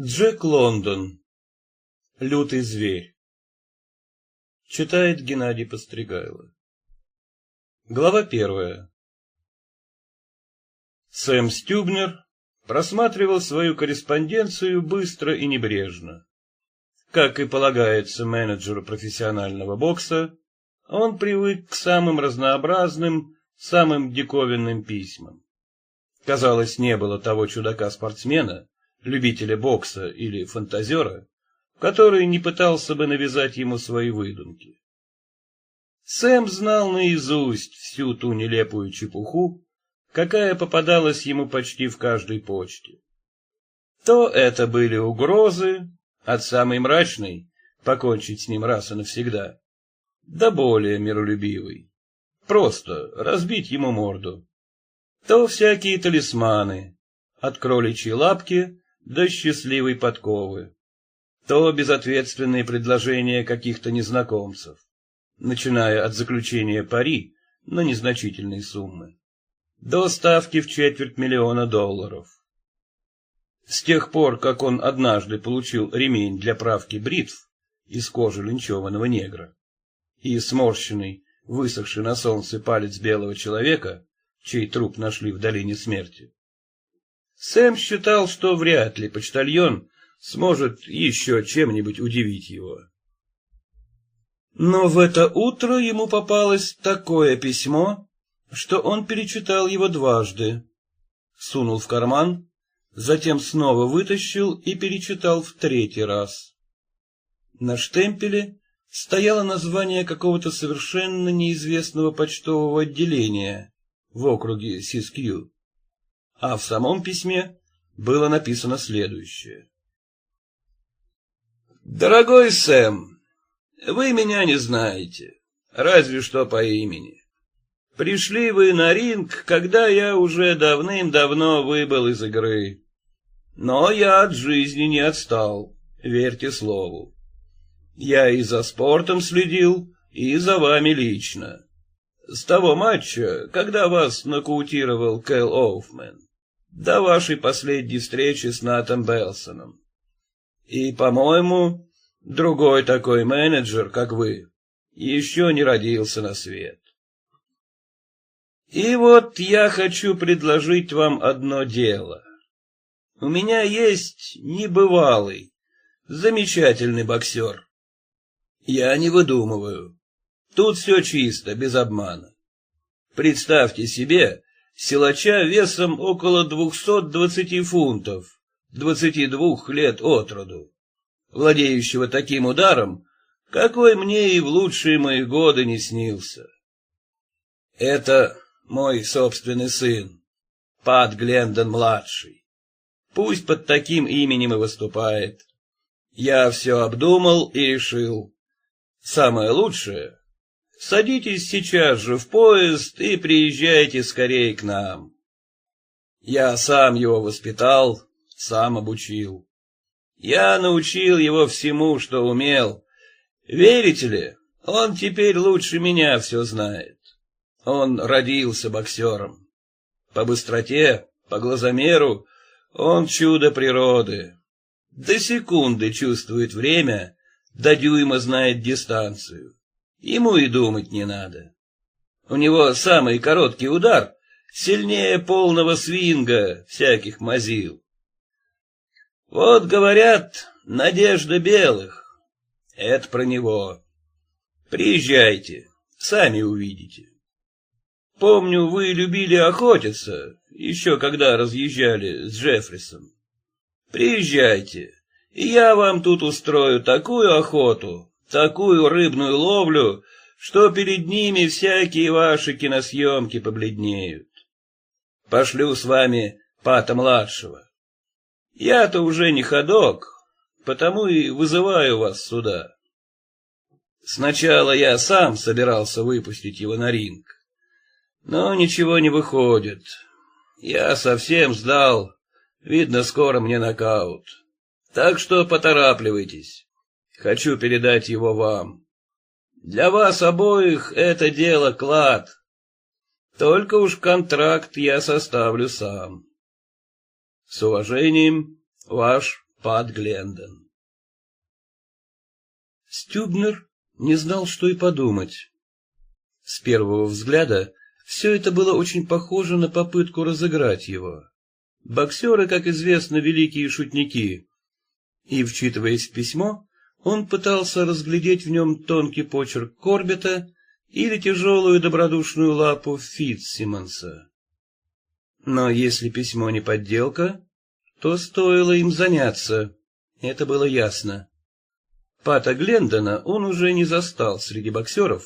Джек Лондон. Лютый зверь. Читает Геннадий Постригайло. Глава первая. Сэм Стюбнер просматривал свою корреспонденцию быстро и небрежно. Как и полагается менеджеру профессионального бокса, он привык к самым разнообразным, самым диковинным письмам. Казалось, не было того чудака-спортсмена, любителя бокса или фантазера, который не пытался бы навязать ему свои выдумки. Сэм знал наизусть всю ту нелепую чепуху, какая попадалась ему почти в каждой почте. То это были угрозы, от самой мрачной — покончить с ним раз и навсегда, до более миролюбивой, просто разбить ему морду. То всякие талисманы, от кроличьей лапки до счастливой подковы, то безответственные предложения каких-то незнакомцев, начиная от заключения пари на незначительные суммы, до ставки в четверть миллиона долларов. С тех пор, как он однажды получил ремень для правки бритв из кожи линчеванного негра и сморщенный, высохший на солнце палец белого человека, чей труп нашли в долине смерти, Сэм считал, что вряд ли почтальон сможет еще чем-нибудь удивить его. Но в это утро ему попалось такое письмо, что он перечитал его дважды, сунул в карман, затем снова вытащил и перечитал в третий раз. На штемпеле стояло название какого-то совершенно неизвестного почтового отделения в округе Сискью а в самом письме было написано следующее. «Дорогой Сэм, вы меня не знаете, разве что по имени. Пришли вы на ринг, когда я уже давным-давно выбыл из игры. Но я от жизни не отстал, верьте слову. Я и за спортом следил, и за вами лично. С того матча, когда вас нокаутировал Кэл Оуфмен до вашей последней встречи с Натом Белсоном. И, по-моему, другой такой менеджер, как вы, еще не родился на свет. И вот я хочу предложить вам одно дело. У меня есть небывалый, замечательный боксер. Я не выдумываю. Тут все чисто, без обмана. Представьте себе, силача весом около двухсот двадцати фунтов, двадцати двух лет от роду, владеющего таким ударом, какой мне и в лучшие мои годы не снился. Это мой собственный сын, Пат Глендон-младший. Пусть под таким именем и выступает. Я все обдумал и решил. Самое лучшее Садитесь сейчас же в поезд и приезжайте скорее к нам. Я сам его воспитал, сам обучил. Я научил его всему, что умел. Верите ли, он теперь лучше меня все знает. Он родился боксером. По быстроте, по глазомеру он чудо природы. До секунды чувствует время, до дюйма знает дистанцию. Ему и думать не надо. У него самый короткий удар сильнее полного свинга всяких мазил. Вот, говорят, надежда белых. Это про него. Приезжайте, сами увидите. Помню, вы любили охотиться, еще когда разъезжали с Джеффрисом. Приезжайте, и я вам тут устрою такую охоту, такую рыбную ловлю, что перед ними всякие ваши киносъемки побледнеют. Пошлю с вами Пата-младшего. Я-то уже не ходок, потому и вызываю вас сюда. Сначала я сам собирался выпустить его на ринг, но ничего не выходит. Я совсем сдал, видно, скоро мне нокаут. Так что поторапливайтесь. Хочу передать его вам. Для вас обоих это дело клад. Только уж контракт я составлю сам. С уважением, ваш Пат Глендон. Стюбнер не знал, что и подумать. С первого взгляда все это было очень похоже на попытку разыграть его. Боксеры, как известно, великие шутники. И, вчитываясь в письмо, он пытался разглядеть в нем тонкий почерк Корбета или тяжелую добродушную лапу Фитцсимонса. Но если письмо не подделка, то стоило им заняться, это было ясно. Пата Глендона он уже не застал среди боксеров,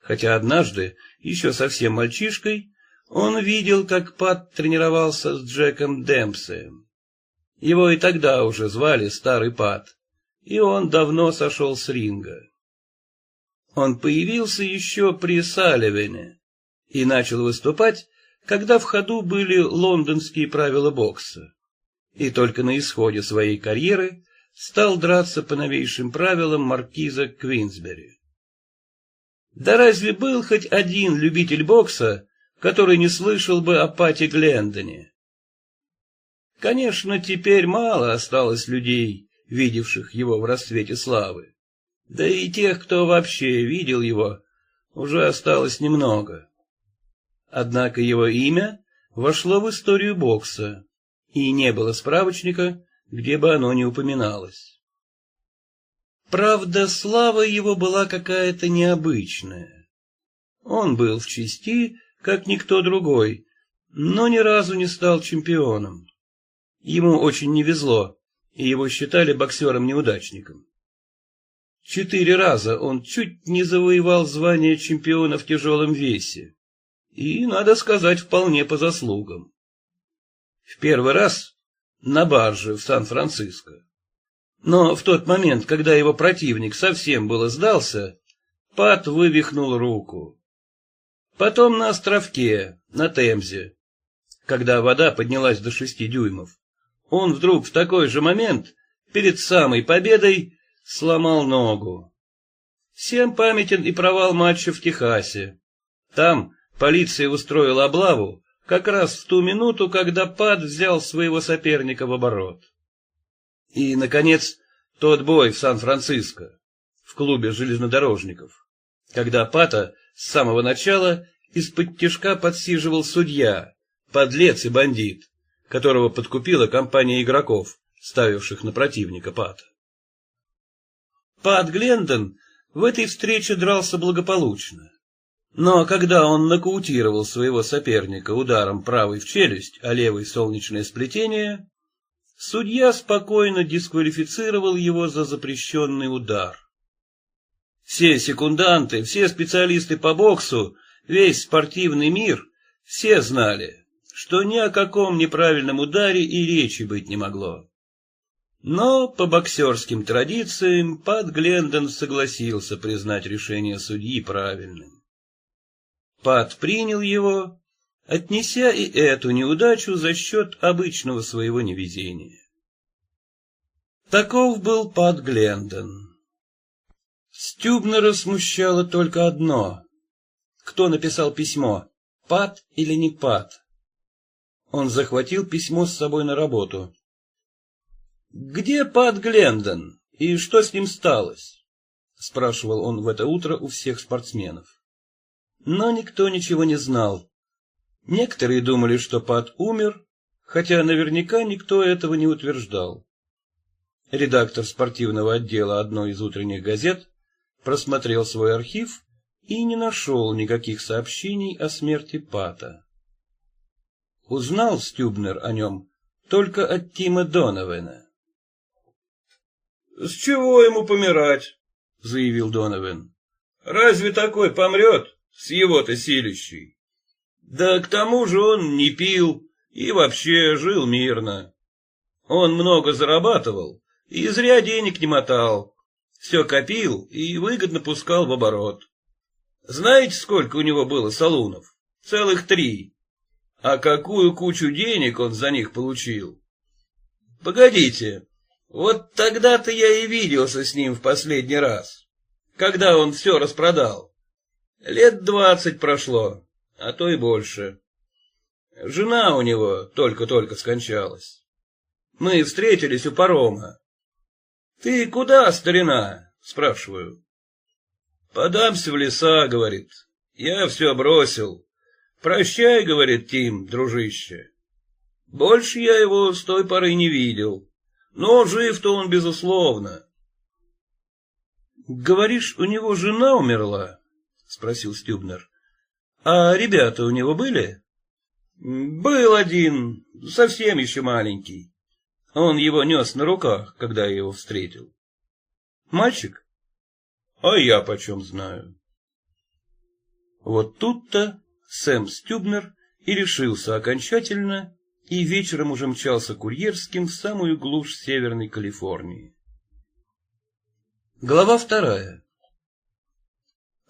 хотя однажды, еще совсем мальчишкой, он видел, как Пат тренировался с Джеком Демпсеем. Его и тогда уже звали Старый Пат, и он давно сошел с ринга. Он появился еще при Салливене и начал выступать, когда в ходу были лондонские правила бокса, и только на исходе своей карьеры стал драться по новейшим правилам маркиза Квинсбери. Да разве был хоть один любитель бокса, который не слышал бы о Пате Глендоне? Конечно, теперь мало осталось людей, видевших его в расцвете славы. Да и тех, кто вообще видел его, уже осталось немного. Однако его имя вошло в историю бокса, и не было справочника, где бы оно ни упоминалось. Правда, слава его была какая-то необычная. Он был в чести, как никто другой, но ни разу не стал чемпионом. Ему очень не везло, и его считали боксером-неудачником. Четыре раза он чуть не завоевал звание чемпиона в тяжелом весе, и, надо сказать, вполне по заслугам. В первый раз на барже в Сан-Франциско. Но в тот момент, когда его противник совсем было сдался, Пат вывихнул руку. Потом на островке, на Темзе, когда вода поднялась до шести дюймов, он вдруг в такой же момент, перед самой победой, сломал ногу. Всем памятен и провал матча в Техасе. Там полиция устроила облаву, как раз в ту минуту, когда Пат взял своего соперника в оборот. И, наконец, тот бой в Сан-Франциско, в клубе железнодорожников, когда Пата с самого начала из-под тяжка подсиживал судья, подлец и бандит, которого подкупила компания игроков, ставивших на противника Пата. Пат Глендон в этой встрече дрался благополучно. Но когда он нокаутировал своего соперника ударом правой в челюсть, а левой солнечное сплетение, судья спокойно дисквалифицировал его за запрещенный удар. Все секунданты, все специалисты по боксу, весь спортивный мир, все знали, что ни о каком неправильном ударе и речи быть не могло. Но по боксерским традициям Пат Глендон согласился признать решение судьи правильным. Пат принял его, отнеся и эту неудачу за счет обычного своего невезения. Таков был Пат Глендон. Стюбнера смущало только одно. Кто написал письмо, Пат или не Пат? Он захватил письмо с собой на работу. «Где Пат Глендон и что с ним сталось?» — спрашивал он в это утро у всех спортсменов. Но никто ничего не знал. Некоторые думали, что Пат умер, хотя наверняка никто этого не утверждал. Редактор спортивного отдела одной из утренних газет просмотрел свой архив и не нашел никаких сообщений о смерти Пата. Узнал Стюбнер о нем только от Тима Доновена. — С чего ему помирать? — заявил Доновен. — Разве такой помрет? с его-то силищей. Да к тому же он не пил и вообще жил мирно. Он много зарабатывал и зря денег не мотал, все копил и выгодно пускал в оборот. Знаете, сколько у него было салунов? Целых три. А какую кучу денег он за них получил? Погодите, вот тогда-то я и виделся с ним в последний раз, когда он все распродал. Лет двадцать прошло, а то и больше. Жена у него только-только скончалась. Мы встретились у парома. «Ты куда, старина?» — спрашиваю. «Подамся в леса», — говорит. «Я все бросил. Прощай», — говорит Тим, дружище. Больше я его с той поры не видел. Но жив-то он, безусловно. «Говоришь, у него жена умерла?» — спросил Стюбнер. «А ребята у него были?» «Был один, совсем еще маленький. Он его нес на руках, когда я его встретил». «Мальчик?» «А я почем знаю?» Вот тут-то Сэм Стюбнер и решился окончательно, и вечером уже мчался курьерским в самую глушь Северной Калифорнии. Глава вторая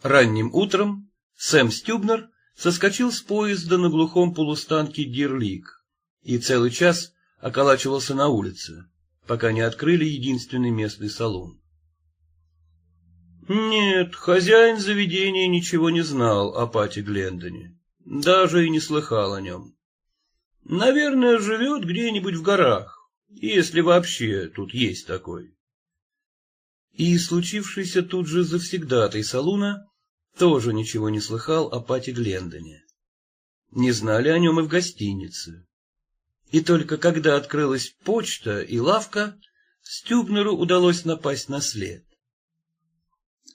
Ранним утром Сэм Стюбнер соскочил с поезда на глухом полустанке Дирлик и целый час околачивался на улице, пока не открыли единственный местный салон. Нет, хозяин заведения ничего не знал о Пате Глендоне, даже и не слыхал о нем. Наверное, живет где-нибудь в горах, если вообще тут есть такой. И случившийся тут же завсегдатай салуна тоже ничего не слыхал о Пате Глендоне. Не знали о нем и в гостинице. И только когда открылась почта и лавка, Стюбнеру удалось напасть на след.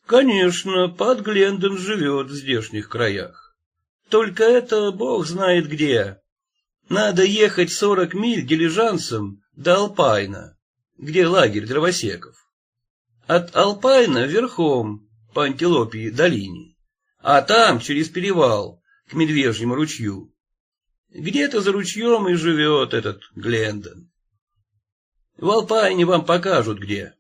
Конечно, Пат Глендон живет в здешних краях. Только это бог знает где. Надо ехать сорок миль дилижансом до Алпайна, где лагерь дровосеков. От Алпайна верхом по Антилопии долине, а там через перевал к Медвежьему ручью. Где-то за ручьем и живет этот Глендон. В Алпайне вам покажут где.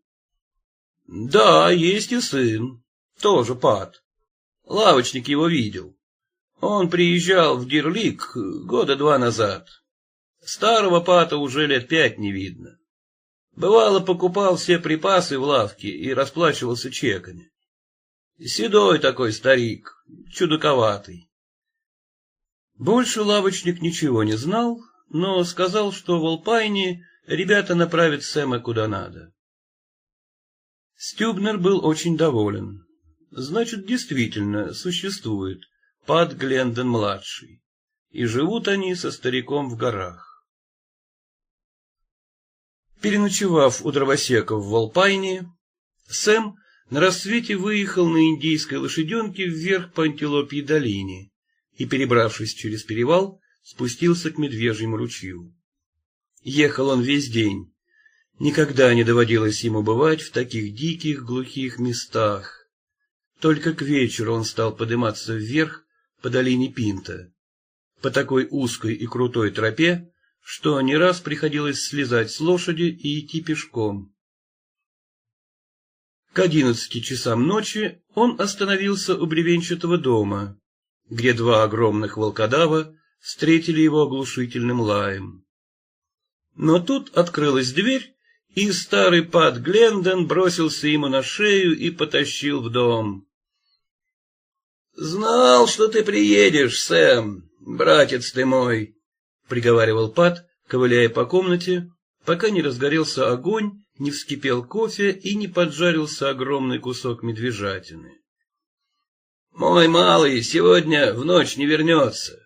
Да, есть и сын, тоже пад. Лавочник его видел. Он приезжал в Дирлик года два назад. Старого пата уже лет пять не видно. Бывало, покупал все припасы в лавке и расплачивался чеками. Седой такой старик, чудаковатый. Больше лавочник ничего не знал, но сказал, что в Алпайне ребята направят Сэма куда надо. Стюбнер был очень доволен. Значит, действительно существует Пат Глендон-младший, и живут они со стариком в горах. Переночевав у дровосеков в Волпайне, Сэм на рассвете выехал на индийской лошаденке вверх по Антилопьей долине и, перебравшись через перевал, спустился к Медвежьему ручью. Ехал он весь день. Никогда не доводилось ему бывать в таких диких глухих местах. Только к вечеру он стал подниматься вверх по долине Пинта, по такой узкой и крутой тропе, что не раз приходилось слезать с лошади и идти пешком. К одиннадцати часам ночи он остановился у бревенчатого дома, где два огромных волкодава встретили его оглушительным лаем. Но тут открылась дверь, и старый пад Глендон бросился ему на шею и потащил в дом. «Знал, что ты приедешь, Сэм, братец ты мой», — приговаривал пад, ковыляя по комнате, пока не разгорелся огонь не вскипел кофе и не поджарился огромный кусок медвежатины. «Мой малый сегодня в ночь не вернется.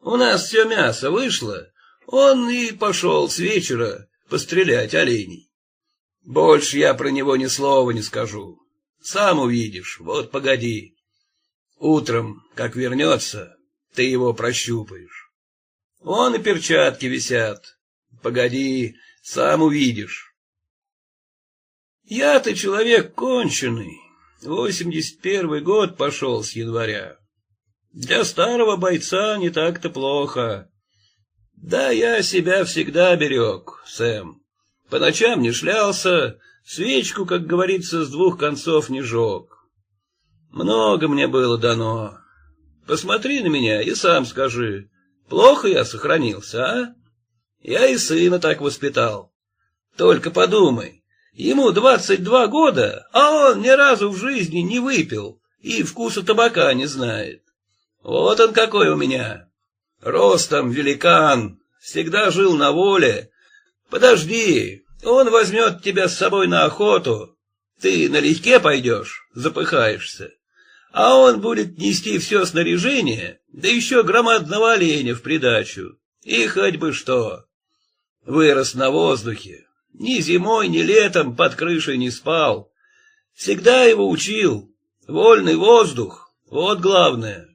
У нас все мясо вышло, он и пошел с вечера пострелять оленей. Больше я про него ни слова не скажу. Сам увидишь, вот погоди. Утром, как вернется, ты его прощупаешь. Вон и перчатки висят. Погоди, сам увидишь». Я-то человек конченый. Восемьдесят первый год пошел с января. Для старого бойца не так-то плохо. Да я себя всегда берег, Сэм. По ночам не шлялся, свечку, как говорится, с двух концов не жег. Много мне было дано. Посмотри на меня и сам скажи, плохо я сохранился, а? Я и сына так воспитал. Только подумай, Ему двадцать два года, а он ни разу в жизни не выпил и вкуса табака не знает. Вот он какой у меня. Ростом великан, всегда жил на воле, Подожди, он возьмет тебя с собой на охоту. Ты налегке пойдешь, запыхаешься. А он будет нести все снаряжение, да еще громадного оленя в придачу. И хоть бы что. Вырос на воздухе. Ни зимой, ни летом под крышей не спал. Всегда его учил. Вольный воздух. Вот главное.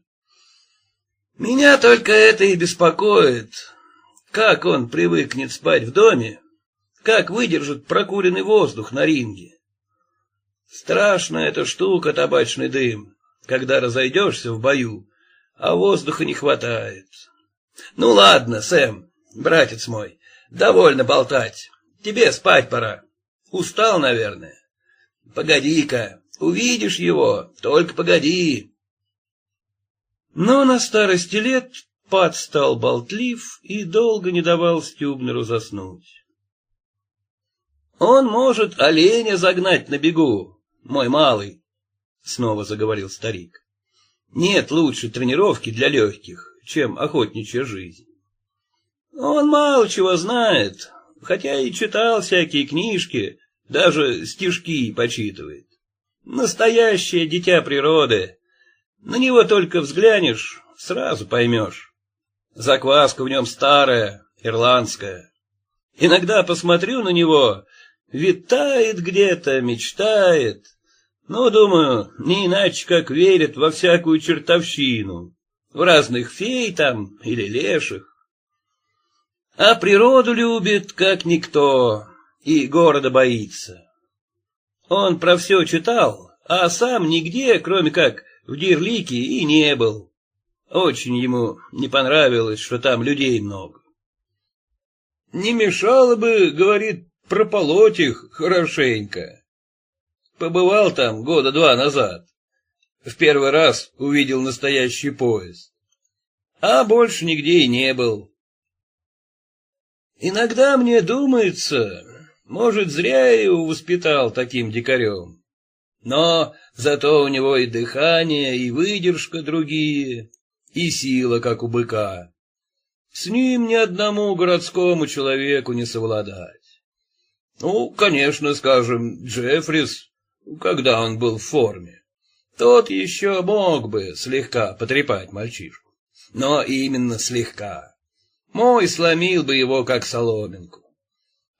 Меня только это и беспокоит. Как он привыкнет спать в доме, как выдержит прокуренный воздух на ринге. Страшная эта штука, табачный дым, когда разойдешься в бою, а воздуха не хватает. Ну ладно, Сэм, братец мой, довольно болтать. Тебе спать пора. Устал, наверное. Погоди-ка, увидишь его, только погоди. Но на старости лет Пат стал болтлив и долго не давал Стюбнеру заснуть. «Он может оленя загнать на бегу, мой малый», — снова заговорил старик. «Нет лучше тренировки для легких, чем охотничья жизнь. Он мало чего знает, хотя и читал всякие книжки, даже стишки почитывает. Настоящее дитя природы. На него только взглянешь, сразу поймешь. Закваска в нем старая, ирландская. Иногда посмотрю на него, витает где-то, мечтает. Ну, думаю, не иначе, как верит во всякую чертовщину, в разных фей там или леших. А природу любит, как никто, и города боится. Он про все читал, а сам нигде, кроме как в Дирлике, и не был. Очень ему не понравилось, что там людей много. Не мешало бы, говорит, прополоть их хорошенько. Побывал там года два назад. В первый раз увидел настоящий поезд. А больше нигде и не был. Иногда мне думается, может, зря я его воспитал таким дикарем. Но зато у него и дыхание, и выдержка другие, и сила, как у быка. С ним ни одному городскому человеку не совладать. Ну, конечно, скажем, Джеффрис, когда он был в форме, тот еще мог бы слегка потрепать мальчишку. Но именно слегка. Мой сломил бы его, как соломинку.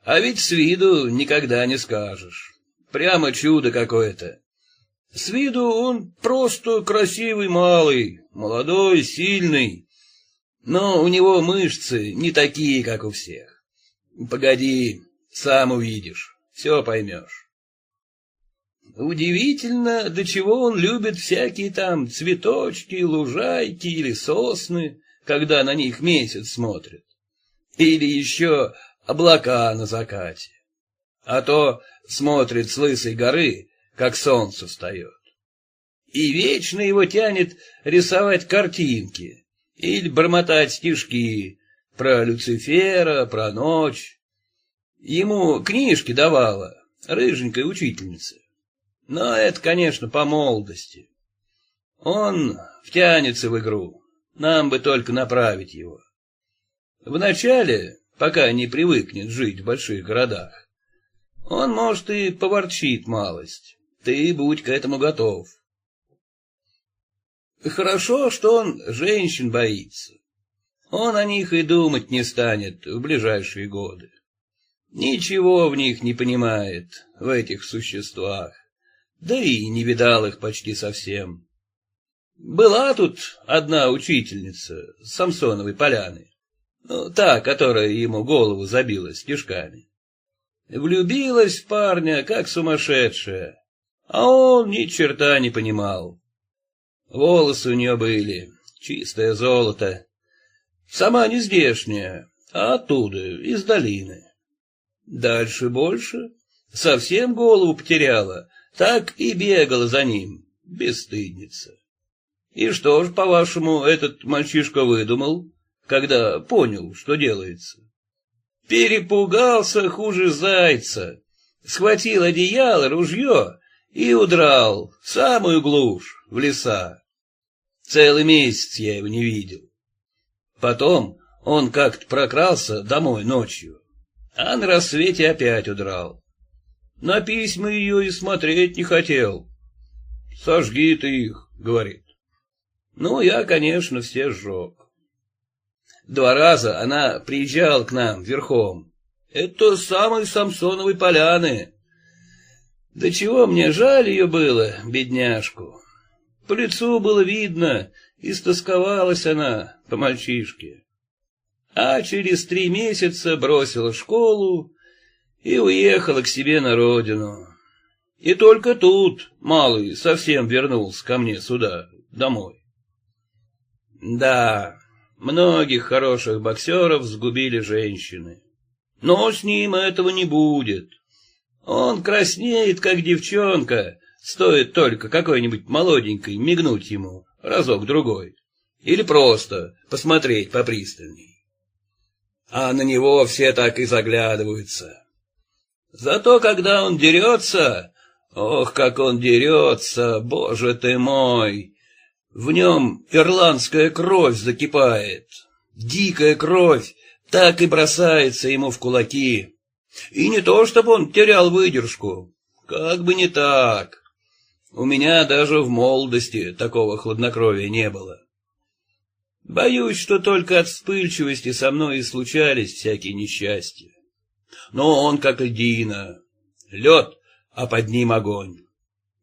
А ведь с виду никогда не скажешь. Прямо чудо какое-то. С виду он просто красивый малый, молодой, сильный. Но у него мышцы не такие, как у всех. Погоди, сам увидишь, все поймешь. Удивительно, до чего он любит всякие там цветочки, лужайки или сосны, когда на них месяц смотрит. Или еще облака на закате. А то смотрит с лысой горы как солнце встает. И вечно его тянет рисовать картинки или бормотать стишки про Люцифера, про ночь. Ему книжки давала рыженькая учительница. Но это, конечно, по молодости. Он втянется в игру, нам бы только направить его. Вначале, пока не привыкнет жить в больших городах, он, может, и поворчит малость. Ты будь к этому готов. Хорошо, что он женщин боится. Он о них и думать не станет в ближайшие годы. Ничего в них не понимает, в этих существах, да и не видал их почти совсем. Была тут одна учительница Самсоновой поляны, ну, та, которая ему голову забила стежками. Влюбилась в парня, как сумасшедшая, а он ни черта не понимал. Волосы у нее были, чистое золото. Сама не здешняя, а оттуда, из долины. Дальше больше. Совсем голову потеряла, так и бегала за ним, бесстыдница. И что ж, по-вашему, этот мальчишка выдумал, когда понял, что делается? Перепугался хуже зайца, схватил одеяло, ружье и удрал в самую глушь, в леса. Целый месяц я его не видел. Потом он как-то прокрался домой ночью, а на рассвете опять удрал. На письма ее и смотреть не хотел. «Сожги ты их», — говорит. Ну, я, конечно, все сжег. Два раза она приезжала к нам верхом. Это самой Самсоновой поляны. Да чего мне жаль ее было, бедняжку. По лицу было видно, истосковалась она по мальчишке. А через три месяца бросила школу и уехала к себе на родину. И только тут малый совсем вернулся ко мне сюда, домой. Да, многих хороших боксеров сгубили женщины. Но с ним этого не будет. Он краснеет, как девчонка, стоит только какой-нибудь молоденькой мигнуть ему разок-другой. Или просто посмотреть попристальней. А на него все так и заглядываются. Зато когда он дерется, ох, как он дерется, боже ты мой, в нем ирландская кровь закипает, дикая кровь так и бросается ему в кулаки. И не то, чтобы он терял выдержку, как бы не так. У меня даже в молодости такого хладнокровия не было. Боюсь, что только от вспыльчивости со мной и случались всякие несчастья. Но он как льдина, лед, а под ним огонь.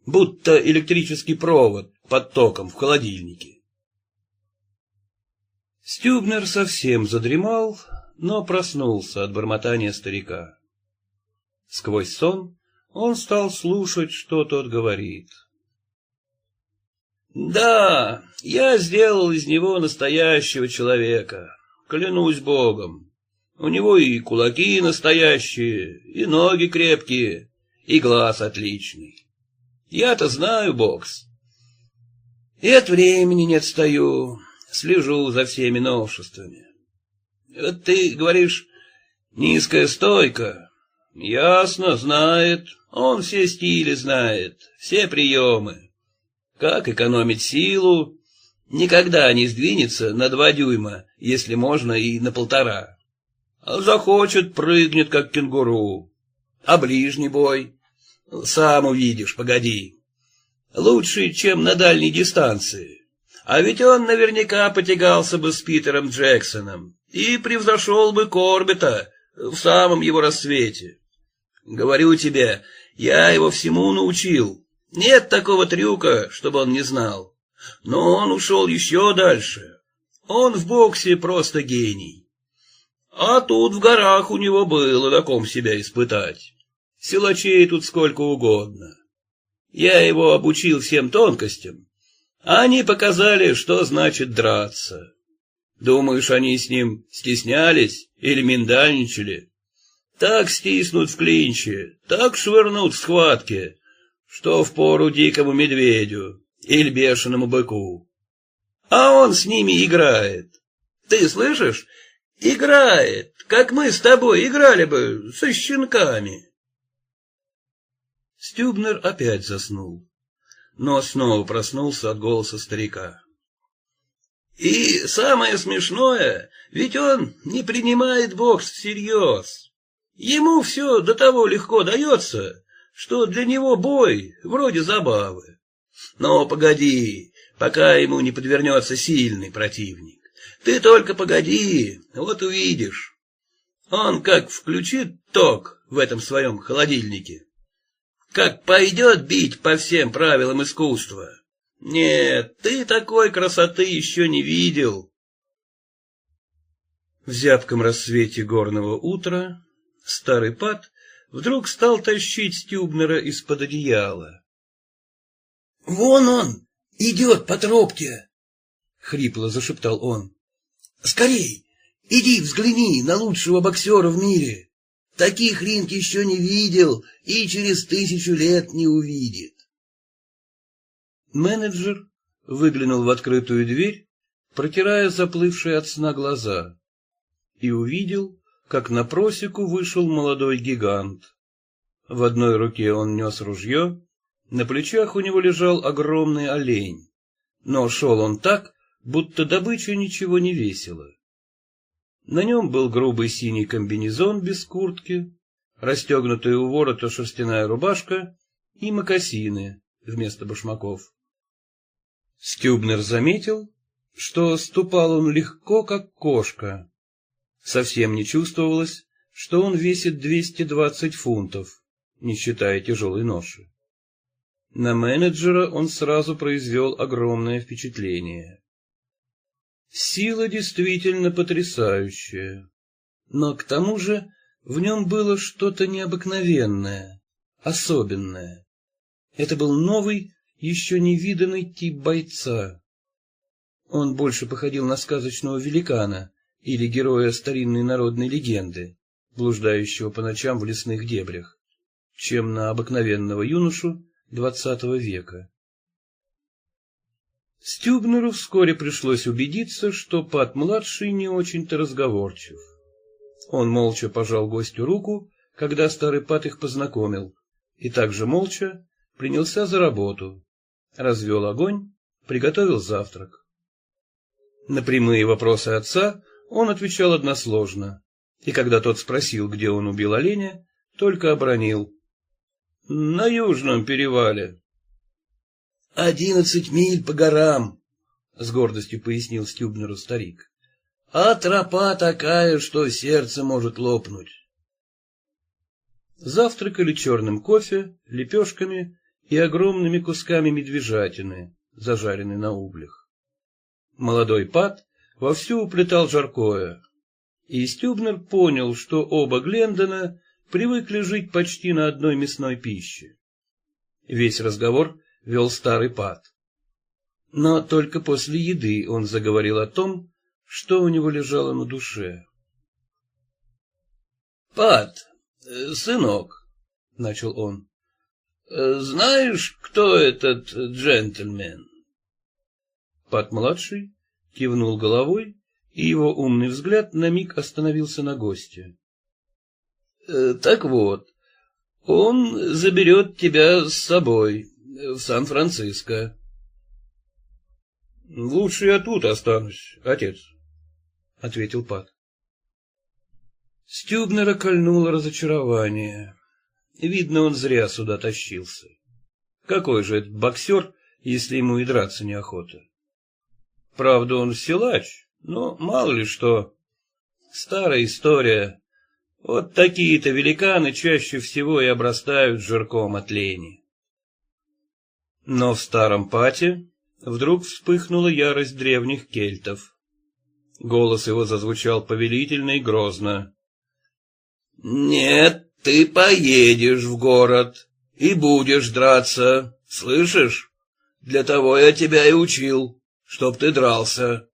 Будто электрический провод, под током в холодильнике. Стюбнер совсем задремал, но проснулся от бормотания старика. Сквозь сон он стал слушать, что тот говорит. «Да, я сделал из него настоящего человека, клянусь Богом. У него и кулаки настоящие, и ноги крепкие, и глаз отличный. Я-то знаю бокс. И от времени не отстаю, слежу за всеми новшествами. Вот ты говоришь, низкая стойка. Ясно, знает. Он все стили знает, все приемы. Как экономить силу? Никогда не сдвинется на два дюйма, если можно, и на полтора. А захочет, прыгнет, как кенгуру. А ближний бой? Сам увидишь, погоди. Лучше, чем на дальней дистанции. А ведь он наверняка потягался бы с Питером Джексоном и превзошел бы Корбета в самом его рассвете. Говорю тебе, я его всему научил. Нет такого трюка, чтобы он не знал. Но он ушел еще дальше. Он в боксе просто гений. А тут в горах у него было на ком себя испытать. Силачей тут сколько угодно. Я его обучил всем тонкостям. Они показали, что значит драться. Думаешь, они с ним стеснялись или миндальничали? Так стиснут в клинче, так швырнут в схватке, что в пору дикому медведю или бешеному быку. А он с ними играет. Ты слышишь? Играет, как мы с тобой играли бы со щенками. Стюбнер опять заснул, но снова проснулся от голоса старика. И самое смешное, ведь он не принимает бокс всерьез. Ему все до того легко дается, что для него бой вроде забавы. Но погоди, пока ему не подвернется сильный противник. Ты только погоди, вот увидишь. Он как включит ток в этом своем холодильнике, как пойдет бить по всем правилам искусства. Нет, ты такой красоты еще не видел. В зябком рассвете горного утра старый пад вдруг стал тащить Стюбнера из-под одеяла. — Вон он, идет по тропке! — хрипло зашептал он. — Скорей, иди взгляни на лучшего боксера в мире. Таких Ринг еще не видел и через тысячу лет не увидит. Менеджер выглянул в открытую дверь, протирая заплывшие от сна глаза, и увидел, как на просеку вышел молодой гигант. В одной руке он нес ружье, на плечах у него лежал огромный олень, но шел он так, будто добыча ничего не весила. На нем был грубый синий комбинезон без куртки, расстегнутая у ворота шерстяная рубашка и мокасины вместо башмаков. Стюбнер заметил, что ступал он легко, как кошка. Совсем не чувствовалось, что он весит 220 фунтов, не считая тяжелой ноши. На менеджера он сразу произвел огромное впечатление. Сила действительно потрясающая, но к тому же в нем было что-то необыкновенное, особенное. Это был новый, еще не виданный тип бойца. Он больше походил на сказочного великана или героя старинной народной легенды, блуждающего по ночам в лесных дебрях, чем на обыкновенного юношу двадцатого века. Стюбнеру вскоре пришлось убедиться, что Пат-младший не очень-то разговорчив. Он молча пожал гостю руку, когда старый Пат их познакомил, и также молча принялся за работу, развел огонь, приготовил завтрак. На прямые вопросы отца он отвечал односложно, и когда тот спросил, где он убил оленя, только обронил. — На южном перевале. — Одиннадцать миль по горам, — с гордостью пояснил Стюбнеру старик. — А тропа такая, что сердце может лопнуть. Завтракали черным кофе, лепешками и огромными кусками медвежатины, зажаренной на углях. Молодой пад вовсю уплетал жаркое, и Стюбнер понял, что оба Глендона привыкли жить почти на одной мясной пище. Весь разговор вел старый пад. Но только после еды он заговорил о том, что у него лежало на душе. — Пад, э, сынок, — начал он, Э, знаешь, кто этот джентльмен? Пат-младший кивнул головой, и его умный взгляд на миг остановился на госте. Э, — Так вот, он заберет тебя с собой в Сан-Франциско. — Лучше я тут останусь, отец, — ответил Пат. Стюбнера кольнуло разочарование. Видно, он зря сюда тащился. Какой же этот боксер, если ему и драться неохота? Правда, он силач, но мало ли что. Старая история. Вот такие-то великаны чаще всего и обрастают жирком от лени. Но в старом пате вдруг вспыхнула ярость древних кельтов. Голос его зазвучал повелительно и грозно. — Нет, ты поедешь в город и будешь драться, слышишь? Для того я тебя и учил, чтоб ты дрался.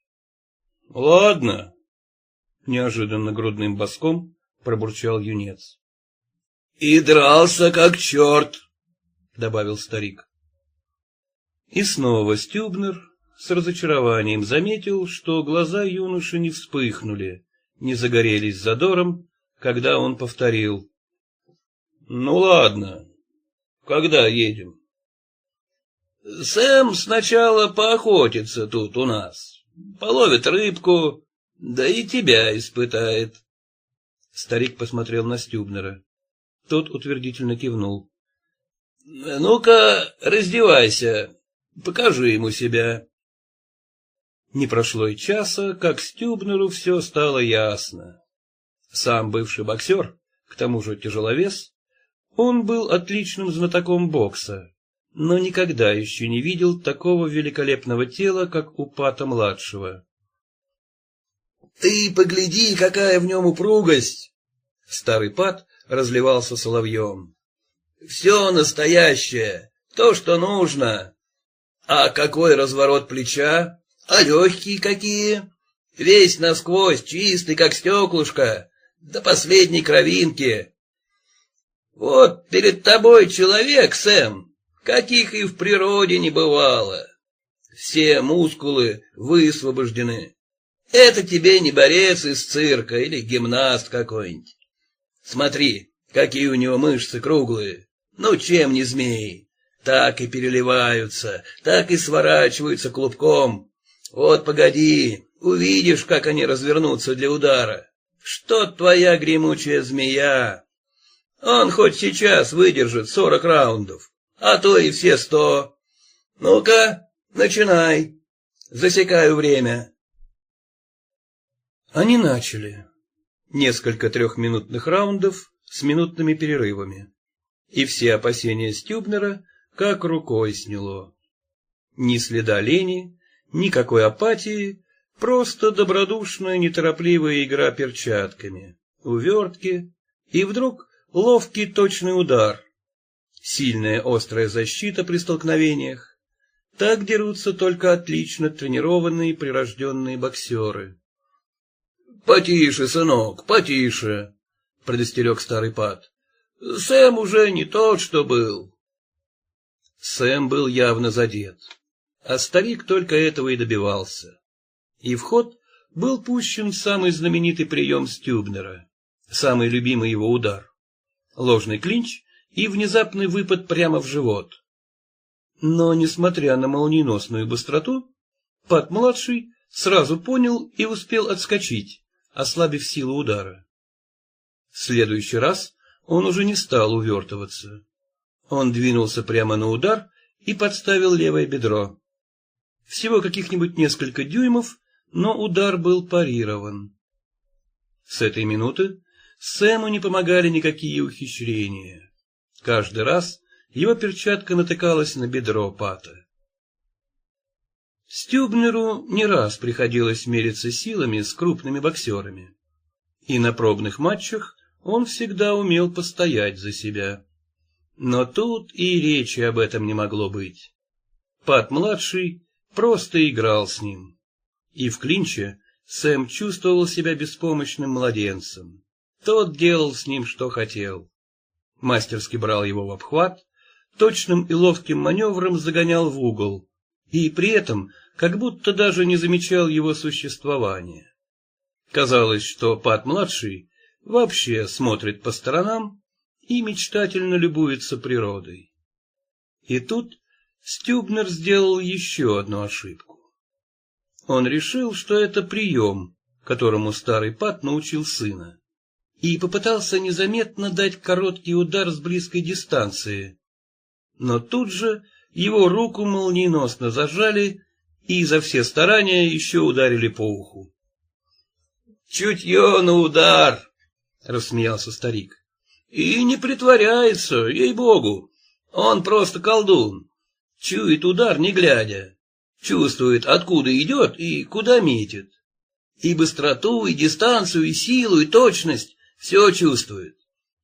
— Ладно, — неожиданно грудным боском пробурчал юнец. — И дрался как черт, — добавил старик. И снова Стюбнер с разочарованием заметил, что глаза юноши не вспыхнули, не загорелись задором, когда он повторил. — Ну ладно, когда едем? — Сэм сначала поохотится тут у нас, половит рыбку, да и тебя испытает. Старик посмотрел на Стюбнера. Тот утвердительно кивнул. — Ну-ка, раздевайся, покажи ему себя. Не прошло и часа, как Стюбнеру все стало ясно. Сам бывший боксер, к тому же тяжеловес, он был отличным знатоком бокса, но никогда еще не видел такого великолепного тела, как у Пата-младшего. — Ты погляди, какая в нем упругость! Старый Пат разливался соловьем. — Все настоящее, то, что нужно. А какой разворот плеча, а легкие какие! Весь насквозь, чистый, как стеклышко, до последней кровинки. Вот перед тобой человек, Сэм, каких и в природе не бывало. Все мускулы высвобождены. Это тебе не борец из цирка или гимнаст какой-нибудь. Смотри, какие у него мышцы круглые. Ну, чем не змеи? Так и переливаются, так и сворачиваются клубком. Вот погоди, увидишь, как они развернутся для удара. Что твоя гремучая змея? Он хоть сейчас выдержит сорок раундов, а то и все сто. Ну-ка, начинай. Засекаю время. Они начали. Несколько трехминутных раундов с минутными перерывами. И все опасения Стюбнера как рукой сняло. Ни следа лени, никакой апатии, просто добродушная, неторопливая игра перчатками, увертки, и вдруг ловкий точный удар. Сильная острая защита при столкновениях. Так дерутся только отлично тренированные прирожденные боксеры. — Потише, сынок, потише, — предостерег старый пад. — Сэм уже не тот, что был. Сэм был явно задет, а старик только этого и добивался. И в ход был пущен самый знаменитый прием Стюбнера, самый любимый его удар — ложный клинч и внезапный выпад прямо в живот. Но, несмотря на молниеносную быстроту, Пат-младший сразу понял и успел отскочить, ослабив силу удара. В следующий раз он уже не стал увертываться. Он двинулся прямо на удар и подставил левое бедро. Всего каких-нибудь несколько дюймов, но удар был парирован. С этой минуты Сэму не помогали никакие ухищрения. Каждый раз его перчатка натыкалась на бедро Пата. Стюбнеру не раз приходилось мериться силами с крупными боксерами. И на пробных матчах он всегда умел постоять за себя. Но тут и речи об этом не могло быть. Пат-младший просто играл с ним. И в клинче Сэм чувствовал себя беспомощным младенцем. Тот делал с ним, что хотел. Мастерски брал его в обхват, точным и ловким маневром загонял в угол, и при этом как будто даже не замечал его существования. Казалось, что Пат-младший вообще смотрит по сторонам и мечтательно любуется природой. И тут Стюбнер сделал еще одну ошибку. Он решил, что это прием, которому старый Пат научил сына, и попытался незаметно дать короткий удар с близкой дистанции. Но тут же его руку молниеносно зажали и за все старания еще ударили по уху. «Чутье на удар!» — рассмеялся старик. «И не притворяется, ей-богу. Он просто колдун. Чует удар, не глядя. Чувствует, откуда идет и куда метит. И быстроту, и дистанцию, и силу, и точность — все чувствует.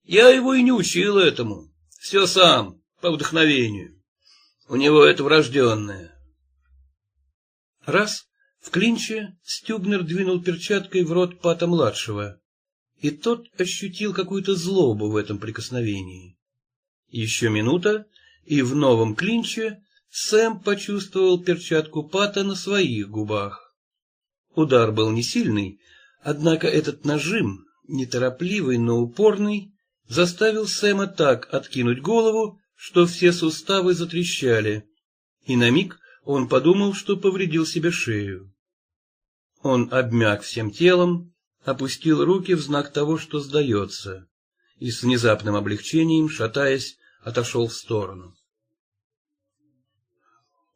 Я его и не учил этому. Все сам, по вдохновению. У него это врожденное. Раз в клинче Стюбнер двинул перчаткой в рот Пата-младшего, и тот ощутил какую-то злобу в этом прикосновении. Еще минута, и в новом клинче Сэм почувствовал перчатку Пата на своих губах. Удар был не сильный, однако этот нажим, неторопливый, но упорный, заставил Сэма так откинуть голову, что все суставы затрещали, и на миг он подумал, что повредил себе шею. Он обмяк всем телом, опустил руки в знак того, что сдается, и с внезапным облегчением, шатаясь, отошел в сторону.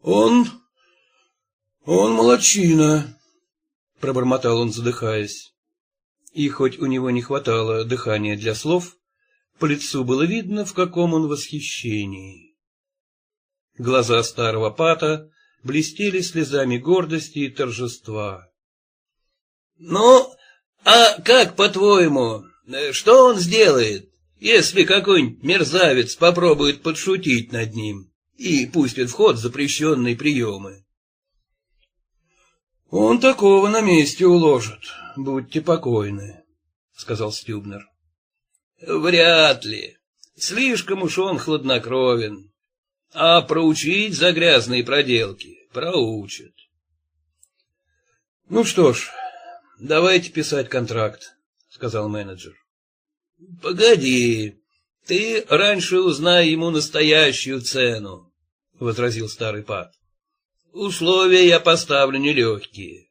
«Он... он молочина», — пробормотал он, задыхаясь. И хоть у него не хватало дыхания для слов, по лицу было видно, в каком он восхищении. Глаза старого пата блестели слезами гордости и торжества. — Ну, а как, по-твоему, что он сделает, если какой-нибудь мерзавец попробует подшутить над ним? и пустит в ход запрещенные приемы. — Он такого на месте уложит, будьте покойны, — сказал Стюбнер. — Вряд ли. Слишком уж он хладнокровен. А проучить за грязные проделки проучат. — Ну что ж, давайте писать контракт, — сказал менеджер. — Погоди, ты раньше узнай ему настоящую цену. — возразил старый пад. условия я поставлю нелегкие.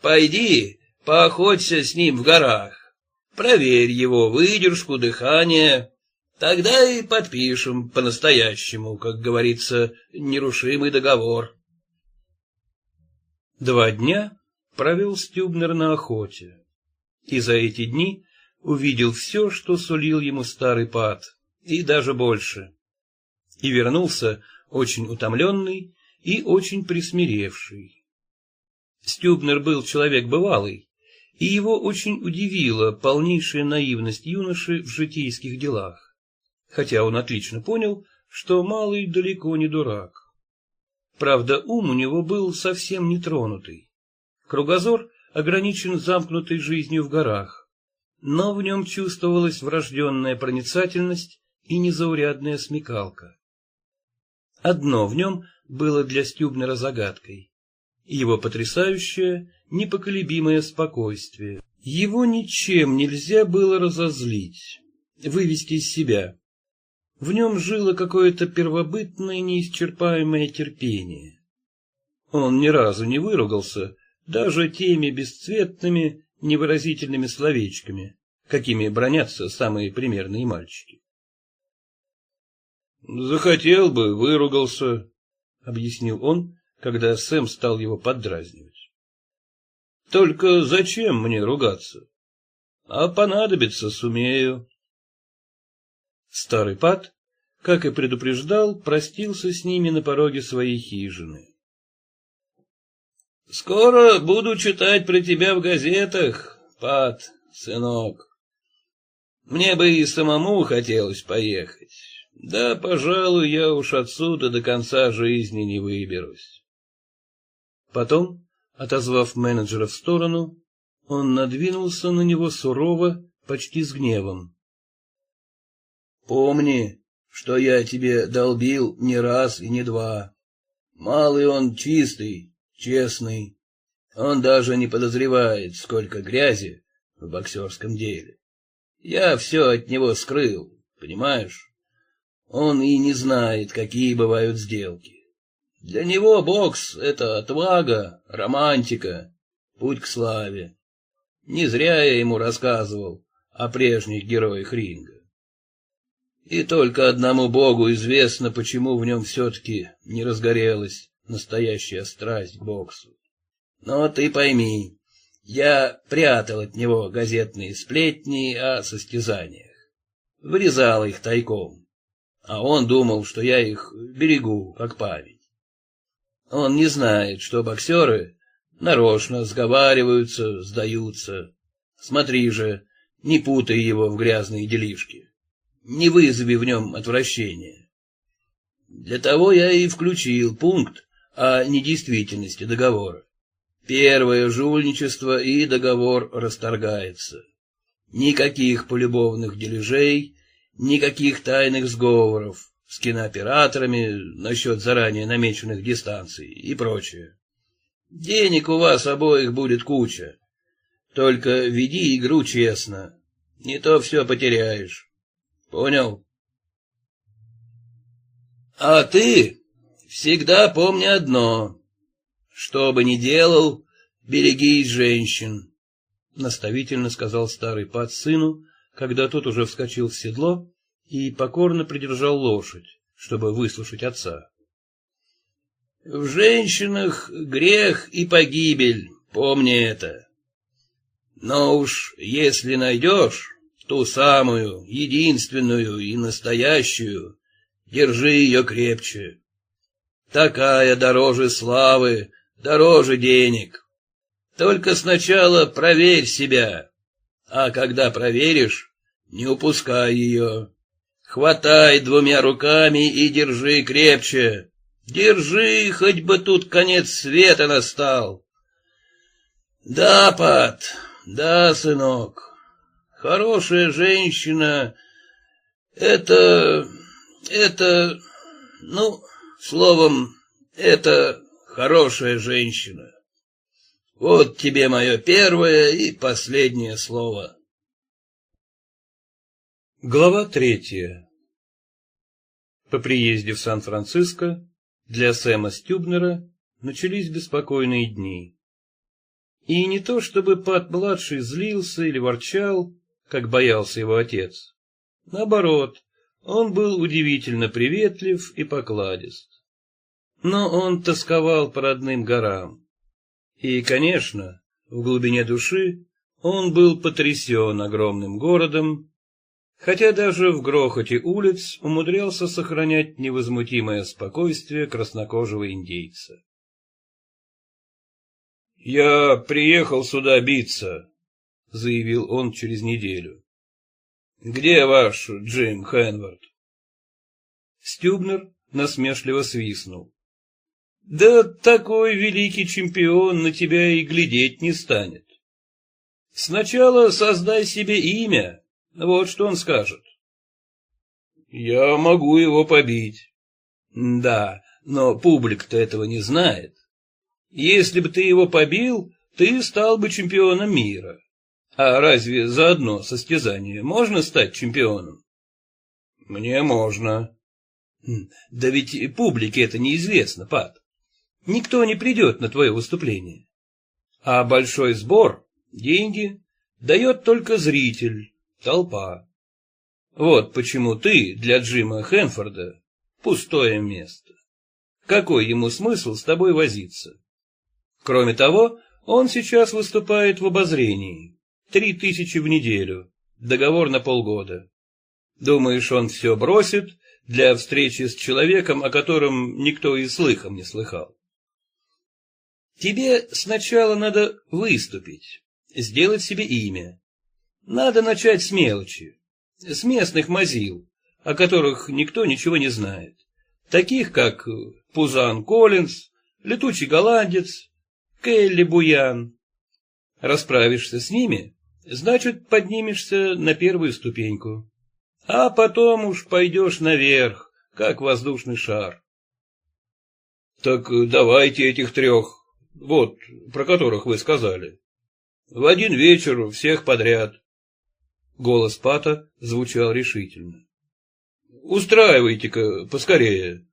Пойди, поохоться с ним в горах, проверь его выдержку, дыхание, тогда и подпишем по-настоящему, как говорится, нерушимый договор. Два дня провел Стюбнер на охоте, и за эти дни увидел все, что сулил ему старый пад, и даже больше и вернулся очень утомленный и очень присмиревший. Стюбнер был человек бывалый, и его очень удивила полнейшая наивность юноши в житейских делах, хотя он отлично понял, что малый далеко не дурак. Правда, ум у него был совсем нетронутый. Кругозор ограничен замкнутой жизнью в горах, но в нем чувствовалась врожденная проницательность и незаурядная смекалка. Одно в нем было для Стюбнера загадкой. Его потрясающее, непоколебимое спокойствие. Его ничем нельзя было разозлить, вывести из себя. В нем жило какое-то первобытное неисчерпаемое терпение. Он ни разу не выругался, даже теми бесцветными, невыразительными словечками, какими бронятся самые примерные мальчики. Захотел бы, выругался, объяснил он, когда Сэм стал его поддразнивать. Только зачем мне ругаться? А понадобится сумею. Старый пат, как и предупреждал, простился с ними на пороге своей хижины. Скоро буду читать про тебя в газетах, пат, сынок. Мне бы и самому хотелось поехать. Да, пожалуй, я уж отсюда до конца жизни не выберусь. Потом, отозвав менеджера в сторону, он надвинулся на него сурово, почти с гневом. Помни, что я тебе долбил не раз и не два. Малый он чистый, честный. Он даже не подозревает, сколько грязи в боксерском деле. Я все от него скрыл, понимаешь? Он и не знает, какие бывают сделки. Для него бокс — это отвага, романтика, путь к славе. Не зря я ему рассказывал о прежних героях ринга. И только одному богу известно, почему в нем все-таки не разгорелась настоящая страсть к боксу. Но ты пойми, я прятал от него газетные сплетни о состязаниях, вырезал их тайком а он думал, что я их берегу, как память. Он не знает, что боксеры нарочно сговариваются, сдаются. Смотри же, не путай его в грязные делишки, не вызови в нем отвращения. Для того я и включил пункт о недействительности договора. Первое жульничество и договор расторгается. Никаких полюбовных дележей, Никаких тайных сговоров с кинооператорами насчет заранее намеченных дистанций и прочее. Денег у вас обоих будет куча. Только веди игру честно, не то все потеряешь. Понял? А ты всегда помни одно. Что бы ни делал, берегись женщин, — наставительно сказал старый пад сыну, когда тот уже вскочил в седло и покорно придержал лошадь, чтобы выслушать отца. В женщинах грех и погибель, помни это. Но уж если найдешь ту самую, единственную и настоящую, держи ее крепче. Такая дороже славы, дороже денег. Только сначала проверь себя. А когда проверишь, не упускай ее. Хватай двумя руками и держи крепче. Держи, хоть бы тут конец света настал. Да, Пат, да, сынок, хорошая женщина — это... это... ну, словом, это хорошая женщина. Вот тебе мое первое и последнее слово. Глава третья По приезде в Сан-Франциско для Сэма Стюбнера начались беспокойные дни. И не то чтобы Пат-младший злился или ворчал, как боялся его отец. Наоборот, он был удивительно приветлив и покладист. Но он тосковал по родным горам. И, конечно, в глубине души он был потрясен огромным городом, хотя даже в грохоте улиц умудрялся сохранять невозмутимое спокойствие краснокожего индейца. «Я приехал сюда биться», — заявил он через неделю. «Где ваш Джим Хенвард?» Стюбнер насмешливо свистнул. «Да такой великий чемпион на тебя и глядеть не станет. Сначала создай себе имя, вот что он скажет». «Я могу его побить». «Да, но публика-то этого не знает. Если бы ты его побил, ты стал бы чемпионом мира. А разве за одно состязание можно стать чемпионом? Мне можно. Хм, да ведь публике это неизвестно, Пат. Никто не придет на твое выступление. А большой сбор, деньги, дает только зритель, толпа. Вот почему ты для Джима Хэнфорда пустое место. Какой ему смысл с тобой возиться? Кроме того, он сейчас выступает в обозрении. Три тысячи в неделю. Договор на полгода. Думаешь, он все бросит для встречи с человеком, о котором никто и слыхом не слыхал? Тебе сначала надо выступить, сделать себе имя. Надо начать с мелочи, с местных мазил, о которых никто ничего не знает. Таких, как Пузан Коллинз, Летучий голландец, Келли Буян. Расправишься с ними, значит, поднимешься на первую ступеньку. А потом уж пойдешь наверх, как воздушный шар. Так давайте этих трех, вот, про которых вы сказали. В один вечер всех подряд. Голос Пата звучал решительно. Устраивайте-ка поскорее.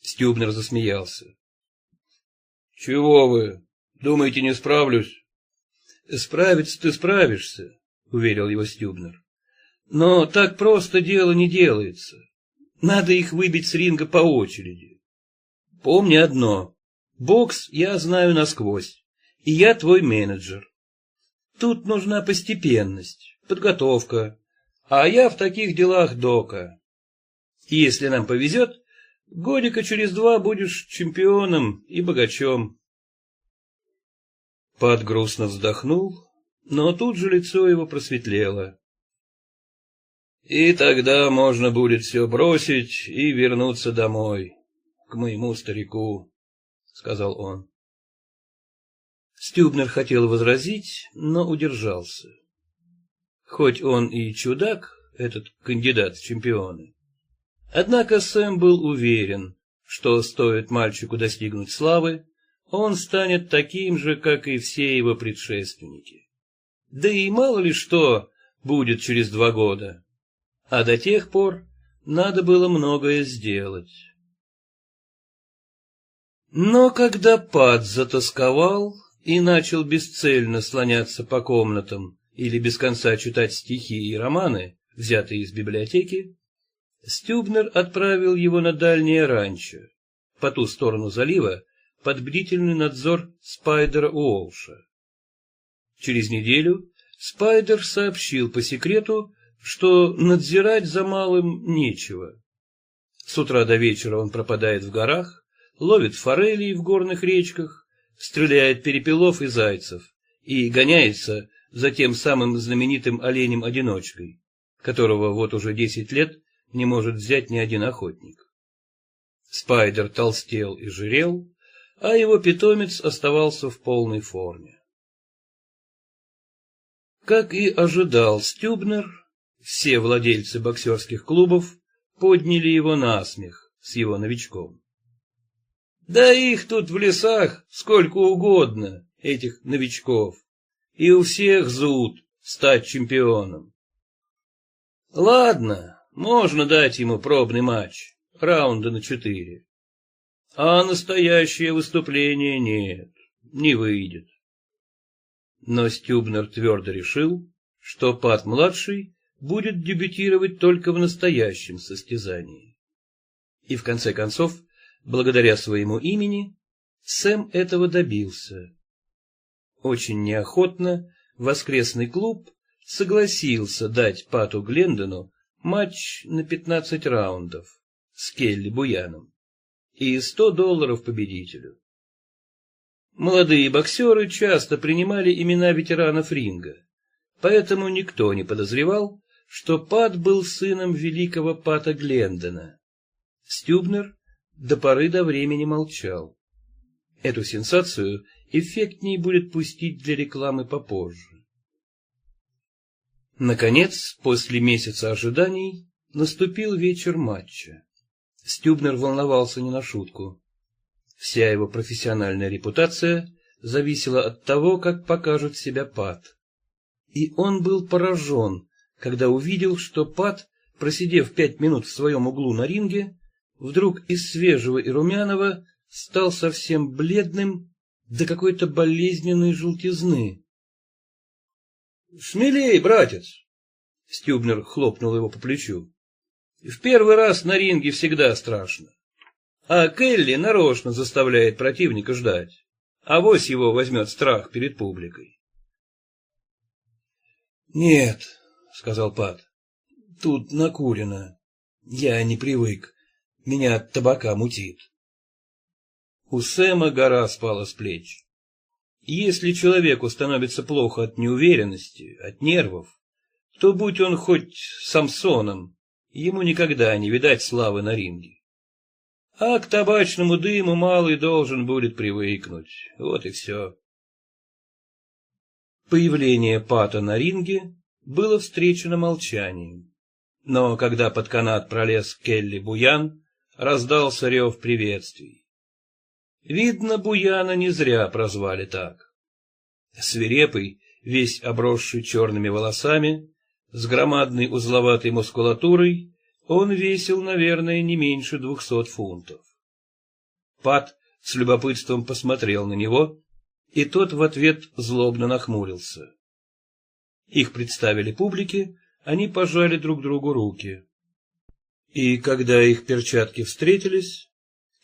Стюбнер засмеялся. Чего вы? Думаете, не справлюсь? Справиться ты справишься, уверил его Стюбнер. Но так просто дело не делается. Надо их выбить с ринга по очереди. Помни одно. Бокс я знаю насквозь, и я твой менеджер. Тут нужна постепенность, подготовка, а я в таких делах дока. И если нам повезет, годика через два будешь чемпионом и богачом. Пат грустно вздохнул, но тут же лицо его просветлело. И тогда можно будет все бросить и вернуться домой, к моему старику, — сказал он. Стюбнер хотел возразить, но удержался. Хоть он и чудак, этот кандидат в чемпионы, однако Сэм был уверен, что стоит мальчику достигнуть славы, он станет таким же, как и все его предшественники. Да и мало ли что будет через два года. А до тех пор надо было многое сделать. Но когда Пат затасковал и начал бесцельно слоняться по комнатам или без конца читать стихи и романы, взятые из библиотеки, Стюбнер отправил его на дальнее ранчо, по ту сторону залива, под бдительный надзор Спайдера Уолша. Через неделю Спайдер сообщил по секрету, что надзирать за малым нечего. С утра до вечера он пропадает в горах, ловит форелей в горных речках, стреляет перепелов и зайцев и гоняется за тем самым знаменитым оленем-одиночкой, которого вот уже десять лет не может взять ни один охотник. Спайдер толстел и жирел, а его питомец оставался в полной форме. Как и ожидал Стюбнер, все владельцы боксерских клубов подняли его на смех с его новичком. Да их тут в лесах сколько угодно, этих новичков, и у всех зуд стать чемпионом. Ладно, можно дать ему пробный матч, раунда на четыре. А настоящее выступление нет, не выйдет. Но Стюбнер твердо решил, что Пат-младший будет дебютировать только в настоящем состязании. И в конце концов, благодаря своему имени, Сэм этого добился. Очень неохотно воскресный клуб согласился дать Пату Глендону матч на 15 раундов с Келли Буяном и 100 долларов победителю. Молодые боксеры часто принимали имена ветеранов ринга, поэтому никто не подозревал, что Пат был сыном великого Пата Глендона. Стюбнер до поры до времени молчал. Эту сенсацию эффектнее будет пустить для рекламы попозже. Наконец, после месяца ожиданий, наступил вечер матча. Стюбнер волновался не на шутку. Вся его профессиональная репутация зависела от того, как покажет себя Пат. И он был поражен, когда увидел, что Пат, просидев пять минут в своем углу на ринге, вдруг из свежего и румяного стал совсем бледным до какой-то болезненной желтизны. — Смелей, братец! — Стюбнер хлопнул его по плечу. — В первый раз на ринге всегда страшно. А Келли нарочно заставляет противника ждать. Авось его возьмет страх перед публикой. — Нет, — сказал Пат, — тут накурено. Я не привык. Меня от табака мутит. У Сэма гора спала с плеч. Если человеку становится плохо от неуверенности, от нервов, то будь он хоть Самсоном, ему никогда не видать славы на ринге. А к табачному дыму малый должен будет привыкнуть. Вот и все. Появление Пата на ринге было встречено молчанием. Но когда под канат пролез Келли Буян, раздался рев приветствий. Видно, Буяна не зря прозвали так. Свирепый, весь обросший черными волосами, с громадной узловатой мускулатурой, он весил, наверное, не меньше двухсот фунтов. Пат с любопытством посмотрел на него, и тот в ответ злобно нахмурился. Их представили публике, они пожали друг другу руки. И когда их перчатки встретились,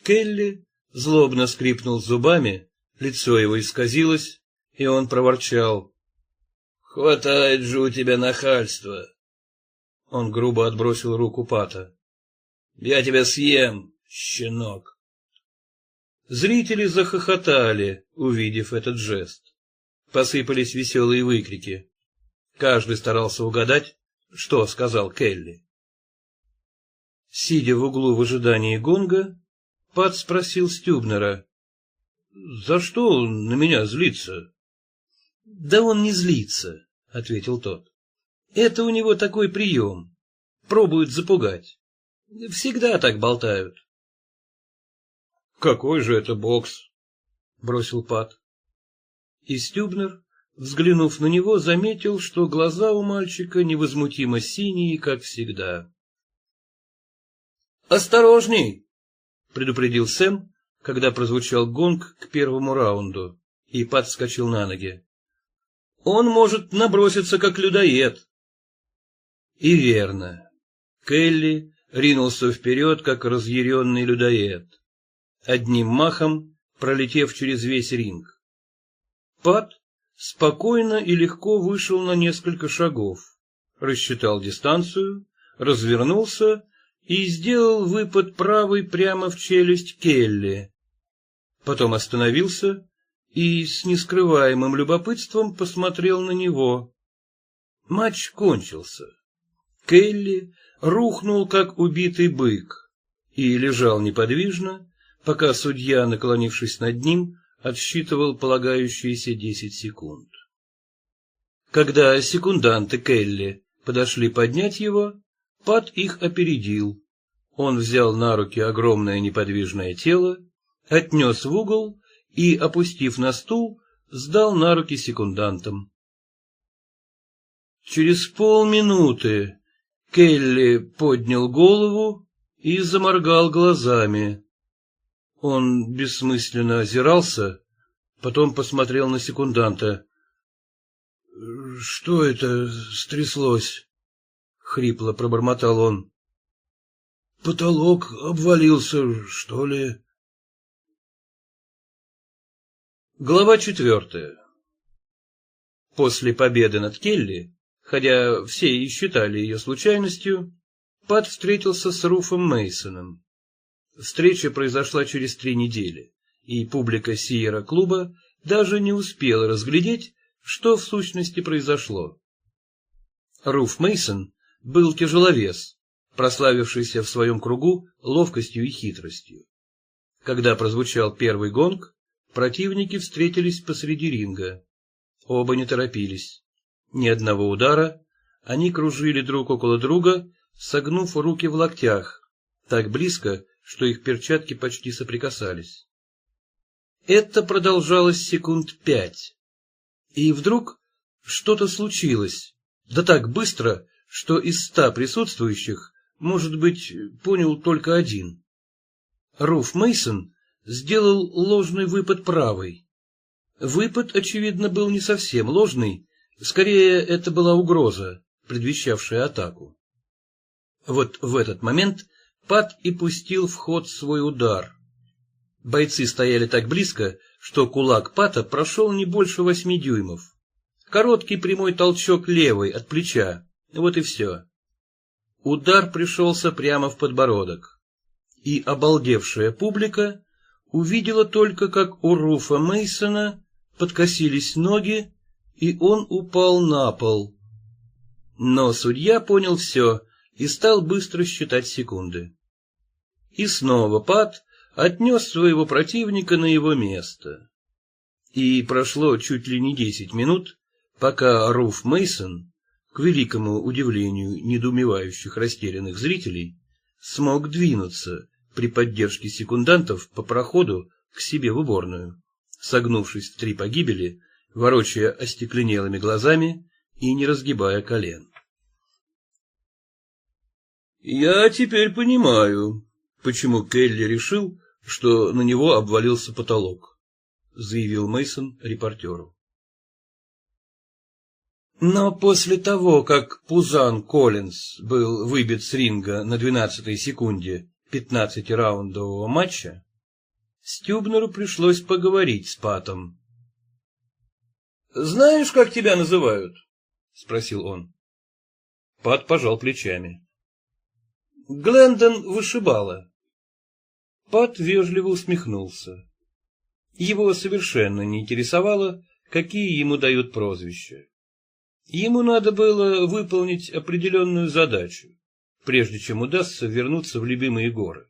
Келли злобно скрипнул зубами, лицо его исказилось, и он проворчал. — Хватает же у тебя нахальства. Он грубо отбросил руку Пата. — Я тебя съем, щенок. Зрители захохотали, увидев этот жест. Посыпались веселые выкрики. Каждый старался угадать, что сказал Келли. Сидя в углу в ожидании гонга, Пат спросил Стюбнера. — За что он на меня злится? — Да он не злится, — ответил тот. — Это у него такой прием. Пробуют запугать. Всегда так болтают. — Какой же это бокс? — бросил Пат. И Стюбнер, взглянув на него, заметил, что глаза у мальчика невозмутимо синие, как всегда. — Осторожней! — предупредил Сэм, когда прозвучал гонг к первому раунду, и Пат вскочил на ноги. «Он может наброситься, как людоед». И верно. Келли ринулся вперед, как разъяренный людоед, одним махом пролетев через весь ринг. Пат спокойно и легко вышел на несколько шагов, рассчитал дистанцию, развернулся и сделал выпад правой прямо в челюсть Келли. Потом остановился и с нескрываемым любопытством посмотрел на него. Матч кончился. Келли рухнул, как убитый бык, и лежал неподвижно, пока судья, наклонившись над ним, отсчитывал полагающиеся десять секунд. Когда секунданты Келли подошли поднять его, Пат их опередил. Он взял на руки огромное неподвижное тело, отнес в угол и, опустив на стул, сдал на руки секундантам. Через полминуты Келли поднял голову и заморгал глазами. Он бессмысленно озирался, потом посмотрел на секунданта. — Что это стряслось? — хрипло пробормотал он. — Потолок обвалился, что ли? Глава четвертая После победы над Келли, хотя все и считали ее случайностью, Пат встретился с Руфом Мейсоном. Встреча произошла через три недели, и публика Сиера-клуба даже не успела разглядеть, что в сущности произошло. Руф Мейсон был тяжеловес, прославившийся в своем кругу ловкостью и хитростью. Когда прозвучал первый гонг, противники встретились посреди ринга. Оба не торопились. Ни одного удара, они кружили друг около друга, согнув руки в локтях, так близко, что их перчатки почти соприкасались. Это продолжалось секунд пять. И вдруг что-то случилось, да так быстро, что из ста присутствующих, может быть, понял только один. Руф Мейсон сделал ложный выпад правой. Выпад, очевидно, был не совсем ложный, скорее это была угроза, предвещавшая атаку. Вот в этот момент Пат и пустил в ход свой удар. Бойцы стояли так близко, что кулак Пата прошел не больше восьми дюймов. Короткий прямой толчок левой от плеча, вот и все. Удар пришелся прямо в подбородок. И обалдевшая публика увидела только, как у Руфа Мейсона подкосились ноги, и он упал на пол. Но судья понял все и стал быстро считать секунды. И снова Пат отнес своего противника на его место. И прошло чуть ли не десять минут, пока Руф Мейсон, к великому удивлению недоумевающих растерянных зрителей, смог двинуться при поддержке секундантов по проходу к себе в уборную, согнувшись в три погибели, ворочая остекленелыми глазами и не разгибая колен. «Я теперь понимаю, почему Келли решил, что на него обвалился потолок», — заявил Мейсон репортеру. Но после того, как Пузан Коллинз был выбит с ринга на двенадцатой секунде пятнадцатираундового матча, Стюбнеру пришлось поговорить с Патом. — Знаешь, как тебя называют? — спросил он. Пат пожал плечами. — Глендон вышибала. Пат вежливо усмехнулся. Его совершенно не интересовало, какие ему дают прозвища. Ему надо было выполнить определенную задачу, прежде чем удастся вернуться в любимые горы.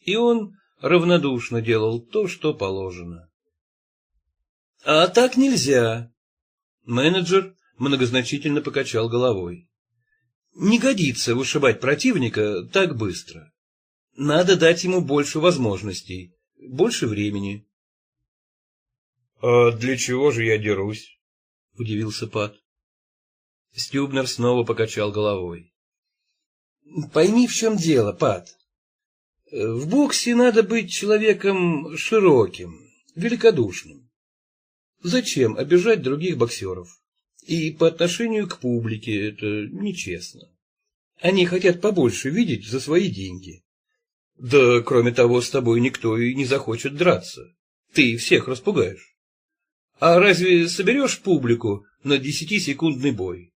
И он равнодушно делал то, что положено. — А так нельзя. Менеджер многозначительно покачал головой. — Не годится вышибать противника так быстро. Надо дать ему больше возможностей, больше времени. — А для чего же я дерусь? — удивился Пат. Стюбнер снова покачал головой. — Пойми, в чем дело, Пат. В боксе надо быть человеком широким, великодушным. Зачем обижать других боксеров? И по отношению к публике это нечестно. Они хотят побольше видеть за свои деньги. Да, кроме того, с тобой никто и не захочет драться. Ты всех распугаешь. А разве соберешь публику на десятисекундный бой?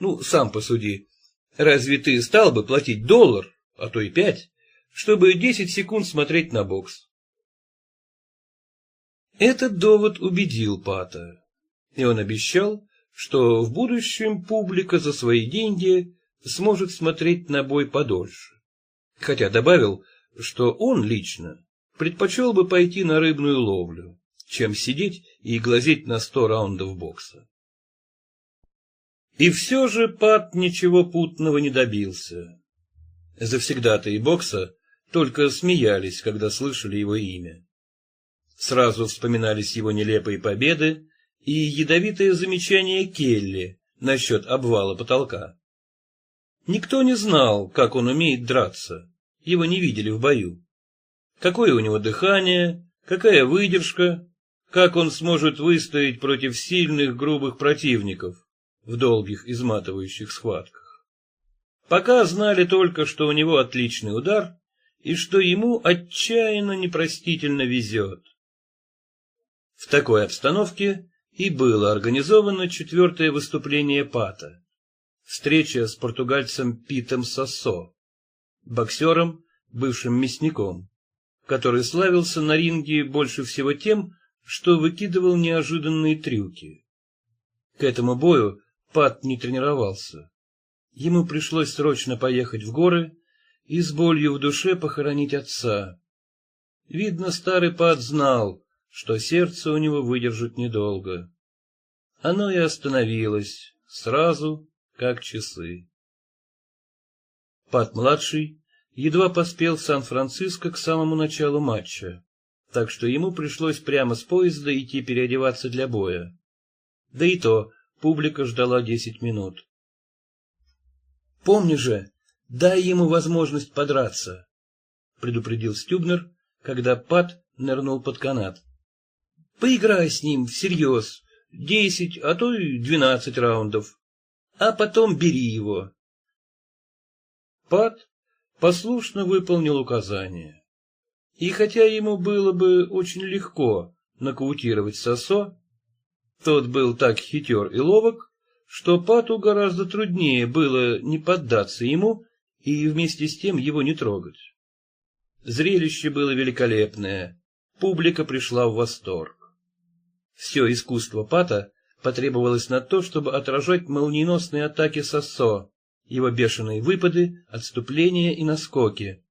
Ну, сам посуди. Разве ты стал бы платить доллар, а то и пять, чтобы десять секунд смотреть на бокс? Этот довод убедил Пата, и он обещал, что в будущем публика за свои деньги сможет смотреть на бой подольше. Хотя добавил, что он лично предпочел бы пойти на рыбную ловлю, чем сидеть и глазеть на сто раундов бокса. И все же Пат ничего путного не добился. Завсегдатые бокса только смеялись, когда слышали его имя. Сразу вспоминались его нелепые победы и ядовитое замечание Келли насчет обвала потолка. Никто не знал, как он умеет драться, его не видели в бою. Какое у него дыхание, какая выдержка, как он сможет выстоять против сильных грубых противников в долгих изматывающих схватках. Пока знали только, что у него отличный удар и что ему отчаянно непростительно везет. В такой обстановке и было организовано четвертое выступление Пата. Встреча с португальцем Питом Сосо, боксером, бывшим мясником, который славился на ринге больше всего тем, что выкидывал неожиданные трюки. К этому бою Пат не тренировался. Ему пришлось срочно поехать в горы и с болью в душе похоронить отца. Видно, старый Пат знал, что сердце у него выдержит недолго. Оно и остановилось, сразу, как часы. Пат-младший едва поспел в Сан-Франциско к самому началу матча, так что ему пришлось прямо с поезда идти переодеваться для боя. Да и то публика ждала десять минут. — Помни же, дай ему возможность подраться, — предупредил Стюбнер, когда Пат нырнул под канат. Поиграй с ним всерьез, десять, а то и двенадцать раундов, а потом бери его. Пат послушно выполнил указание. И хотя ему было бы очень легко нокаутировать Сосо, тот был так хитер и ловок, что Пату гораздо труднее было не поддаться ему и вместе с тем его не трогать. Зрелище было великолепное, публика пришла в восторг. Все искусство Пата потребовалось на то, чтобы отражать молниеносные атаки Сосо, его бешеные выпады, отступления и наскоки.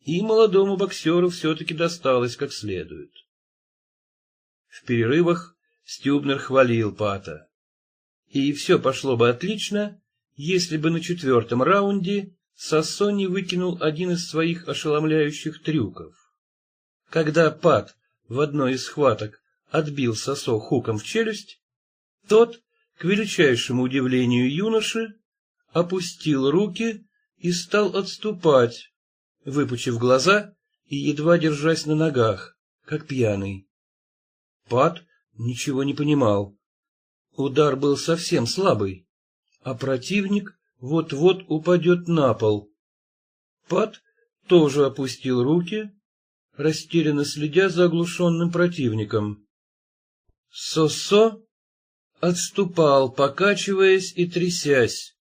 И молодому боксеру все-таки досталось как следует. В перерывах Стюбнер хвалил Пата. И все пошло бы отлично, если бы на четвертом раунде Сосо не выкинул один из своих ошеломляющих трюков. Когда Пат в одной из схваток отбил сосо хуком в челюсть, тот, к величайшему удивлению юноши, опустил руки и стал отступать, выпучив глаза и едва держась на ногах, как пьяный. Пат ничего не понимал. Удар был совсем слабый, а противник вот-вот упадет на пол. Пат тоже опустил руки, растерянно следя за оглушенным противником. Сосо отступал, покачиваясь и трясясь,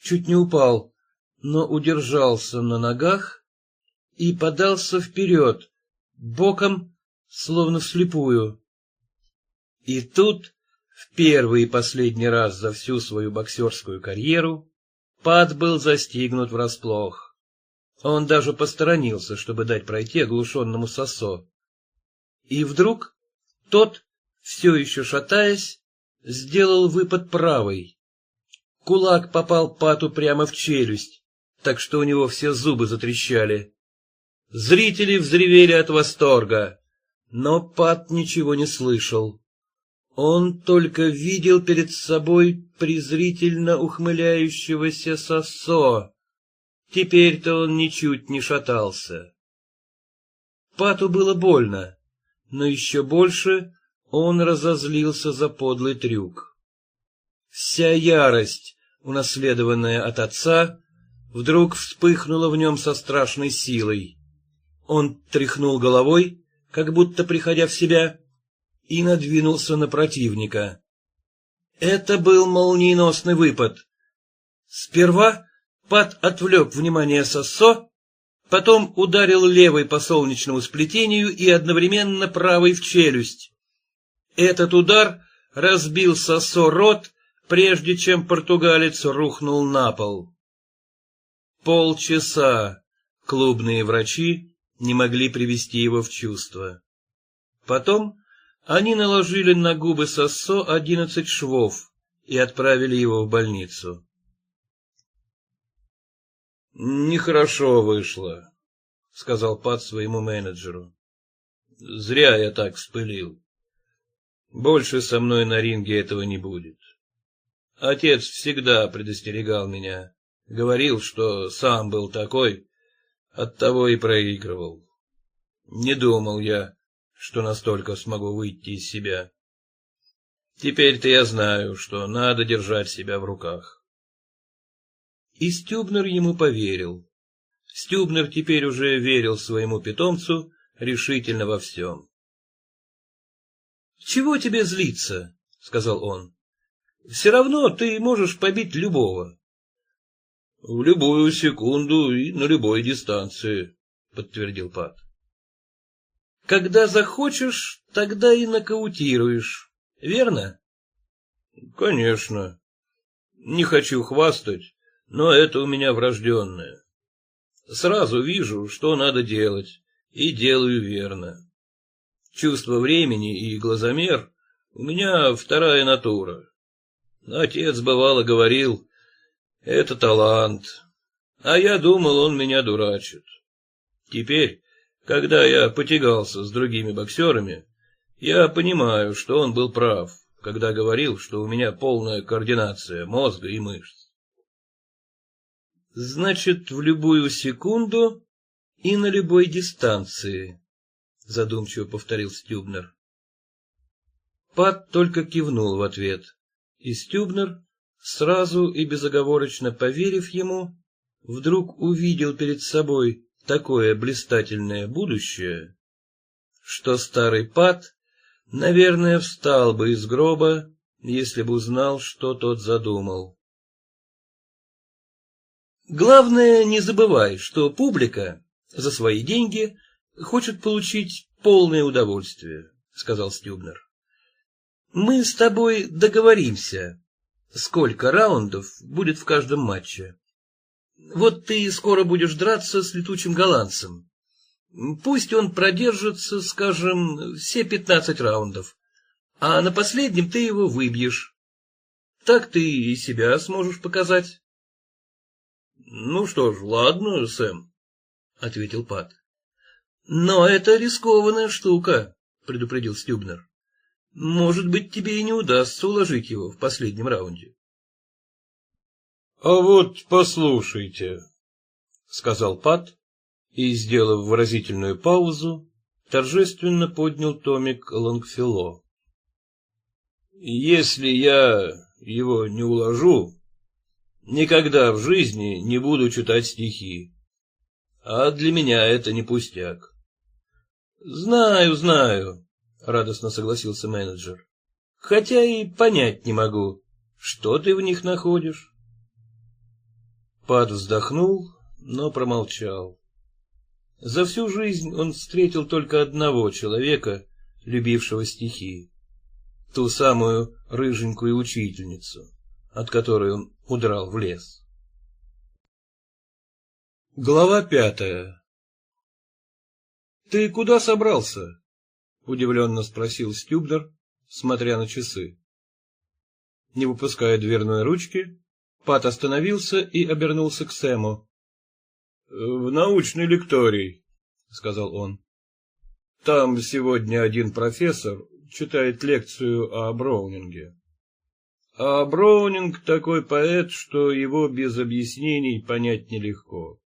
чуть не упал, но удержался на ногах и подался вперед, боком, словно вслепую. И тут, в первый и последний раз за всю свою боксерскую карьеру, Пад был застигнут врасплох. Он даже посторонился, чтобы дать пройти оглушенному сосо. И вдруг тот все еще шатаясь, сделал выпад правой. Кулак попал Пату прямо в челюсть, так что у него все зубы затрещали. Зрители взревели от восторга, но Пат ничего не слышал. Он только видел перед собой презрительно ухмыляющегося сосо. Теперь-то он ничуть не шатался. Пату было больно, но еще больше он разозлился за подлый трюк. Вся ярость, унаследованная от отца, вдруг вспыхнула в нем со страшной силой. Он тряхнул головой, как будто приходя в себя, и надвинулся на противника. Это был молниеносный выпад. Сперва Пат отвлек внимание Сосо, потом ударил левой по солнечному сплетению и одновременно правой в челюсть. Этот удар разбил Сосо рот, прежде чем португалец рухнул на пол. Полчаса клубные врачи не могли привести его в чувство. Потом они наложили на губы Сосо одиннадцать швов и отправили его в больницу. «Нехорошо вышло», — сказал Пат своему менеджеру. «Зря я так вспылил. Больше со мной на ринге этого не будет. Отец всегда предостерегал меня, говорил, что сам был такой, оттого и проигрывал. Не думал я, что настолько смогу выйти из себя. Теперь-то я знаю, что надо держать себя в руках. И Стюбнер ему поверил. Стюбнер теперь уже верил своему питомцу решительно во всем. — Чего тебе злиться? — сказал он. — Все равно ты можешь побить любого. — В любую секунду и на любой дистанции, — подтвердил Пат. — Когда захочешь, тогда и нокаутируешь, верно? — Конечно. Не хочу хвастать, но это у меня врожденное. Сразу вижу, что надо делать, и делаю верно. Чувство времени и глазомер у меня вторая натура. Отец бывало говорил, это талант, а я думал, он меня дурачит. Теперь, когда я потягался с другими боксерами, я понимаю, что он был прав, когда говорил, что у меня полная координация мозга и мышц. Значит, в любую секунду и на любой дистанции, задумчиво повторил Стюбнер. Пат только кивнул в ответ, и Стюбнер, сразу и безоговорочно поверив ему, вдруг увидел перед собой такое блистательное будущее, что старый Пат, наверное, встал бы из гроба, если бы узнал, что тот задумал. Главное, не забывай, что публика за свои деньги хочет получить полное удовольствие, сказал Стюбнер. Мы с тобой договоримся, сколько раундов будет в каждом матче. Вот ты скоро будешь драться с летучим голландцем. Пусть он продержится, скажем, все пятнадцать раундов, а на последнем ты его выбьешь. Так ты и себя сможешь показать. — Ну что ж, ладно, Сэм, — ответил Пат. — Но это рискованная штука, — предупредил Стюбнер. — Может быть, тебе и не удастся уложить его в последнем раунде. — А вот послушайте, — сказал Пат, и, сделав выразительную паузу, торжественно поднял томик Лонгфелло. — Если я его не уложу, Никогда в жизни не буду читать стихи. А для меня это не пустяк. Знаю, знаю, радостно согласился менеджер. Хотя и понять не могу, что ты в них находишь. Пад вздохнул, но промолчал. За всю жизнь он встретил только одного человека, любившего стихи, ту самую рыженькую учительницу от которой он удрал в лес. Глава пятая — Ты куда собрался? — удивленно спросил Стюбнер, смотря на часы. Не выпуская дверной ручки, Пат остановился и обернулся к Сэму. — В научный лекторий, — сказал он. — Там сегодня один профессор читает лекцию о Броунинге. А Броунинг такой поэт, что его без объяснений понять нелегко.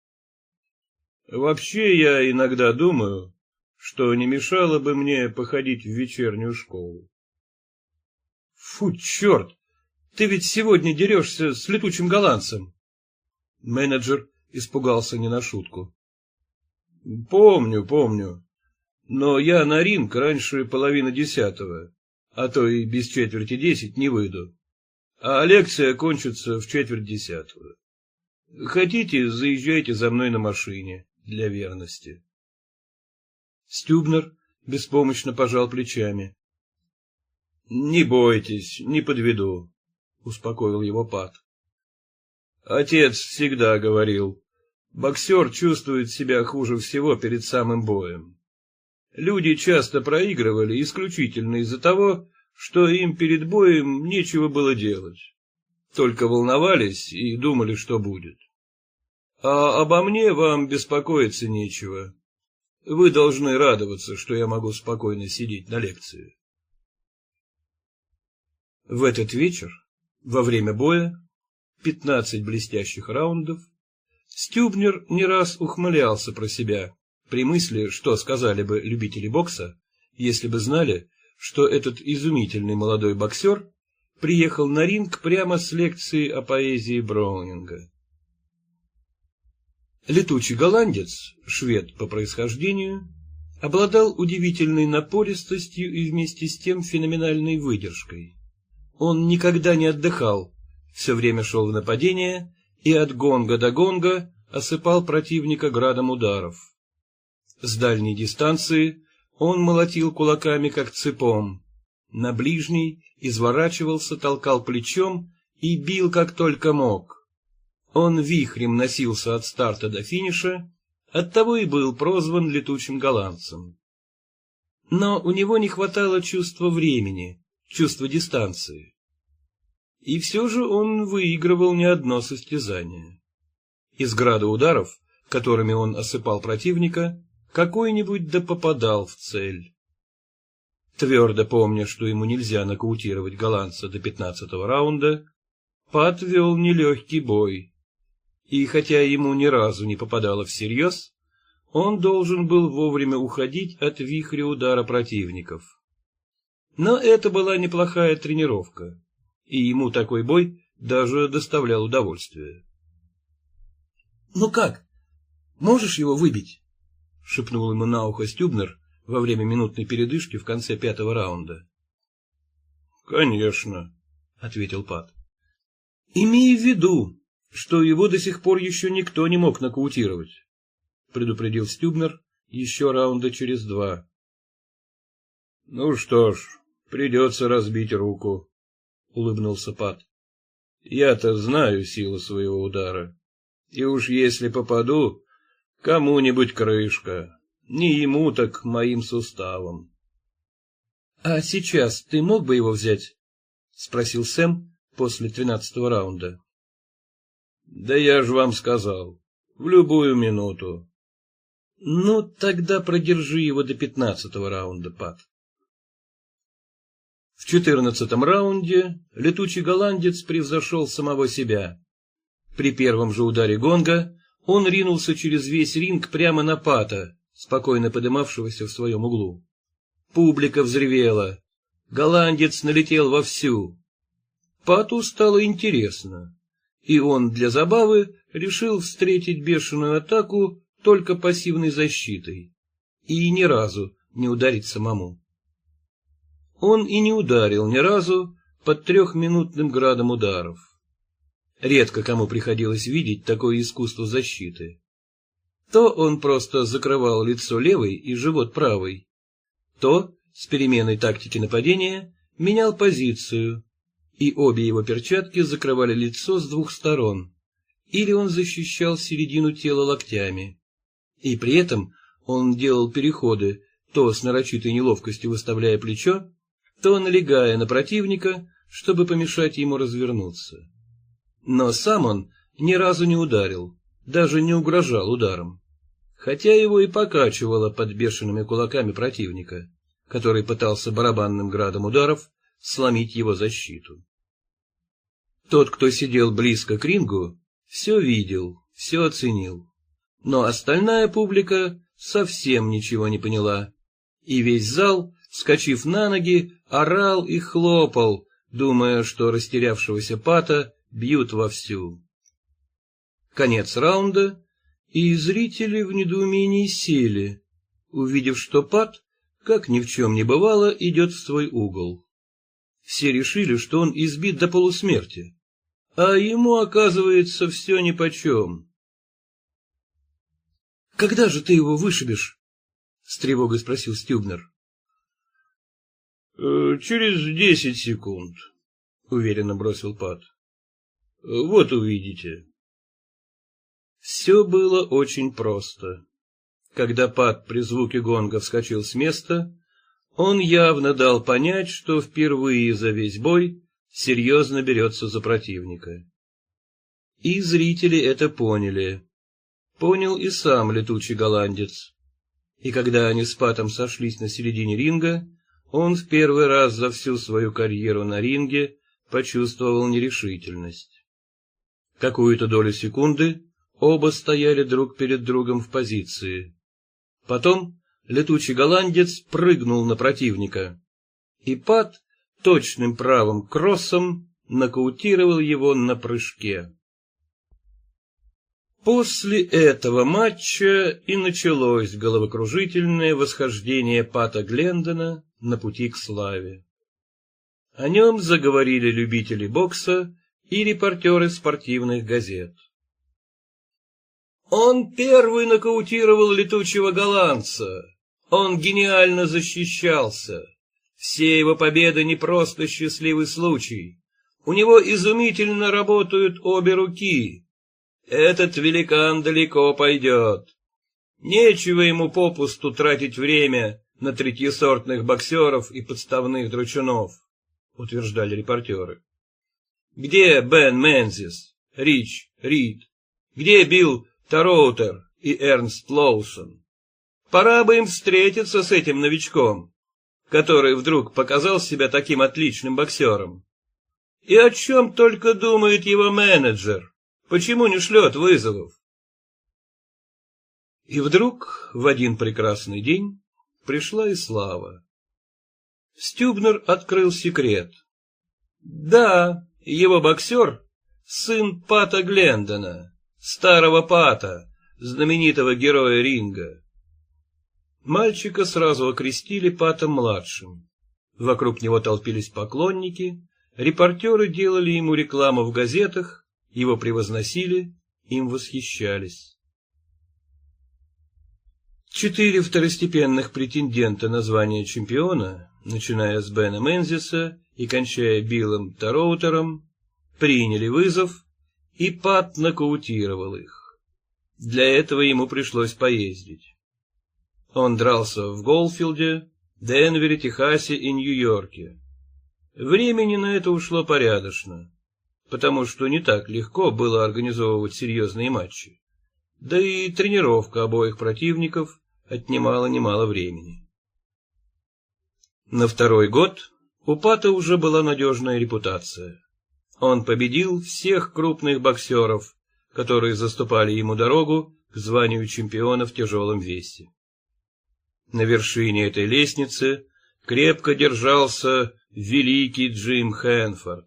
Вообще я иногда думаю, что не мешало бы мне походить в вечернюю школу. Фу, черт! Ты ведь сегодня дерешься с летучим голландцем. Менеджер испугался не на шутку. Помню, помню. Но я на ринг раньше половины десятого, а то и без четверти десять не выйду а лекция кончится в четверть десятого. Хотите, заезжайте за мной на машине для верности. Стюбнер беспомощно пожал плечами. — Не бойтесь, не подведу, — успокоил его Пат. Отец всегда говорил, боксер чувствует себя хуже всего перед самым боем. Люди часто проигрывали исключительно из-за того, что им перед боем нечего было делать. Только волновались и думали, что будет. А обо мне вам беспокоиться нечего. Вы должны радоваться, что я могу спокойно сидеть на лекции. В этот вечер, во время боя, пятнадцать блестящих раундов, Стюбнер не раз ухмылялся про себя, при мысли, что сказали бы любители бокса, если бы знали, что этот изумительный молодой боксер приехал на ринг прямо с лекции о поэзии Броунинга. Летучий голландец, швед по происхождению, обладал удивительной напористостью и вместе с тем феноменальной выдержкой. Он никогда не отдыхал, все время шел в нападение и от гонга до гонга осыпал противника градом ударов. С дальней дистанции он молотил кулаками, как цепом. На ближней изворачивался, толкал плечом и бил, как только мог. Он вихрем носился от старта до финиша, оттого и был прозван летучим голландцем. Но у него не хватало чувства времени, чувства дистанции. И все же он выигрывал не одно состязание. Из града ударов, которыми он осыпал противника, какой-нибудь да попадал в цель. Твердо помня, что ему нельзя нокаутировать голландца до пятнадцатого раунда, Пат вел нелегкий бой. И хотя ему ни разу не попадало всерьез, он должен был вовремя уходить от вихря удара противников. Но это была неплохая тренировка, и ему такой бой даже доставлял удовольствие. — Ну как? Можешь его выбить? — шепнул ему на ухо Стюбнер во время минутной передышки в конце пятого раунда. — Конечно, — ответил Пат. — Имей в виду, что его до сих пор еще никто не мог нокаутировать, — предупредил Стюбнер еще раунда через два. — Ну что ж, придется разбить руку, — улыбнулся Пат. — Я-то знаю силу своего удара, и уж если попаду, Кому-нибудь крышка. Не ему, так моим суставам. — А сейчас ты мог бы его взять? — спросил Сэм после тринадцатого раунда. — Да я же вам сказал. В любую минуту. — Ну, тогда продержи его до пятнадцатого раунда, Пат. В четырнадцатом раунде летучий голландец превзошел самого себя. При первом же ударе гонга он ринулся через весь ринг прямо на Пата, спокойно подымавшегося в своем углу. Публика взревела. Голландец налетел вовсю. Пату стало интересно, и он для забавы решил встретить бешеную атаку только пассивной защитой и ни разу не ударить самому. Он и не ударил ни разу под трехминутным градом ударов. Редко кому приходилось видеть такое искусство защиты. То он просто закрывал лицо левой и живот правой, то, с переменой тактики нападения, менял позицию, и обе его перчатки закрывали лицо с двух сторон, или он защищал середину тела локтями. И при этом он делал переходы, то с нарочитой неловкостью выставляя плечо, то налегая на противника, чтобы помешать ему развернуться. Но сам он ни разу не ударил, даже не угрожал ударом, хотя его и покачивало под бешеными кулаками противника, который пытался барабанным градом ударов сломить его защиту. Тот, кто сидел близко к рингу, все видел, все оценил, но остальная публика совсем ничего не поняла, и весь зал, вскочив на ноги, орал и хлопал, думая, что растерявшегося пата бьют вовсю. Конец раунда, и зрители в недоумении сели, увидев, что Пат, как ни в чем не бывало, идет в свой угол. Все решили, что он избит до полусмерти, а ему, оказывается, все нипочем. — Когда же ты его вышибешь? — с тревогой спросил Стюбнер. «Э, — Через десять секунд, — уверенно бросил Пат. Вот увидите. Все было очень просто. Когда Пат при звуке гонга вскочил с места, он явно дал понять, что впервые за весь бой серьезно берется за противника. И зрители это поняли. Понял и сам летучий голландец. И когда они с Патом сошлись на середине ринга, он в первый раз за всю свою карьеру на ринге почувствовал нерешительность. Какую-то долю секунды оба стояли друг перед другом в позиции. Потом летучий голландец прыгнул на противника, и Пат точным правым кроссом нокаутировал его на прыжке. После этого матча и началось головокружительное восхождение Пата Глендона на пути к славе. О нем заговорили любители бокса и репортеры спортивных газет. Он первый нокаутировал летучего голландца. Он гениально защищался. Все его победы не просто счастливый случай. У него изумительно работают обе руки. Этот великан далеко пойдет. Нечего ему попусту тратить время на третьесортных боксеров и подставных дручунов, утверждали репортеры. Где Бен Мензис, Рич, Рид? Где Билл Тароутер и Эрнст Лоусон? Пора бы им встретиться с этим новичком, который вдруг показал себя таким отличным боксером. И о чем только думает его менеджер? Почему не шлет вызовов? И вдруг в один прекрасный день пришла и слава. Стюбнер открыл секрет. Да, его боксер — сын Пата Глендона, старого Пата, знаменитого героя ринга. Мальчика сразу окрестили Патом-младшим. Вокруг него толпились поклонники, репортеры делали ему рекламу в газетах, его превозносили, им восхищались. Четыре второстепенных претендента на звание чемпиона, начиная с Бена Мензиса и кончая Биллом Тароутером, приняли вызов, и Пат нокаутировал их. Для этого ему пришлось поездить. Он дрался в Голфилде, Денвере, Техасе и Нью-Йорке. Времени на это ушло порядочно потому что не так легко было организовывать серьезные матчи. Да и тренировка обоих противников отнимала немало времени. На второй год у Пата уже была надежная репутация. Он победил всех крупных боксеров, которые заступали ему дорогу к званию чемпиона в тяжелом весе. На вершине этой лестницы крепко держался великий Джим Хэнфорд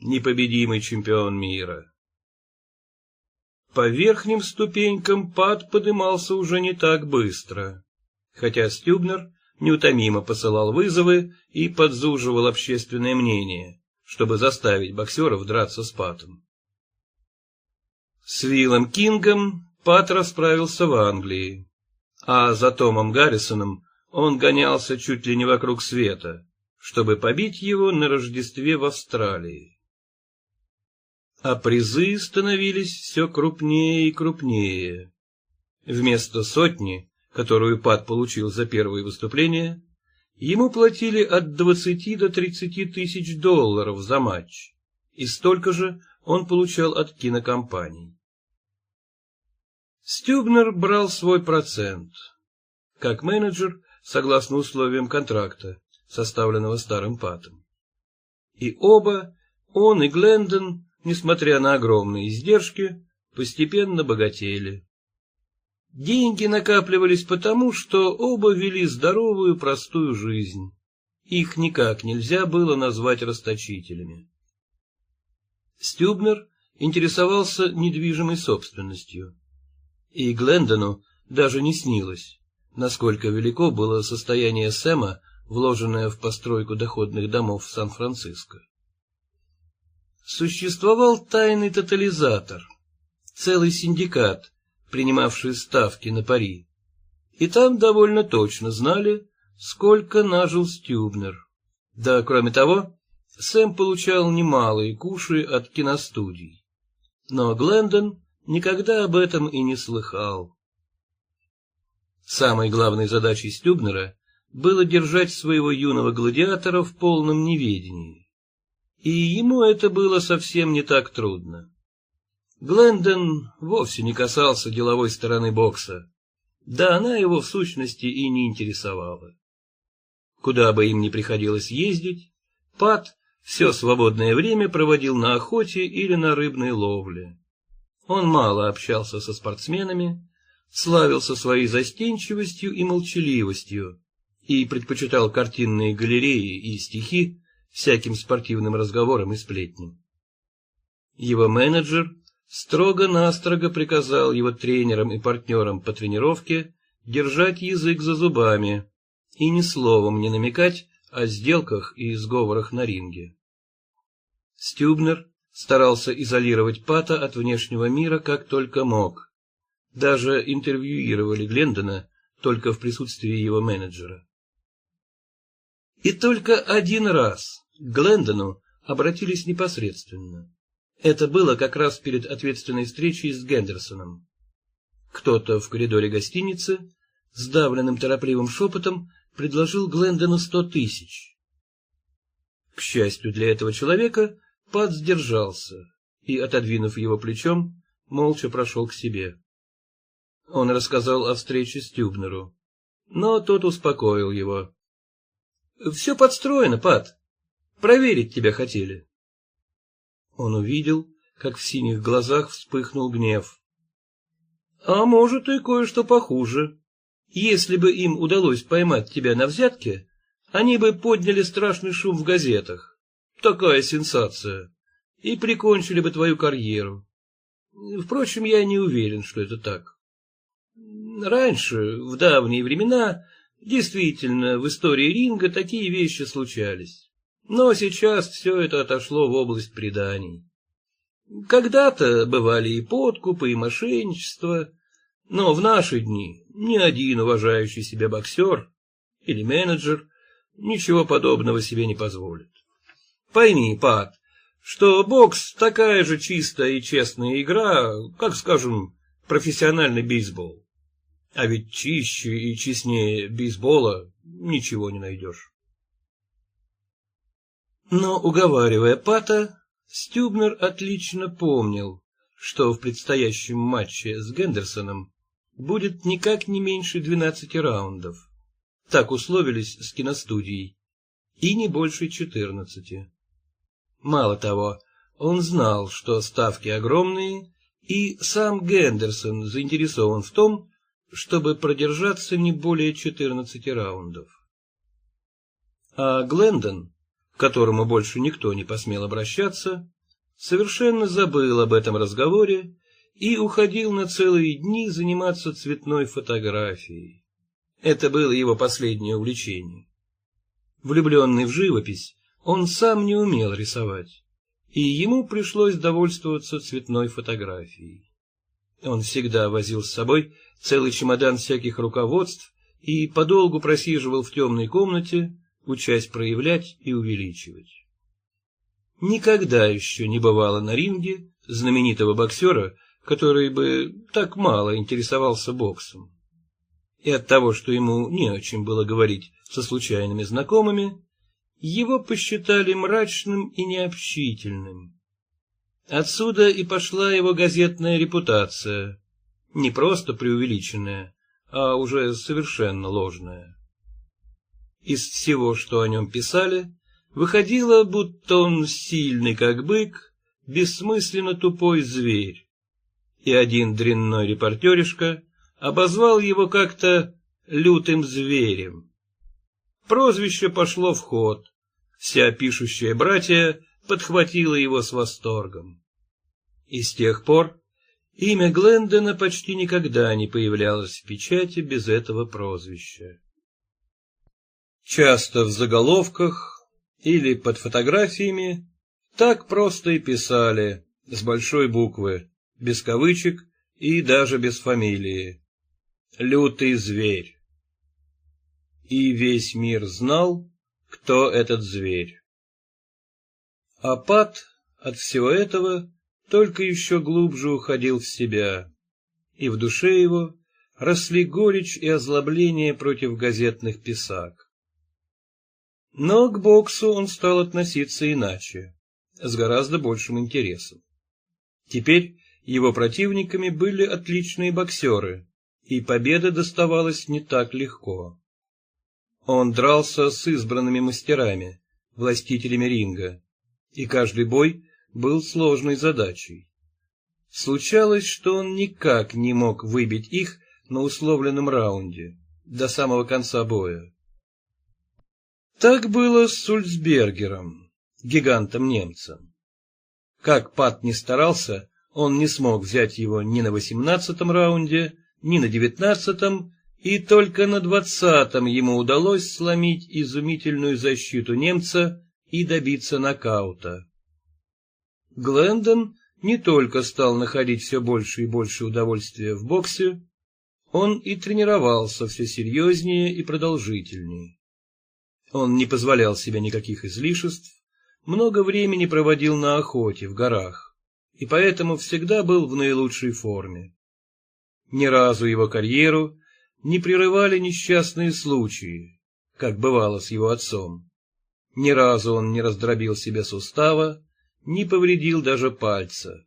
непобедимый чемпион мира. По верхним ступенькам пад подымался уже не так быстро, хотя Стюбнер неутомимо посылал вызовы и подзуживал общественное мнение, чтобы заставить боксеров драться с Патом. С Виллом Кингом Пат расправился в Англии, а за Томом Гаррисоном он гонялся чуть ли не вокруг света, чтобы побить его на Рождестве в Австралии а призы становились все крупнее и крупнее. Вместо сотни, которую Пат получил за первое выступление, ему платили от двадцати до тридцати тысяч долларов за матч, и столько же он получал от кинокомпаний. Стюбнер брал свой процент, как менеджер, согласно условиям контракта, составленного старым Патом. И оба, он и Глендон, несмотря на огромные издержки, постепенно богатели. Деньги накапливались потому, что оба вели здоровую простую жизнь. Их никак нельзя было назвать расточителями. Стюбнер интересовался недвижимой собственностью. И Глендону даже не снилось, насколько велико было состояние Сэма, вложенное в постройку доходных домов в Сан-Франциско существовал тайный тотализатор, целый синдикат, принимавший ставки на пари. И там довольно точно знали, сколько нажил Стюбнер. Да, кроме того, Сэм получал немалые куши от киностудий. Но Глендон никогда об этом и не слыхал. Самой главной задачей Стюбнера было держать своего юного гладиатора в полном неведении и ему это было совсем не так трудно. Глендон вовсе не касался деловой стороны бокса, да она его в сущности и не интересовала. Куда бы им ни приходилось ездить, Пат все свободное время проводил на охоте или на рыбной ловле. Он мало общался со спортсменами, славился своей застенчивостью и молчаливостью и предпочитал картинные галереи и стихи всяким спортивным разговорам и сплетням. Его менеджер строго-настрого приказал его тренерам и партнерам по тренировке держать язык за зубами и ни словом не намекать о сделках и сговорах на ринге. Стюбнер старался изолировать Пата от внешнего мира как только мог. Даже интервьюировали Глендона только в присутствии его менеджера. И только один раз к Глендону обратились непосредственно. Это было как раз перед ответственной встречей с Гендерсоном. Кто-то в коридоре гостиницы сдавленным торопливым шепотом предложил Глендону сто тысяч. К счастью для этого человека, Пат сдержался и, отодвинув его плечом, молча прошел к себе. Он рассказал о встрече с Тюбнеру, но тот успокоил его. — Все подстроено, Пат. Проверить тебя хотели. Он увидел, как в синих глазах вспыхнул гнев. — А может, и кое-что похуже. Если бы им удалось поймать тебя на взятке, они бы подняли страшный шум в газетах. Такая сенсация. И прикончили бы твою карьеру. Впрочем, я не уверен, что это так. Раньше, в давние времена, действительно, в истории ринга такие вещи случались. Но сейчас все это отошло в область преданий. Когда-то бывали и подкупы, и мошенничество, но в наши дни ни один уважающий себя боксер или менеджер ничего подобного себе не позволит. Пойми, Пат, что бокс такая же чистая и честная игра, как, скажем, профессиональный бейсбол. А ведь чище и честнее бейсбола ничего не найдешь. Но, уговаривая Пата, Стюбнер отлично помнил, что в предстоящем матче с Гендерсоном будет никак не меньше двенадцати раундов. Так условились с киностудией. И не больше четырнадцати. Мало того, он знал, что ставки огромные, и сам Гендерсон заинтересован в том, чтобы продержаться не более 14 раундов. А Глендон, к которому больше никто не посмел обращаться, совершенно забыл об этом разговоре и уходил на целые дни заниматься цветной фотографией. Это было его последнее увлечение. Влюбленный в живопись, он сам не умел рисовать, и ему пришлось довольствоваться цветной фотографией. Он всегда возил с собой целый чемодан всяких руководств и подолгу просиживал в темной комнате, учась проявлять и увеличивать. Никогда еще не бывало на ринге знаменитого боксера, который бы так мало интересовался боксом. И от того, что ему не о чем было говорить со случайными знакомыми, его посчитали мрачным и необщительным. Отсюда и пошла его газетная репутация, не просто преувеличенная, а уже совершенно ложная. Из всего, что о нем писали, выходило, будто он сильный, как бык, бессмысленно тупой зверь. И один дрянной репортеришка обозвал его как-то лютым зверем. Прозвище пошло в ход. Вся пишущая братья подхватила его с восторгом. И с тех пор имя Глендона почти никогда не появлялось в печати без этого прозвища. Часто в заголовках или под фотографиями так просто и писали, с большой буквы, без кавычек и даже без фамилии. Лютый зверь и весь мир знал, кто этот зверь. А Пат от всего этого только еще глубже уходил в себя, и в душе его росли горечь и озлобление против газетных писак. Но к боксу он стал относиться иначе, с гораздо большим интересом. Теперь его противниками были отличные боксеры, и победа доставалась не так легко. Он дрался с избранными мастерами, властителями ринга, и каждый бой был сложной задачей. Случалось, что он никак не мог выбить их на условленном раунде, до самого конца боя. Так было с Сульцбергером, гигантом-немцем. Как Пат не старался, он не смог взять его ни на восемнадцатом раунде, ни на девятнадцатом, и только на двадцатом ему удалось сломить изумительную защиту немца и добиться нокаута. Глендон не только стал находить все больше и больше удовольствия в боксе, он и тренировался все серьезнее и продолжительнее. Он не позволял себе никаких излишеств, много времени проводил на охоте в горах, и поэтому всегда был в наилучшей форме. Ни разу его карьеру не прерывали несчастные случаи, как бывало с его отцом. Ни разу он не раздробил себе сустава, не повредил даже пальца.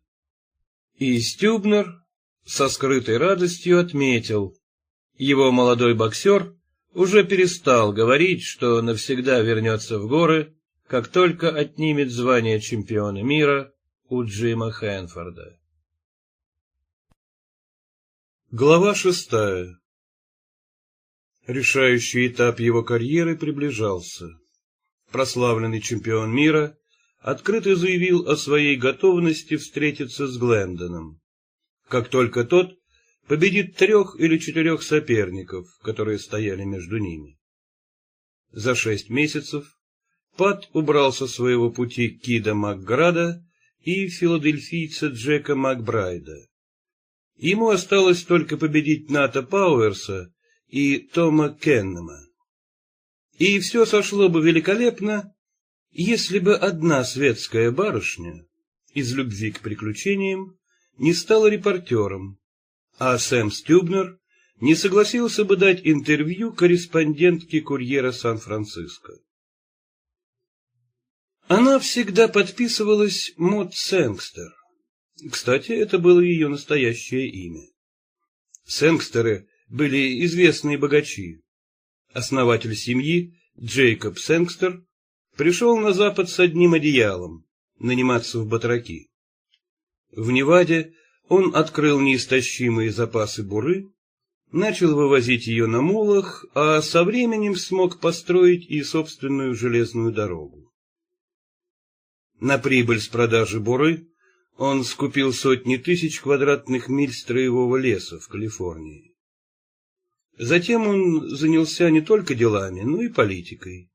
И Стюбнер со скрытой радостью отметил, его молодой боксер уже перестал говорить, что навсегда вернется в горы, как только отнимет звание чемпиона мира у Джима Хэнфорда. Глава шестая Решающий этап его карьеры приближался. Прославленный чемпион мира открыто заявил о своей готовности встретиться с Глендоном. Как только тот победит трех или четырех соперников, которые стояли между ними. За шесть месяцев Пат убрал со своего пути Кида Макграда и филадельфийца Джека Макбрайда. Ему осталось только победить Ната Пауэрса и Тома Кеннема. И все сошло бы великолепно, если бы одна светская барышня из любви к приключениям не стала репортером, а Сэм Стюбнер не согласился бы дать интервью корреспондентке курьера Сан-Франциско. Она всегда подписывалась Мод Сэнгстер. Кстати, это было ее настоящее имя. Сэнгстеры были известные богачи. Основатель семьи, Джейкоб Сэнгстер, пришел на запад с одним одеялом, наниматься в батраки. В Неваде он открыл неистощимые запасы буры, начал вывозить ее на мулах, а со временем смог построить и собственную железную дорогу. На прибыль с продажи буры он скупил сотни тысяч квадратных миль строевого леса в Калифорнии. Затем он занялся не только делами, но и политикой.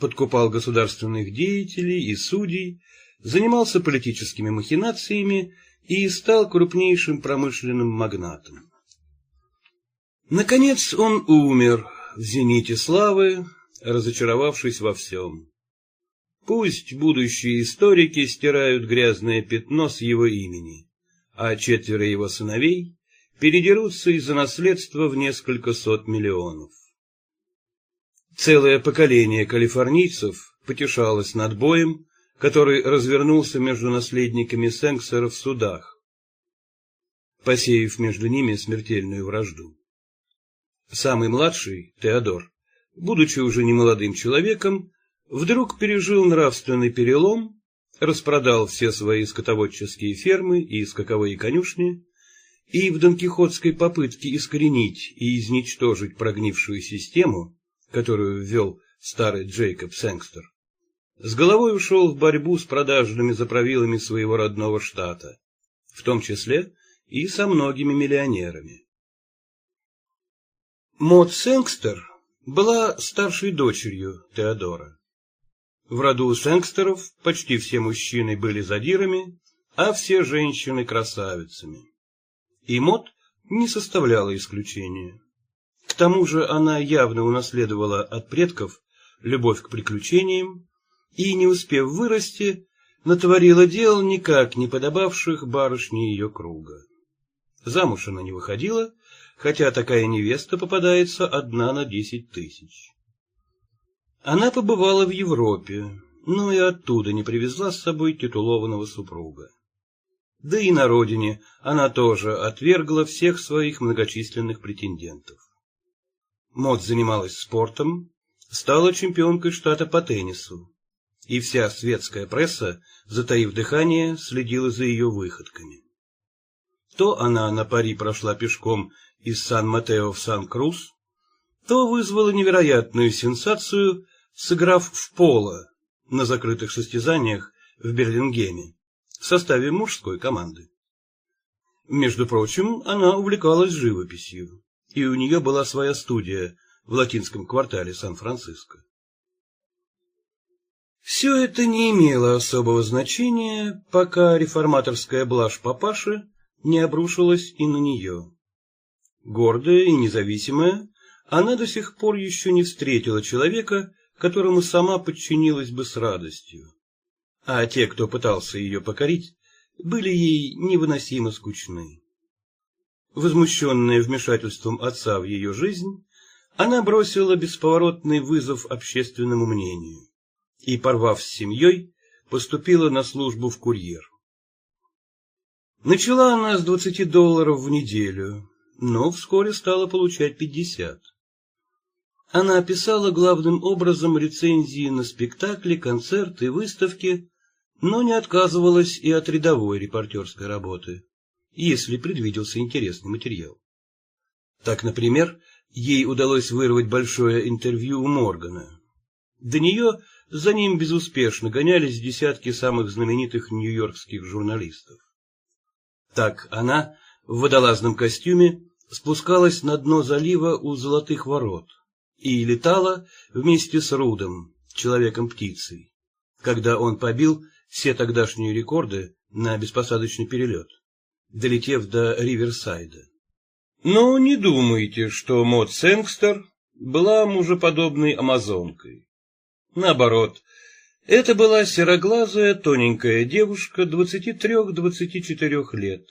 Подкупал государственных деятелей и судей, занимался политическими махинациями и стал крупнейшим промышленным магнатом. Наконец он умер в зените славы, разочаровавшись во всем. Пусть будущие историки стирают грязное пятно с его имени, а четверо его сыновей передерутся из-за наследства в несколько сот миллионов. Целое поколение калифорнийцев потешалось над боем, который развернулся между наследниками Сенксера в судах, посеяв между ними смертельную вражду. Самый младший, Теодор, будучи уже немолодым человеком, вдруг пережил нравственный перелом, распродал все свои скотоводческие фермы и скаковые конюшни и в донкихотской попытке искоренить и изничтожить прогнившую систему, которую ввел старый Джейкоб Сэнгстер, с головой ушел в борьбу с продажными заправилами своего родного штата, в том числе и со многими миллионерами. Мод Сэнгстер была старшей дочерью Теодора. В роду Сэнгстеров почти все мужчины были задирами, а все женщины красавицами и Мот не составляла исключения. К тому же она явно унаследовала от предков любовь к приключениям и, не успев вырасти, натворила дел никак не подобавших барышне ее круга. Замуж она не выходила, хотя такая невеста попадается одна на десять тысяч. Она побывала в Европе, но и оттуда не привезла с собой титулованного супруга. Да и на родине она тоже отвергла всех своих многочисленных претендентов. Мод занималась спортом, стала чемпионкой штата по теннису, и вся светская пресса, затаив дыхание, следила за ее выходками. То она на пари прошла пешком из Сан-Матео в Сан-Крус, то вызвало невероятную сенсацию, сыграв в поло на закрытых состязаниях в Берлингеме в составе мужской команды. Между прочим, она увлекалась живописью, и у нее была своя студия в латинском квартале Сан-Франциско. Все это не имело особого значения, пока реформаторская блажь папаши не обрушилась и на нее. Гордая и независимая, она до сих пор еще не встретила человека, которому сама подчинилась бы с радостью. А те, кто пытался ее покорить, были ей невыносимо скучны. Возмущенная вмешательством отца в ее жизнь, она бросила бесповоротный вызов общественному мнению и, порвав с семьей, поступила на службу в курьер. Начала она с двадцати долларов в неделю, но вскоре стала получать пятьдесят. Она писала главным образом рецензии на спектакли, концерты, выставки, но не отказывалась и от рядовой репортерской работы, если предвиделся интересный материал. Так, например, ей удалось вырвать большое интервью у Моргана. До нее за ним безуспешно гонялись десятки самых знаменитых нью-йоркских журналистов. Так она в водолазном костюме спускалась на дно залива у Золотых ворот и летала вместе с Рудом, человеком-птицей, когда он побил все тогдашние рекорды на беспосадочный перелет, долетев до Риверсайда. Но не думайте, что Мод Сенгстер была мужеподобной амазонкой. Наоборот, это была сероглазая тоненькая девушка двадцати трех-двадцати четырех лет,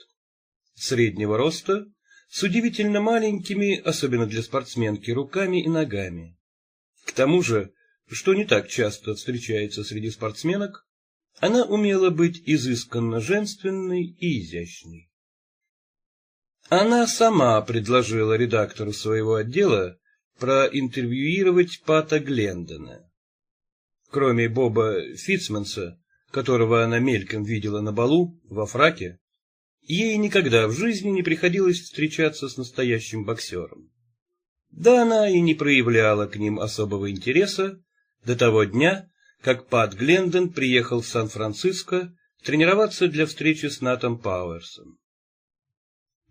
среднего роста, с удивительно маленькими, особенно для спортсменки, руками и ногами. К тому же, что не так часто встречается среди спортсменок, она умела быть изысканно женственной и изящной. Она сама предложила редактору своего отдела проинтервьюировать Пата Глендона. Кроме Боба Фитцманса, которого она мельком видела на балу, во фраке, ей никогда в жизни не приходилось встречаться с настоящим боксером. Да она и не проявляла к ним особого интереса до того дня, как Пат Глендон приехал в Сан-Франциско тренироваться для встречи с Натом Пауэрсом.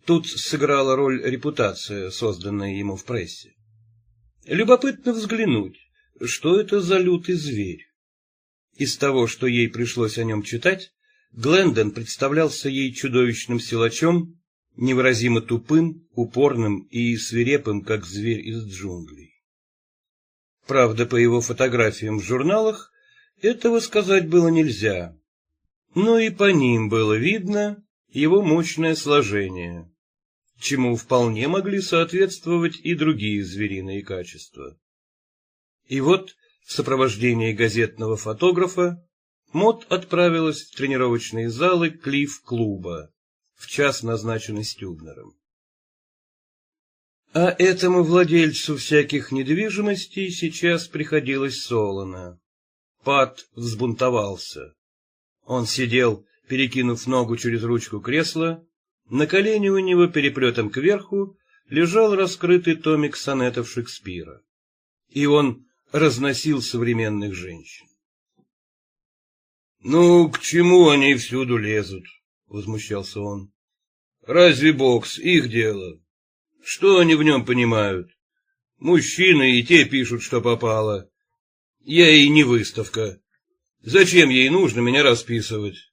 Тут сыграла роль репутация, созданная ему в прессе. Любопытно взглянуть, что это за лютый зверь. Из того, что ей пришлось о нем читать, Глендон представлялся ей чудовищным силачом, невыразимо тупым, упорным и свирепым, как зверь из джунглей. Правда, по его фотографиям в журналах этого сказать было нельзя, но и по ним было видно его мощное сложение, чему вполне могли соответствовать и другие звериные качества. И вот в сопровождении газетного фотографа Мот отправилась в тренировочные залы Клифф-клуба в час, назначенный Стюбнером. А этому владельцу всяких недвижимостей сейчас приходилось солоно. Пат взбунтовался. Он сидел, перекинув ногу через ручку кресла, на колене у него переплетом кверху лежал раскрытый томик сонетов Шекспира. И он разносил современных женщин. — Ну, к чему они всюду лезут? — возмущался он. — Разве бокс их дело? Что они в нем понимают? Мужчины и те пишут, что попало. Я и не выставка. Зачем ей нужно меня расписывать?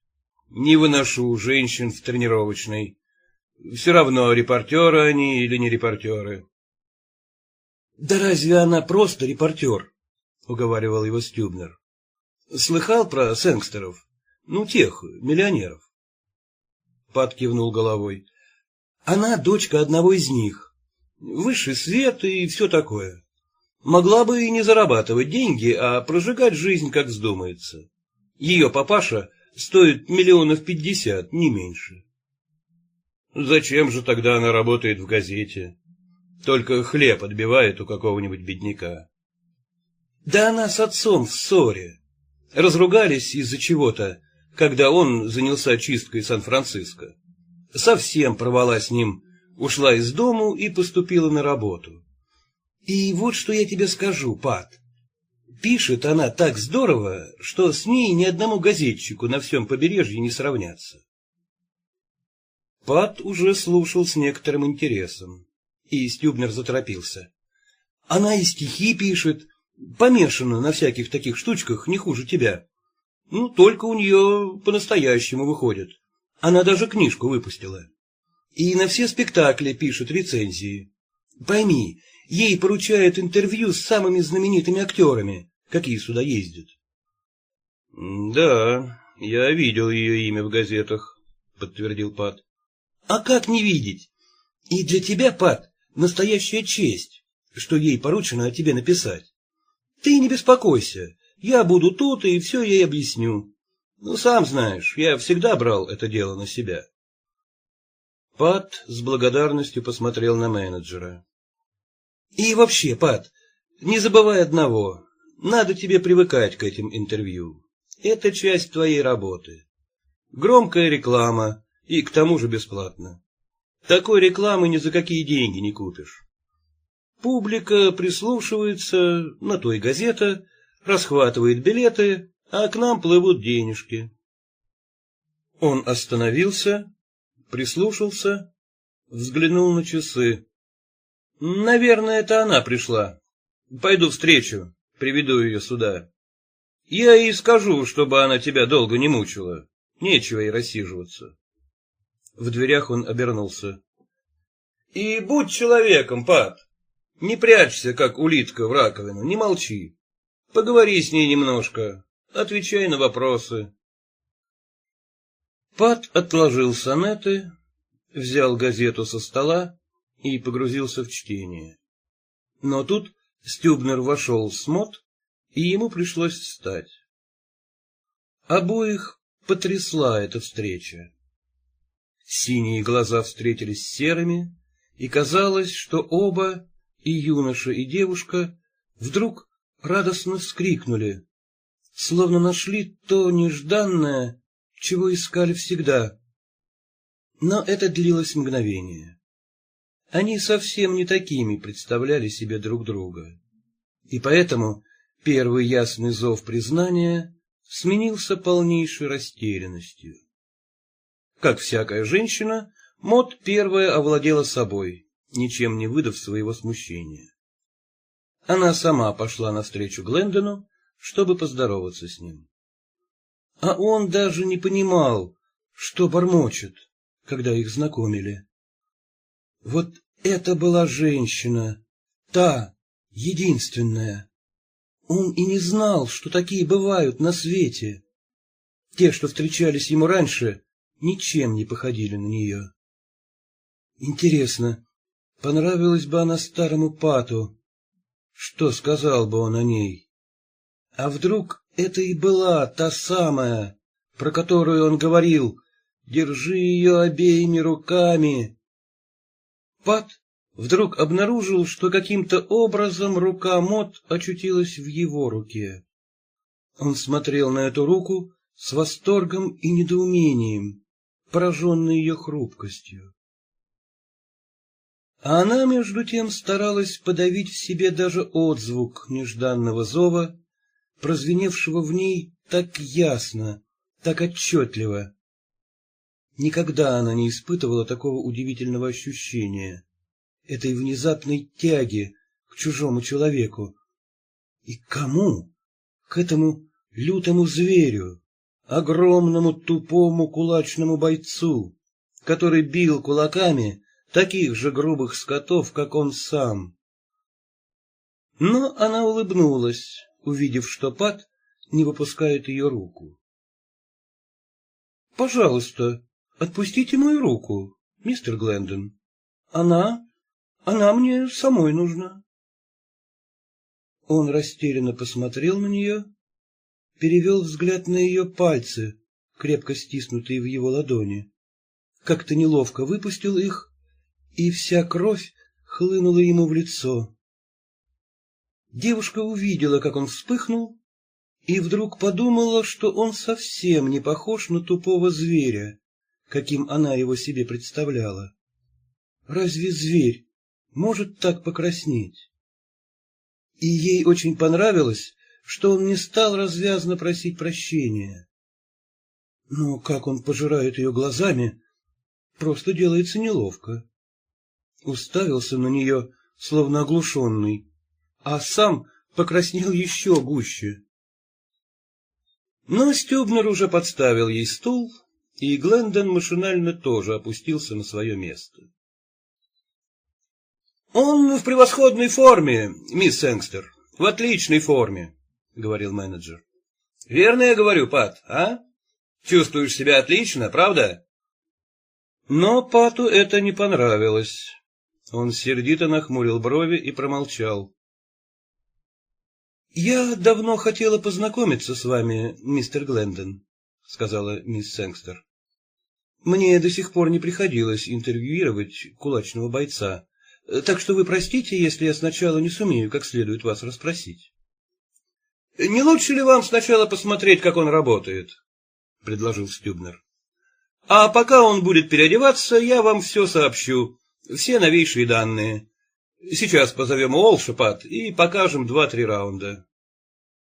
Не выношу женщин в тренировочной. Все равно, репортеры они или не репортеры. — Да разве она просто репортер? — уговаривал его Стюбнер. — Слыхал про сэнгстеров? Ну, тех, миллионеров. Пат кивнул головой. — Она дочка одного из них. Высший свет и все такое. Могла бы и не зарабатывать деньги, а прожигать жизнь, как вздумается. Ее папаша стоит миллионов пятьдесят, не меньше. Зачем же тогда она работает в газете? Только хлеб отбивает у какого-нибудь бедняка. Да она с отцом в ссоре. Разругались из-за чего-то, когда он занялся чисткой Сан-Франциско. Совсем порвала с ним, ушла из дому и поступила на работу. И вот что я тебе скажу, Пат. Пишет она так здорово, что с ней ни одному газетчику на всем побережье не сравняться. Пат уже слушал с некоторым интересом, и Стюбнер заторопился. Она и стихи пишет, помешана на всяких таких штучках, не хуже тебя. Ну, только у нее по-настоящему выходит. Она даже книжку выпустила. И на все спектакли пишет рецензии. Пойми, ей поручают интервью с самыми знаменитыми актерами, какие сюда ездят. — Да, я видел ее имя в газетах, — подтвердил Пат. — А как не видеть? И для тебя, Пат, настоящая честь, что ей поручено о тебе написать. Ты не беспокойся, я буду тут и все ей объясню. Ну, сам знаешь, я всегда брал это дело на себя. Пат с благодарностью посмотрел на менеджера. И вообще, Пат, не забывай одного. Надо тебе привыкать к этим интервью. Это часть твоей работы. Громкая реклама и к тому же бесплатно. Такой рекламы ни за какие деньги не купишь. Публика прислушивается, на той газета, расхватывает билеты, а к нам плывут денежки. Он остановился, прислушался, взглянул на часы. Наверное, это она пришла. Пойду встречу, приведу ее сюда. Я ей скажу, чтобы она тебя долго не мучила. Нечего ей рассиживаться. В дверях он обернулся. — И будь человеком, Пат. Не прячься, как улитка в раковину, не молчи. Поговори с ней немножко, отвечай на вопросы. Пат отложил сонеты, взял газету со стола и погрузился в чтение. Но тут Стюбнер вошел с мод, и ему пришлось встать. Обоих потрясла эта встреча. Синие глаза встретились с серыми, и казалось, что оба, и юноша, и девушка, вдруг радостно вскрикнули, словно нашли то нежданное, чего искали всегда. Но это длилось мгновение. Они совсем не такими представляли себе друг друга. И поэтому первый ясный зов признания сменился полнейшей растерянностью. Как всякая женщина, Мот первая овладела собой, ничем не выдав своего смущения. Она сама пошла навстречу Глендону, чтобы поздороваться с ним. А он даже не понимал, что бормочет, когда их знакомили. Вот это была женщина, та, единственная. Он и не знал, что такие бывают на свете. Те, что встречались ему раньше, ничем не походили на нее. Интересно, понравилась бы она старому Пату? Что сказал бы он о ней? А вдруг это и была та самая, про которую он говорил, «Держи ее обеими руками». Пат вдруг обнаружил, что каким-то образом рука Мот очутилась в его руке. Он смотрел на эту руку с восторгом и недоумением, пораженный ее хрупкостью. А она, между тем, старалась подавить в себе даже отзвук нежданного зова, прозвеневшего в ней так ясно, так отчетливо. Никогда она не испытывала такого удивительного ощущения, этой внезапной тяги к чужому человеку. И кому? К этому лютому зверю, огромному тупому кулачному бойцу, который бил кулаками таких же грубых скотов, как он сам. Но она улыбнулась, увидев, что Пат не выпускает ее руку. — Пожалуйста, отпустите мою руку, мистер Глендон. Она... она мне самой нужна. Он растерянно посмотрел на нее, перевел взгляд на ее пальцы, крепко стиснутые в его ладони, как-то неловко выпустил их, и вся кровь хлынула ему в лицо. Девушка увидела, как он вспыхнул, и вдруг подумала, что он совсем не похож на тупого зверя, каким она его себе представляла. разве зверь может так покраснеть? И ей очень понравилось, что он не стал развязно просить прощения. Но как он пожирает ее глазами, просто делается неловко. Уставился на нее, словно оглушенный, а сам покраснел еще гуще. Но Стюбнер уже подставил ей стул, и Глендон машинально тоже опустился на свое место. — Он в превосходной форме, мисс Энгстер, в отличной форме, — говорил менеджер. — Верно я говорю, Пат, а? Чувствуешь себя отлично, правда? Но Пату это не понравилось. Он сердито нахмурил брови и промолчал. «Я давно хотела познакомиться с вами, мистер Глендон», — сказала мисс Сэнгстер. «Мне до сих пор не приходилось интервьюировать кулачного бойца, так что вы простите, если я сначала не сумею как следует вас расспросить». «Не лучше ли вам сначала посмотреть, как он работает?» — предложил Стюбнер. «А пока он будет переодеваться, я вам все сообщу, все новейшие данные. Сейчас позовем Уолшепат и покажем два-три раунда.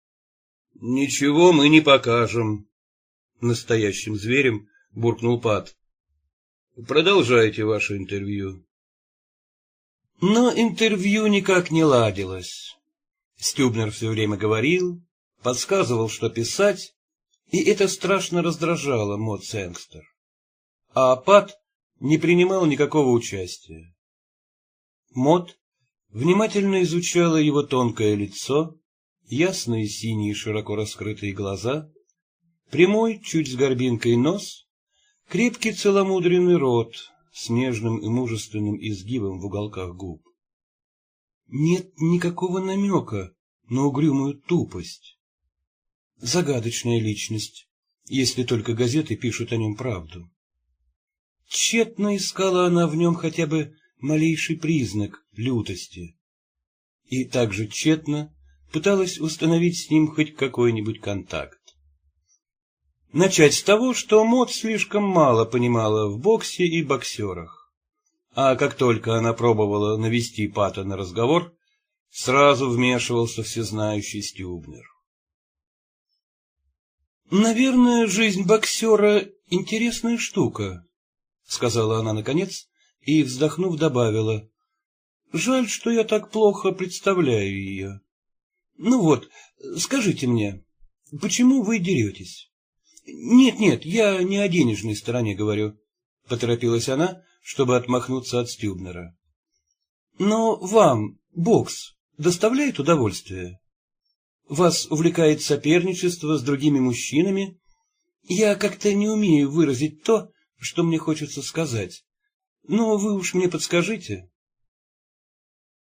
— Ничего мы не покажем, — настоящим зверем буркнул Пат. — Продолжайте ваше интервью. Но интервью никак не ладилось. Стюбнер все время говорил, подсказывал, что писать, и это страшно раздражало Мод Сэнгстер. А Пат не принимал никакого участия. Мод внимательно изучала его тонкое лицо, ясные синие широко раскрытые глаза, прямой, чуть с горбинкой нос, крепкий целомудренный рот с нежным и мужественным изгибом в уголках губ. Нет никакого намека на угрюмую тупость. Загадочная личность, если только газеты пишут о нем правду. Тщетно искала она в нем хотя бы малейший признак лютости. И также тщетно пыталась установить с ним хоть какой-нибудь контакт. Начать с того, что Мот слишком мало понимала в боксе и боксерах. А как только она пробовала навести Пата на разговор, сразу вмешивался всезнающий Стюбнер. «Наверное, жизнь боксера — интересная штука», — сказала она наконец и, вздохнув, добавила. «Жаль, что я так плохо представляю ее. Ну вот, скажите мне, почему вы деретесь?» «Нет-нет, я не о денежной стороне говорю», — поторопилась она, чтобы отмахнуться от Стюбнера. «Но вам бокс доставляет удовольствие? Вас увлекает соперничество с другими мужчинами? Я как-то не умею выразить то, что мне хочется сказать. Но вы уж мне подскажите.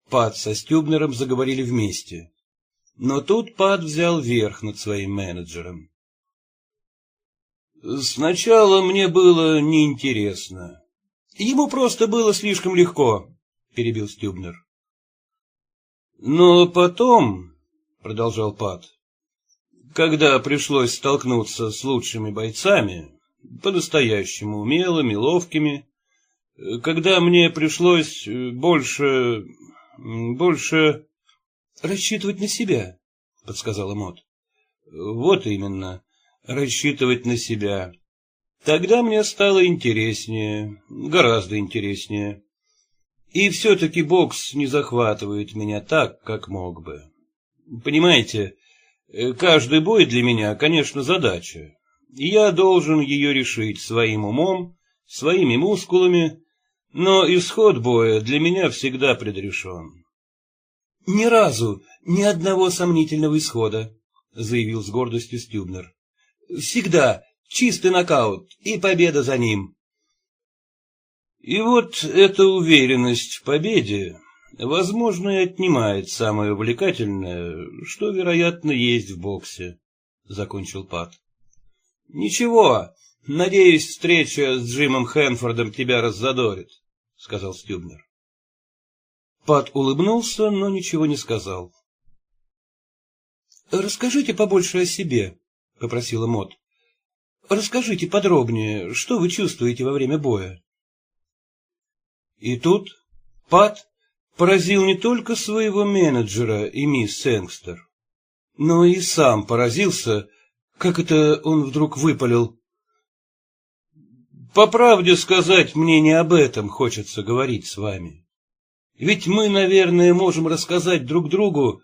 Пат со Стюбнером заговорили вместе. Но тут Пат взял верх над своим менеджером. Сначала мне было неинтересно. Ему просто было слишком легко, перебил Стюбнер. Но потом, продолжал Пат, когда пришлось столкнуться с лучшими бойцами, по-настоящему умелыми, ловкими, когда мне пришлось больше... больше... — Рассчитывать на себя, — подсказала Мот. — Вот именно, рассчитывать на себя. Тогда мне стало интереснее, гораздо интереснее. И все-таки бокс не захватывает меня так, как мог бы. Понимаете, каждый бой для меня, конечно, задача я должен ее решить своим умом, своими мускулами, но исход боя для меня всегда предрешен. — Ни разу, ни одного сомнительного исхода, — заявил с гордостью Стюбнер. — Всегда чистый нокаут и победа за ним. И вот эта уверенность в победе, возможно, и отнимает самое увлекательное, что, вероятно, есть в боксе, — закончил Пат. — Ничего, надеюсь, встреча с Джимом Хэнфордом тебя раззадорит, — сказал Стюбнер. Пат улыбнулся, но ничего не сказал. — Расскажите побольше о себе, — попросила Мот. — Расскажите подробнее, что вы чувствуете во время боя. И тут Пат поразил не только своего менеджера и мисс Сэнгстер, но и сам поразился, как это он вдруг выпалил. По правде сказать, мне не об этом хочется говорить с вами. Ведь мы, наверное, можем рассказать друг другу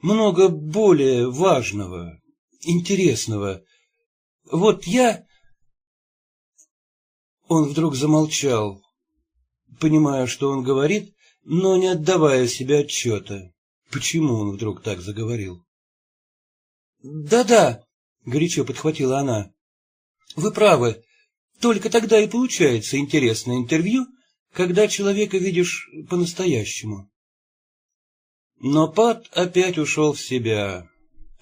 много более важного, интересного. Вот я... Он вдруг замолчал, понимая, что он говорит, но не отдавая себе отчета, почему он вдруг так заговорил. «Да-да», — горячо подхватила она, — «вы правы, только тогда и получается интересное интервью, когда человека видишь по-настоящему». Но Пат опять ушел в себя,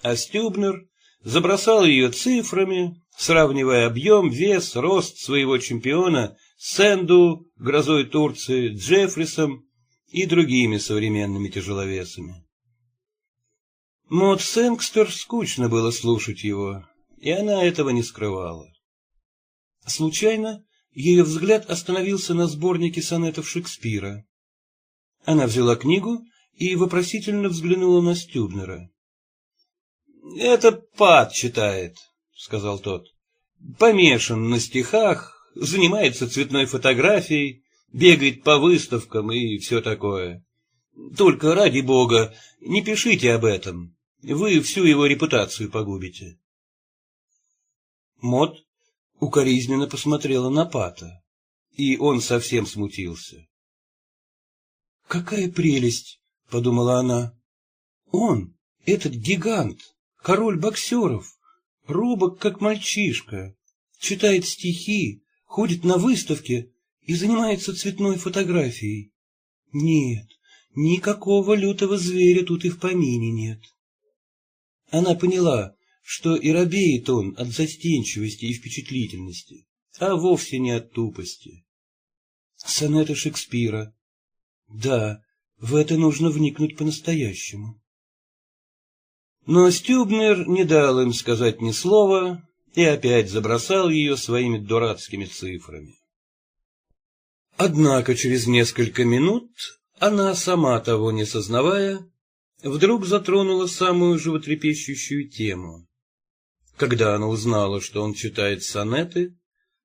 а Стюбнер забросал ее цифрами, сравнивая объем, вес, рост своего чемпиона с Сэнду, грозой Турции, Джеффрисом и другими современными тяжеловесами. Мод Сэнкстер скучно было слушать его, и она этого не скрывала. Случайно ее взгляд остановился на сборнике сонетов Шекспира. Она взяла книгу и вопросительно взглянула на Стюбнера. — Это Пат читает, — сказал тот. — Помешан на стихах, занимается цветной фотографией, бегает по выставкам и все такое. Только ради бога, не пишите об этом. Вы всю его репутацию погубите. Мот укоризненно посмотрела на Пата, и он совсем смутился. «Какая прелесть!» — подумала она. Он, этот гигант, король боксеров, робок, как мальчишка, читает стихи, ходит на выставки и занимается цветной фотографией. Нет, никакого лютого зверя тут и в помине нет. Она поняла, что и робеет он от застенчивости и впечатлительности, а вовсе не от тупости. Сонеты Шекспира. Да, в это нужно вникнуть по-настоящему. Но Стюбнер не дал им сказать ни слова и опять забросал ее своими дурацкими цифрами. Однако через несколько минут она, сама того не сознавая, вдруг затронула самую животрепещущую тему. Когда она узнала, что он читает сонеты,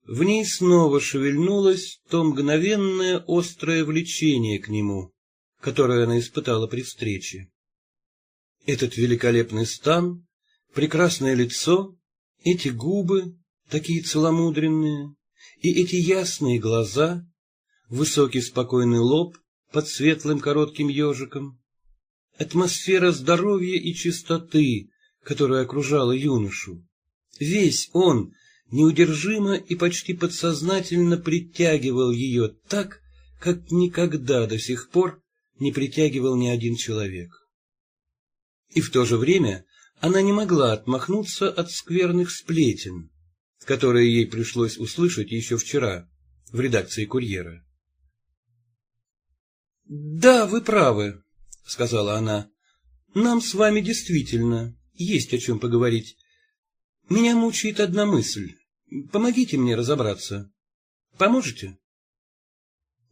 в ней снова шевельнулось то мгновенное острое влечение к нему, которое она испытала при встрече. Этот великолепный стан, прекрасное лицо, эти губы, такие целомудренные, и эти ясные глаза, высокий спокойный лоб под светлым коротким ежиком, атмосфера здоровья и чистоты, которая окружала юношу. Весь он неудержимо и почти подсознательно притягивал ее так, как никогда до сих пор не притягивал ни один человек. И в то же время она не могла отмахнуться от скверных сплетен, которые ей пришлось услышать еще вчера в редакции «Курьера». «Да, вы правы», — сказала она. «Нам с вами действительно есть о чем поговорить. Меня мучает одна мысль. Помогите мне разобраться. Поможете?»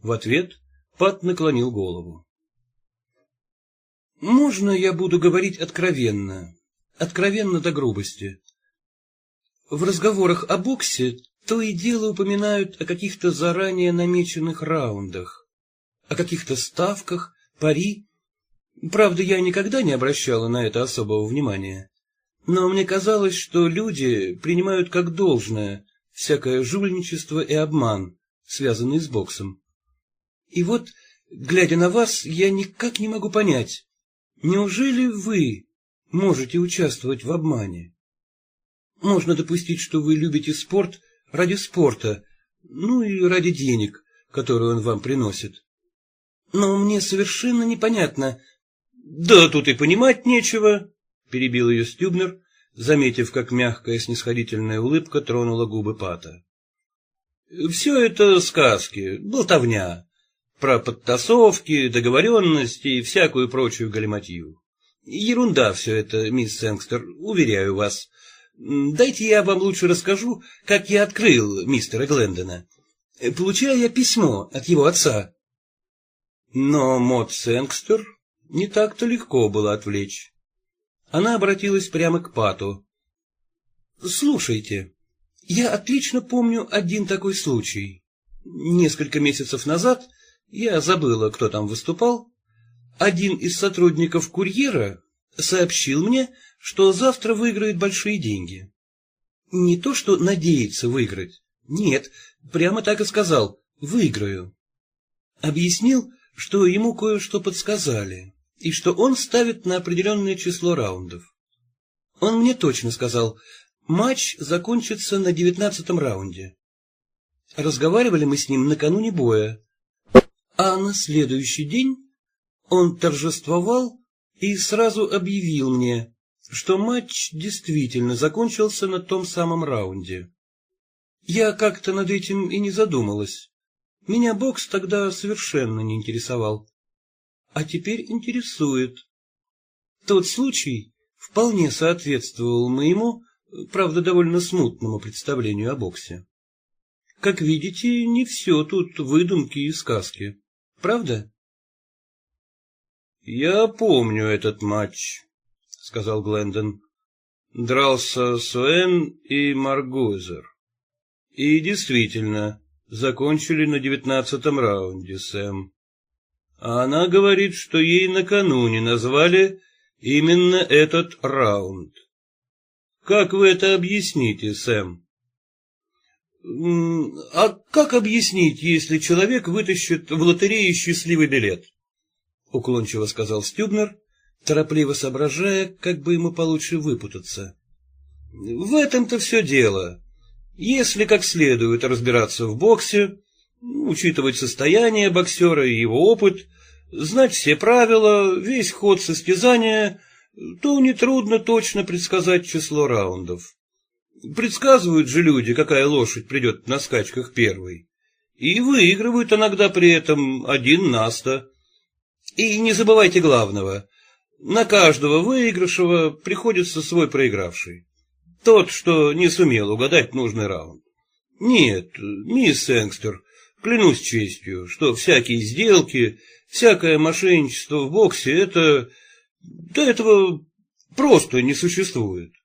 В ответ Пат наклонил голову. Можно я буду говорить откровенно, откровенно до грубости? В разговорах о боксе то и дело упоминают о каких-то заранее намеченных раундах, о каких-то ставках, пари. Правда, я никогда не обращала на это особого внимания. Но мне казалось, что люди принимают как должное всякое жульничество и обман, связанный с боксом. И вот, глядя на вас, я никак не могу понять, Неужели вы можете участвовать в обмане? Можно допустить, что вы любите спорт ради спорта, ну и ради денег, которые он вам приносит. Но мне совершенно непонятно. Да тут и понимать нечего, перебил ее Стюбнер, заметив, как мягкая снисходительная улыбка тронула губы Пата. Все это сказки, болтовня про подтасовки, договоренности и всякую прочую галиматью. Ерунда все это, мисс Сэнгстер, уверяю вас. Дайте я вам лучше расскажу, как я открыл мистера Глендона. Получаю я письмо от его отца. Но Мот Сенгстер не так-то легко было отвлечь. Она обратилась прямо к Пату. — Слушайте, я отлично помню один такой случай. Несколько месяцев назад, я забыла, кто там выступал, один из сотрудников курьера сообщил мне, что завтра выиграет большие деньги. Не то, что надеется выиграть. Нет, прямо так и сказал «выиграю». Объяснил, что ему кое-что подсказали, и что он ставит на определенное число раундов. Он мне точно сказал, матч закончится на девятнадцатом раунде. Разговаривали мы с ним накануне боя, а на следующий день он торжествовал и сразу объявил мне, что матч действительно закончился на том самом раунде. Я как-то над этим и не задумалась. Меня бокс тогда совершенно не интересовал. А теперь интересует. Тот случай вполне соответствовал моему, правда, довольно смутному представлению о боксе. Как видите, не все тут выдумки и сказки. Правда? — Я помню этот матч, — сказал Глендон. Дрался Суэн и Маргузер. И действительно, закончили на девятнадцатом раунде, Сэм. А она говорит, что ей накануне назвали именно этот раунд. Как вы это объясните, Сэм? А как объяснить, если человек вытащит в лотерее счастливый билет? Уклончиво сказал Стюбнер, торопливо соображая, как бы ему получше выпутаться. В этом-то все дело. Если как следует разбираться в боксе, учитывать состояние боксера и его опыт, знать все правила, весь ход состязания, то нетрудно точно предсказать число раундов. Предсказывают же люди, какая лошадь придет на скачках первой. И выигрывают иногда при этом один на сто. И не забывайте главного. На каждого выигравшего приходится свой проигравший. Тот, что не сумел угадать нужный раунд. Нет, мисс Энгстер, клянусь честью, что всякие сделки, всякое мошенничество в боксе — это... Да этого просто не существует. —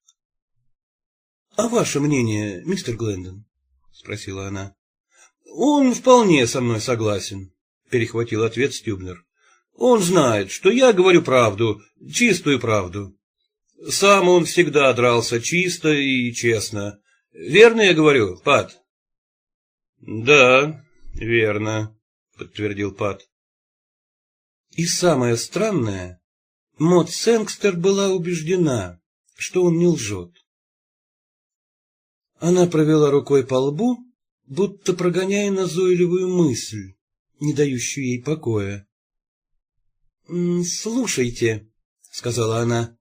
А ваше мнение, мистер Глендон? — спросила она. — Он вполне со мной согласен, — перехватил ответ Стюбнер. — Он знает, что я говорю правду, чистую правду. Сам он всегда дрался чисто и честно. Верно я говорю, Пат? — Да, верно, — подтвердил Пат. И самое странное, Мот Сенгстер была убеждена, что он не лжет. Она провела рукой по лбу, будто прогоняя назойливую мысль, не дающую ей покоя. — Слушайте, — сказала она,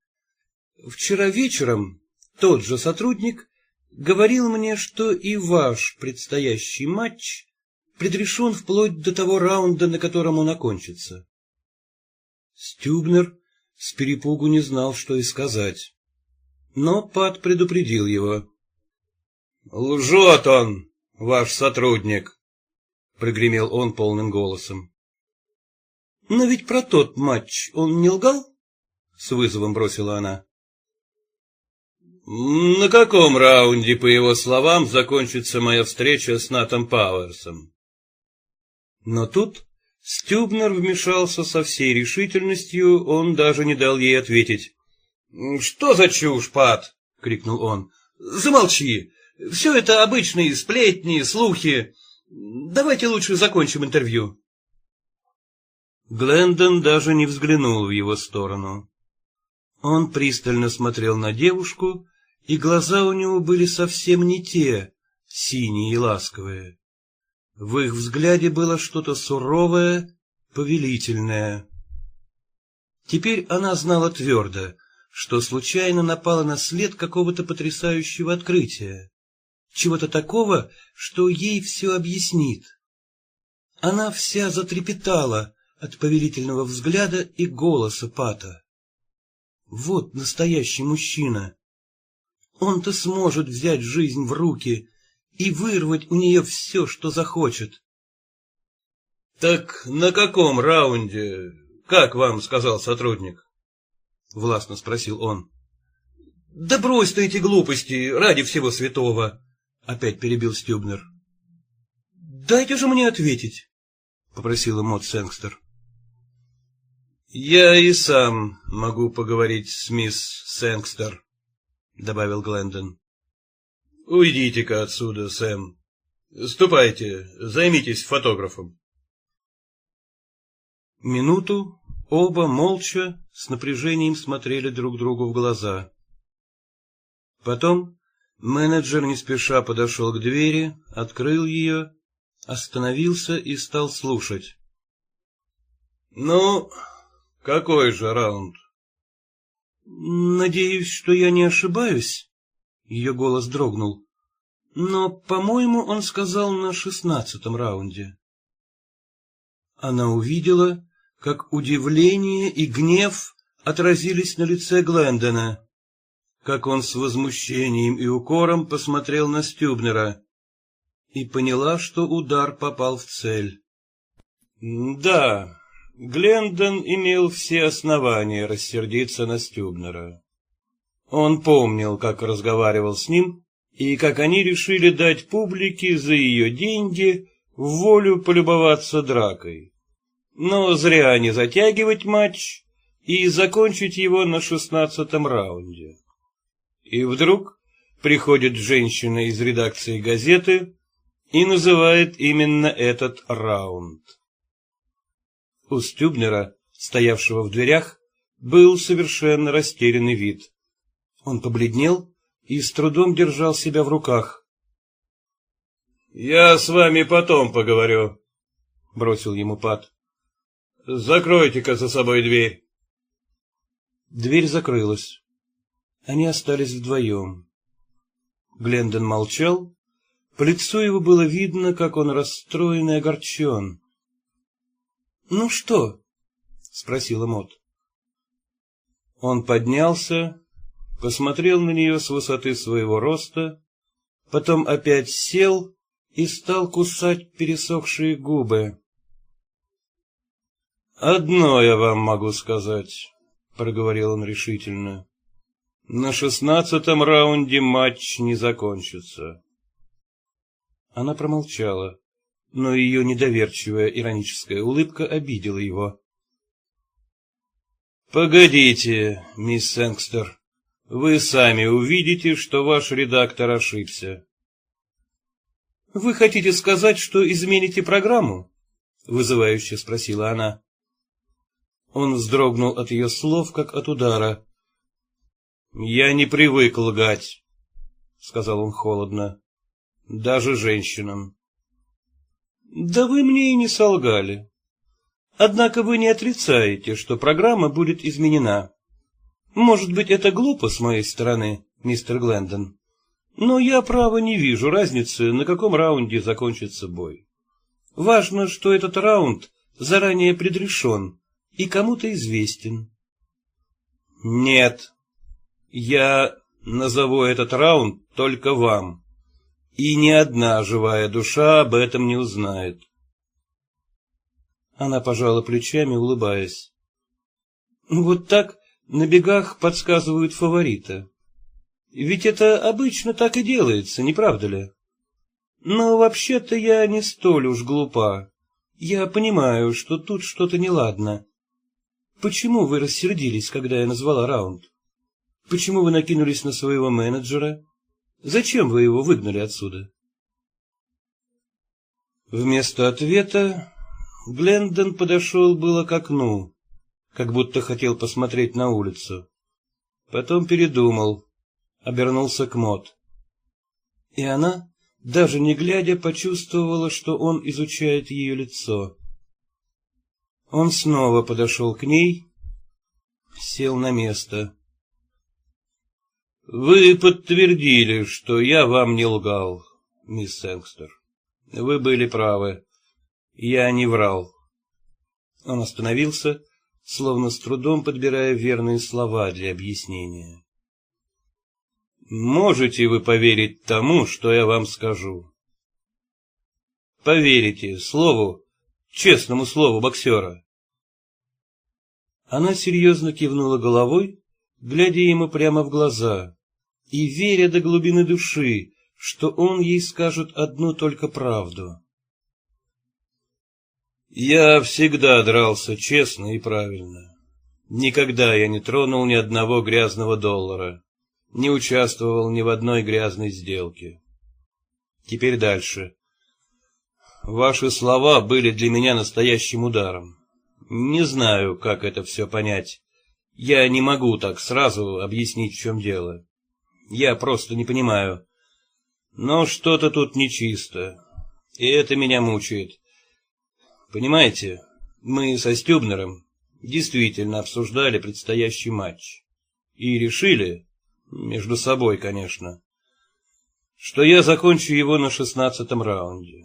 Вчера вечером тот же сотрудник говорил мне, что и ваш предстоящий матч предрешен вплоть до того раунда, на котором он окончится. Стюбнер с перепугу не знал, что и сказать. Но Пат предупредил его. — Лжет он, ваш сотрудник! — прогремел он полным голосом. — Но ведь про тот матч он не лгал? — с вызовом бросила она. На каком раунде, по его словам, закончится моя встреча с Натом Пауэрсом? Но тут Стюбнер вмешался со всей решительностью, он даже не дал ей ответить. — Что за чушь, Пат? — крикнул он. — Замолчи! Все это обычные сплетни, слухи. Давайте лучше закончим интервью. Глендон даже не взглянул в его сторону. Он пристально смотрел на девушку, и глаза у него были совсем не те, синие и ласковые. В их взгляде было что-то суровое, повелительное. Теперь она знала твердо, что случайно напала на след какого-то потрясающего открытия, чего-то такого, что ей все объяснит. Она вся затрепетала от повелительного взгляда и голоса Пата. Вот настоящий мужчина, он-то сможет взять жизнь в руки и вырвать у нее все, что захочет. — Так на каком раунде, как вам сказал сотрудник? — властно спросил он. — Да брось ты эти глупости, ради всего святого! — опять перебил Стюбнер. — Дайте же мне ответить, — попросила Мот Сенгстер. — Я и сам могу поговорить с мисс Сенгстер, — добавил Глендон. — Уйдите-ка отсюда, Сэм. Ступайте, займитесь фотографом. Минуту оба молча с напряжением смотрели друг другу в глаза. Потом менеджер не спеша подошел к двери, открыл ее, остановился и стал слушать. — Ну, какой же раунд? — Надеюсь, что я не ошибаюсь. Ее голос дрогнул. Но, по-моему, он сказал на шестнадцатом раунде. Она увидела, как удивление и гнев отразились на лице Глендона, как он с возмущением и укором посмотрел на Стюбнера и поняла, что удар попал в цель. Да, Глендон имел все основания рассердиться на Стюбнера. Он помнил, как разговаривал с ним, и как они решили дать публике за ее деньги волю полюбоваться дракой. Но зря не затягивать матч и закончить его на шестнадцатом раунде. И вдруг приходит женщина из редакции газеты и называет именно этот раунд. У Стюбнера, стоявшего в дверях, был совершенно растерянный вид. Он побледнел и с трудом держал себя в руках. — Я с вами потом поговорю, — бросил ему Пат. — Закройте-ка за собой дверь. Дверь закрылась. Они остались вдвоем. Глендон молчал. По лицу его было видно, как он расстроен и огорчен. — Ну что? — спросила Мот. Он поднялся, посмотрел на нее с высоты своего роста, потом опять сел и стал кусать пересохшие губы. — Одно я вам могу сказать, — проговорил он решительно. — На шестнадцатом раунде матч не закончится. Она промолчала, но ее недоверчивая ироническая улыбка обидела его. — Погодите, мисс Сэнгстер, вы сами увидите, что ваш редактор ошибся. — Вы хотите сказать, что измените программу? — вызывающе спросила она. Он вздрогнул от ее слов, как от удара. — Я не привык лгать, — сказал он холодно, — даже женщинам. — Да вы мне и не солгали. Однако вы не отрицаете, что программа будет изменена. Может быть, это глупо с моей стороны, мистер Глендон, но я, право, не вижу разницы, на каком раунде закончится бой. Важно, что этот раунд заранее предрешен и кому-то известен. Нет, я назову этот раунд только вам, и ни одна живая душа об этом не узнает. Она пожала плечами, улыбаясь. Вот так на бегах подсказывают фаворита. Ведь это обычно так и делается, не правда ли? Но вообще-то я не столь уж глупа. Я понимаю, что тут что-то неладно. Почему вы рассердились, когда я назвала раунд? Почему вы накинулись на своего менеджера? Зачем вы его выгнали отсюда? Вместо ответа Глендон подошел было к окну как будто хотел посмотреть на улицу. Потом передумал, обернулся к Мот. И она, даже не глядя, почувствовала, что он изучает ее лицо. Он снова подошел к ней, сел на место. — Вы подтвердили, что я вам не лгал, мисс Сэнгстер. Вы были правы. Я не врал. Он остановился словно с трудом подбирая верные слова для объяснения. «Можете вы поверить тому, что я вам скажу?» «Поверите слову, честному слову боксера. Она серьезно кивнула головой, глядя ему прямо в глаза, и веря до глубины души, что он ей скажет одну только правду. Я всегда дрался честно и правильно. Никогда я не тронул ни одного грязного доллара, не участвовал ни в одной грязной сделке. Теперь дальше. Ваши слова были для меня настоящим ударом. Не знаю, как это все понять. Я не могу так сразу объяснить, в чем дело. Я просто не понимаю. Но что-то тут нечисто, и это меня мучает. Понимаете, мы со Стюбнером действительно обсуждали предстоящий матч. И решили, между собой, конечно, что я закончу его на шестнадцатом раунде.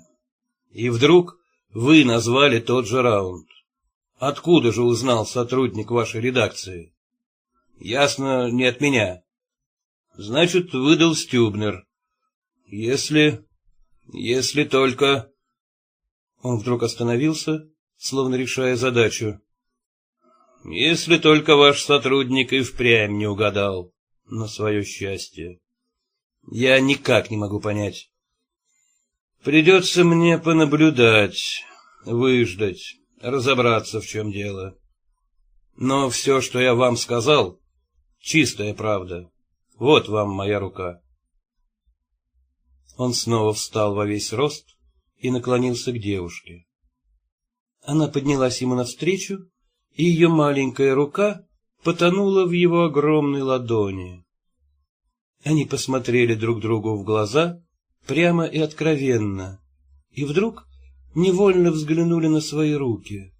И вдруг вы назвали тот же раунд. Откуда же узнал сотрудник вашей редакции? Ясно, не от меня. Значит, выдал Стюбнер. Если... если только... Он вдруг остановился, словно решая задачу. Если только ваш сотрудник и впрямь не угадал на свое счастье. Я никак не могу понять. Придется мне понаблюдать, выждать, разобраться, в чем дело. Но все, что я вам сказал, чистая правда. Вот вам моя рука. Он снова встал во весь рост и наклонился к девушке. Она поднялась ему навстречу и ее маленькая рука потонула в его огромной ладони. Они посмотрели друг другу в глаза прямо и откровенно, и вдруг невольно взглянули на свои руки.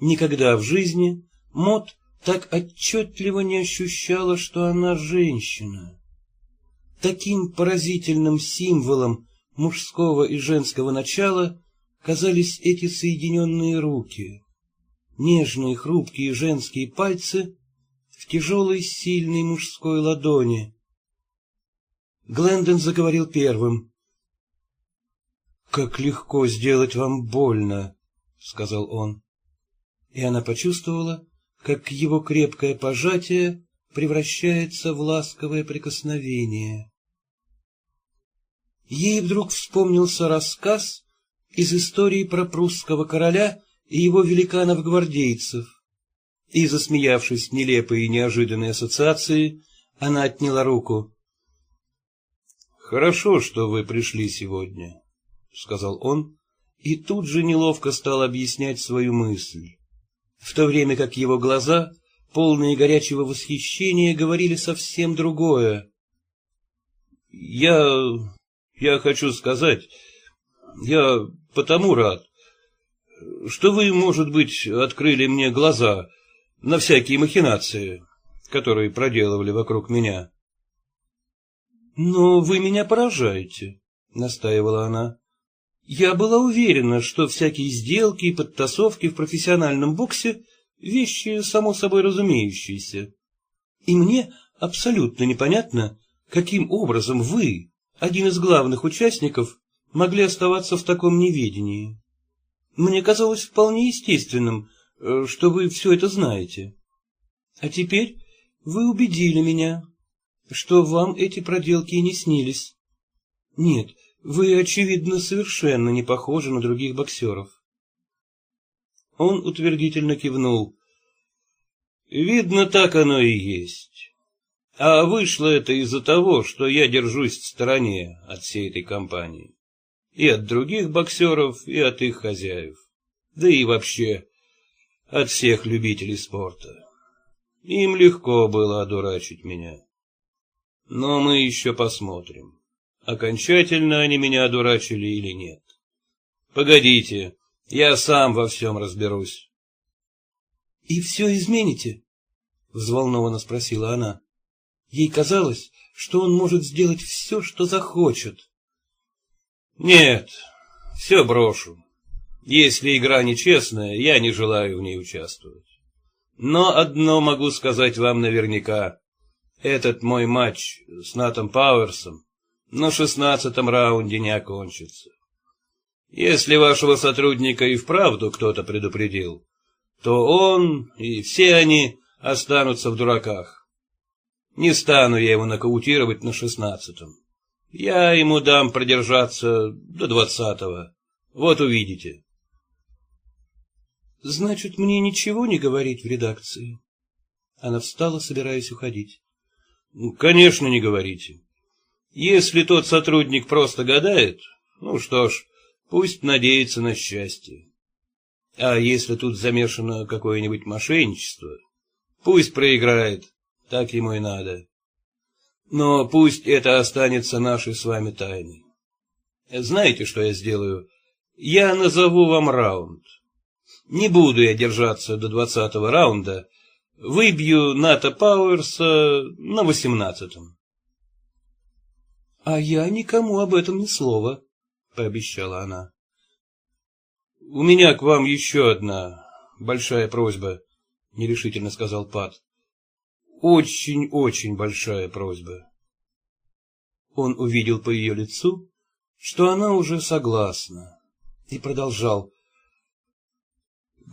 Никогда в жизни Мот так отчетливо не ощущала, что она женщина. Таким поразительным символом мужского и женского начала казались эти соединенные руки нежные хрупкие женские пальцы в тяжелой сильной мужской ладони. Глендон заговорил первым. — Как легко сделать вам больно, — сказал он. И она почувствовала, как его крепкое пожатие превращается в ласковое прикосновение. Ей вдруг вспомнился рассказ из истории про прусского короля и его великанов-гвардейцев. И, засмеявшись нелепой и неожиданной ассоциации, она отняла руку. — Хорошо, что вы пришли сегодня, — сказал он, и тут же неловко стал объяснять свою мысль, в то время как его глаза, полные горячего восхищения, говорили совсем другое. — Я... я хочу сказать, я потому рад, что вы, может быть, открыли мне глаза на всякие махинации, которые проделывали вокруг меня. — Но вы меня поражаете, — настаивала она. — Я была уверена, что всякие сделки и подтасовки в профессиональном боксе — вещи само собой разумеющиеся. И мне абсолютно непонятно, каким образом вы, один из главных участников, могли оставаться в таком неведении. Мне казалось вполне естественным, э, что вы все это знаете. А теперь вы убедили меня, что вам эти проделки не снились. Нет, вы, очевидно, совершенно не похожи на других боксеров. Он утвердительно кивнул. Видно, так оно и есть. А вышло это из-за того, что я держусь в стороне от всей этой компании и от других боксеров, и от их хозяев, да и вообще от всех любителей спорта. Им легко было одурачить меня. Но мы еще посмотрим, окончательно они меня одурачили или нет. Погодите, я сам во всем разберусь. — И все измените? — взволнованно спросила она. Ей казалось, что он может сделать все, что захочет. Нет, все брошу. Если игра нечестная, я не желаю в ней участвовать. Но одно могу сказать вам наверняка. Этот мой матч с Натом Пауэрсом на шестнадцатом раунде не окончится. Если вашего сотрудника и вправду кто-то предупредил, то он и все они останутся в дураках. Не стану я его нокаутировать на шестнадцатом. Я ему дам продержаться до двадцатого. Вот увидите. Значит, мне ничего не говорить в редакции? Она встала, собираясь уходить. Конечно, не говорите. Если тот сотрудник просто гадает, ну что ж, пусть надеется на счастье. А если тут замешано какое-нибудь мошенничество, пусть проиграет, так ему и надо. Но пусть это останется нашей с вами тайной. Знаете, что я сделаю? Я назову вам раунд. Не буду я держаться до двадцатого раунда. Выбью Ната Пауэрса на восемнадцатом. — А я никому об этом ни слова, — пообещала она. — У меня к вам еще одна большая просьба, — нерешительно сказал Пат. — Очень-очень большая просьба. Он увидел по ее лицу, что она уже согласна, и продолжал.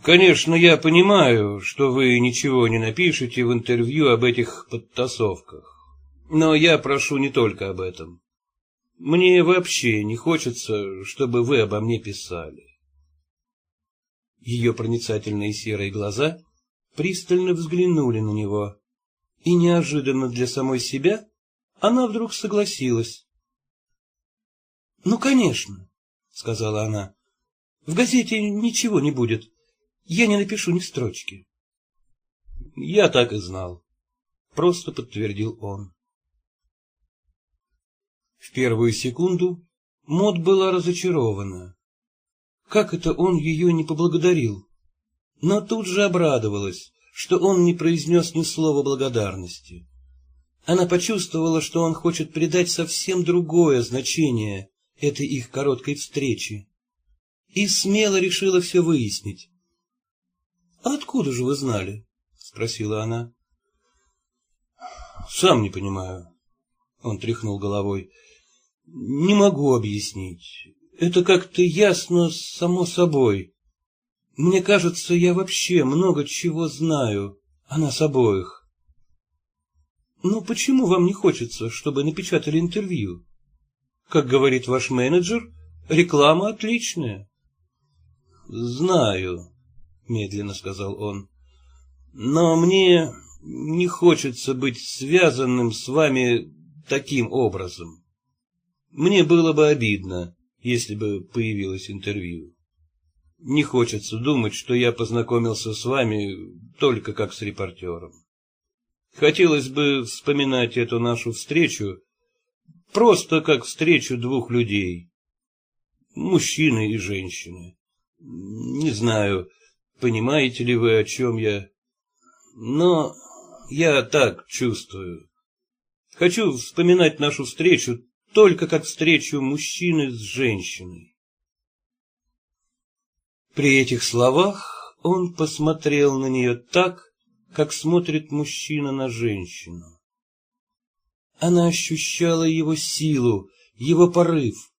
Конечно, я понимаю, что вы ничего не напишете в интервью об этих подтасовках. Но я прошу не только об этом. Мне вообще не хочется, чтобы вы обо мне писали. Ее проницательные серые глаза пристально взглянули на него, и неожиданно для самой себя она вдруг согласилась. — Ну, конечно, — сказала она, — в газете ничего не будет. Я не напишу ни строчки. — Я так и знал, — просто подтвердил он. В первую секунду Мот была разочарована. Как это он ее не поблагодарил? Но тут же обрадовалась, что он не произнес ни слова благодарности. Она почувствовала, что он хочет придать совсем другое значение этой их короткой встрече, и смело решила все выяснить. «А откуда же вы знали?» — спросила она. «Сам не понимаю». Он тряхнул головой. «Не могу объяснить. Это как-то ясно само собой. Мне кажется, я вообще много чего знаю о нас обоих». «Ну почему вам не хочется, чтобы напечатали интервью? Как говорит ваш менеджер, реклама отличная». «Знаю», — медленно сказал он. — Но мне не хочется быть связанным с вами таким образом. Мне было бы обидно, если бы появилось интервью. Не хочется думать, что я познакомился с вами только как с репортером. Хотелось бы вспоминать эту нашу встречу просто как встречу двух людей, мужчины и женщины. Не знаю, Понимаете ли вы, о чем я? Но я так чувствую. Хочу вспоминать нашу встречу только как встречу мужчины с женщиной. При этих словах он посмотрел на нее так, как смотрит мужчина на женщину. Она ощущала его силу, его порыв,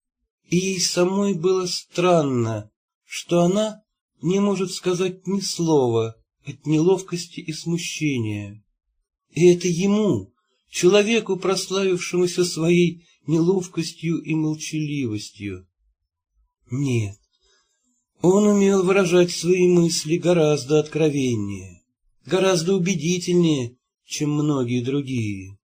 и ей самой было странно, что она не может сказать ни слова от неловкости и смущения. И это ему, человеку, прославившемуся своей неловкостью и молчаливостью. Нет, он умел выражать свои мысли гораздо откровеннее, гораздо убедительнее, чем многие другие.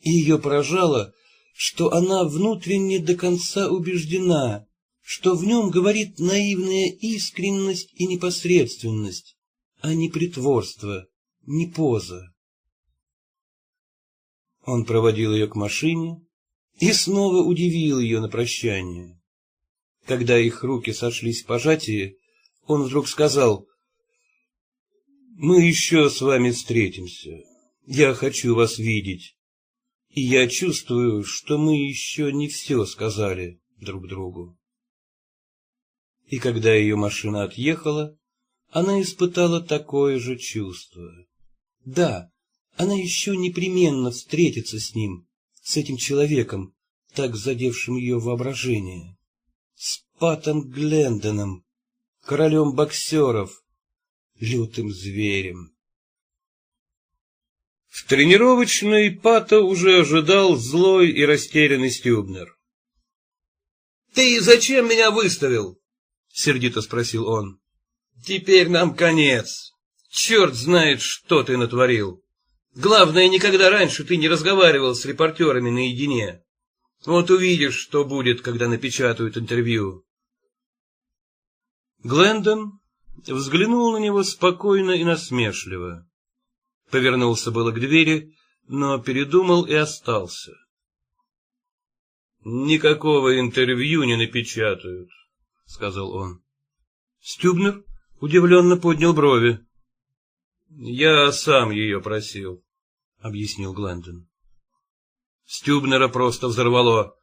И ее поражало, что она внутренне до конца убеждена, что в нем говорит наивная искренность и непосредственность, а не притворство, не поза. Он проводил ее к машине и снова удивил ее на прощание. Когда их руки сошлись в пожатии, он вдруг сказал, «Мы еще с вами встретимся. Я хочу вас видеть. И я чувствую, что мы еще не все сказали друг другу» и когда ее машина отъехала, она испытала такое же чувство. Да, она еще непременно встретится с ним, с этим человеком, так задевшим ее воображение. С Патом Глендоном, королем боксеров, лютым зверем. В тренировочной Пата уже ожидал злой и растерянный Стюбнер. — Ты зачем меня выставил? — сердито спросил он. — Теперь нам конец. Черт знает, что ты натворил. Главное, никогда раньше ты не разговаривал с репортерами наедине. Вот увидишь, что будет, когда напечатают интервью. Глендон взглянул на него спокойно и насмешливо. Повернулся было к двери, но передумал и остался. «Никакого интервью не напечатают», — сказал он. Стюбнер удивленно поднял брови. «Я сам ее просил», — объяснил Глендон. Стюбнера просто взорвало.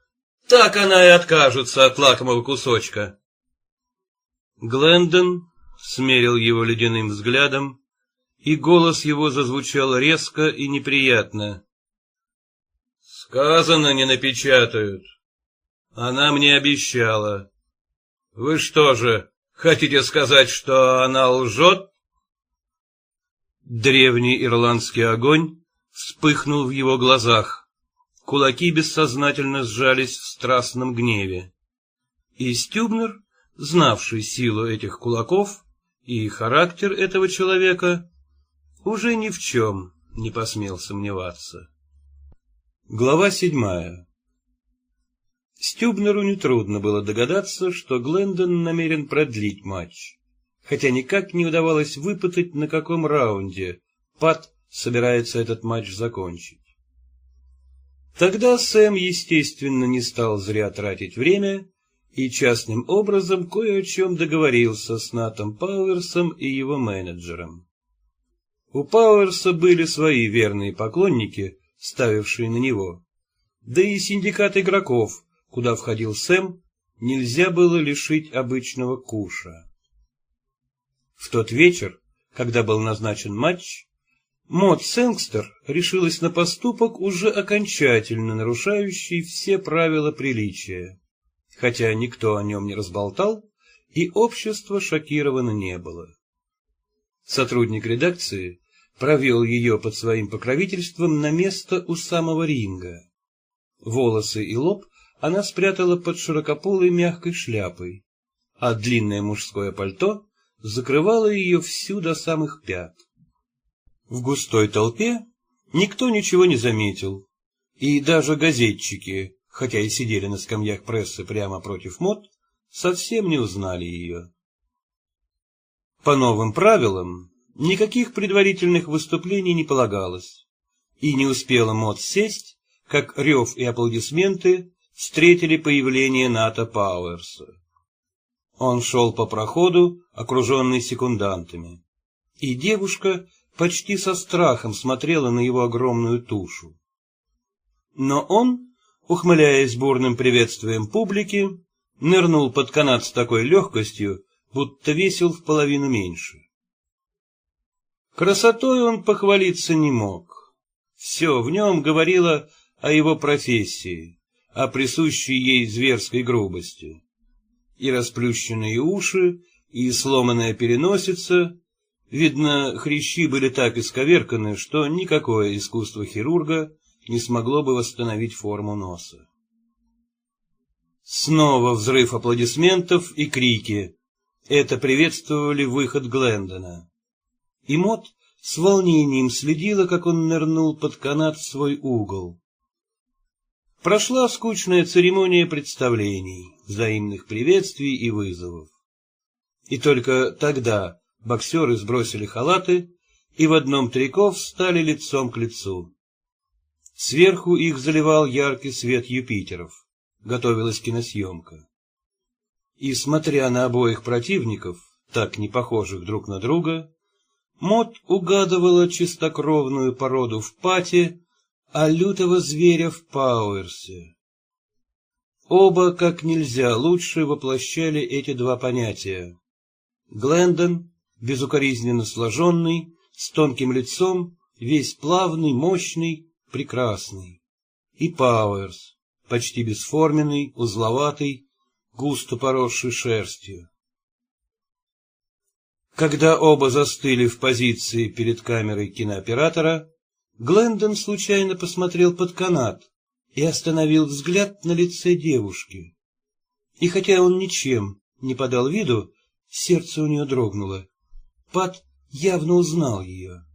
«Так она и откажется от лакомого кусочка». Глендон смерил его ледяным взглядом, и голос его зазвучал резко и неприятно. «Сказано, не напечатают. Она мне обещала. Вы что же, хотите сказать, что она лжет?» Древний ирландский огонь вспыхнул в его глазах. Кулаки бессознательно сжались в страстном гневе. И Стюбнер, знавший силу этих кулаков и характер этого человека, уже ни в чем не посмел сомневаться. Глава седьмая Стюбнеру нетрудно было догадаться, что Глендон намерен продлить матч, хотя никак не удавалось выпытать, на каком раунде Пат собирается этот матч закончить. Тогда Сэм, естественно, не стал зря тратить время и частным образом кое о чем договорился с Натом Пауэрсом и его менеджером. У Пауэрса были свои верные поклонники, ставившие на него. Да и синдикат игроков, куда входил Сэм, нельзя было лишить обычного куша. В тот вечер, когда был назначен матч, Мод Сэнгстер решилась на поступок, уже окончательно нарушающий все правила приличия, хотя никто о нем не разболтал, и общество шокировано не было. Сотрудник редакции провел ее под своим покровительством на место у самого ринга. Волосы и лоб она спрятала под широкополой мягкой шляпой, а длинное мужское пальто закрывало ее всю до самых пят. В густой толпе никто ничего не заметил, и даже газетчики, хотя и сидели на скамьях прессы прямо против мод, совсем не узнали ее. По новым правилам, никаких предварительных выступлений не полагалось, и не успела Мот сесть, как рев и аплодисменты встретили появление Ната Пауэрса. Он шел по проходу, окруженный секундантами, и девушка почти со страхом смотрела на его огромную тушу. Но он, ухмыляясь бурным приветствием публики, нырнул под канат с такой легкостью, будто весил в половину меньше. Красотой он похвалиться не мог. Все в нем говорило о его профессии, о присущей ей зверской грубости. И расплющенные уши, и сломанная переносица. Видно, хрящи были так исковерканы, что никакое искусство хирурга не смогло бы восстановить форму носа. Снова взрыв аплодисментов и крики. Это приветствовали выход Глендона. И Мот с волнением следила, как он нырнул под канат в свой угол. Прошла скучная церемония представлений, взаимных приветствий и вызовов. И только тогда боксеры сбросили халаты и в одном трико встали лицом к лицу. Сверху их заливал яркий свет Юпитеров. Готовилась киносъемка. И, смотря на обоих противников, так не похожих друг на друга, Мот угадывала чистокровную породу в пате, а лютого зверя в Пауэрсе. Оба как нельзя лучше воплощали эти два понятия. Глендон, безукоризненно сложенный, с тонким лицом, весь плавный, мощный, прекрасный. И Пауэрс, почти бесформенный, узловатый, густо поросший шерстью. Когда оба застыли в позиции перед камерой кинооператора, Глендон случайно посмотрел под канат и остановил взгляд на лице девушки. И хотя он ничем не подал виду, сердце у нее дрогнуло. Пат явно узнал ее.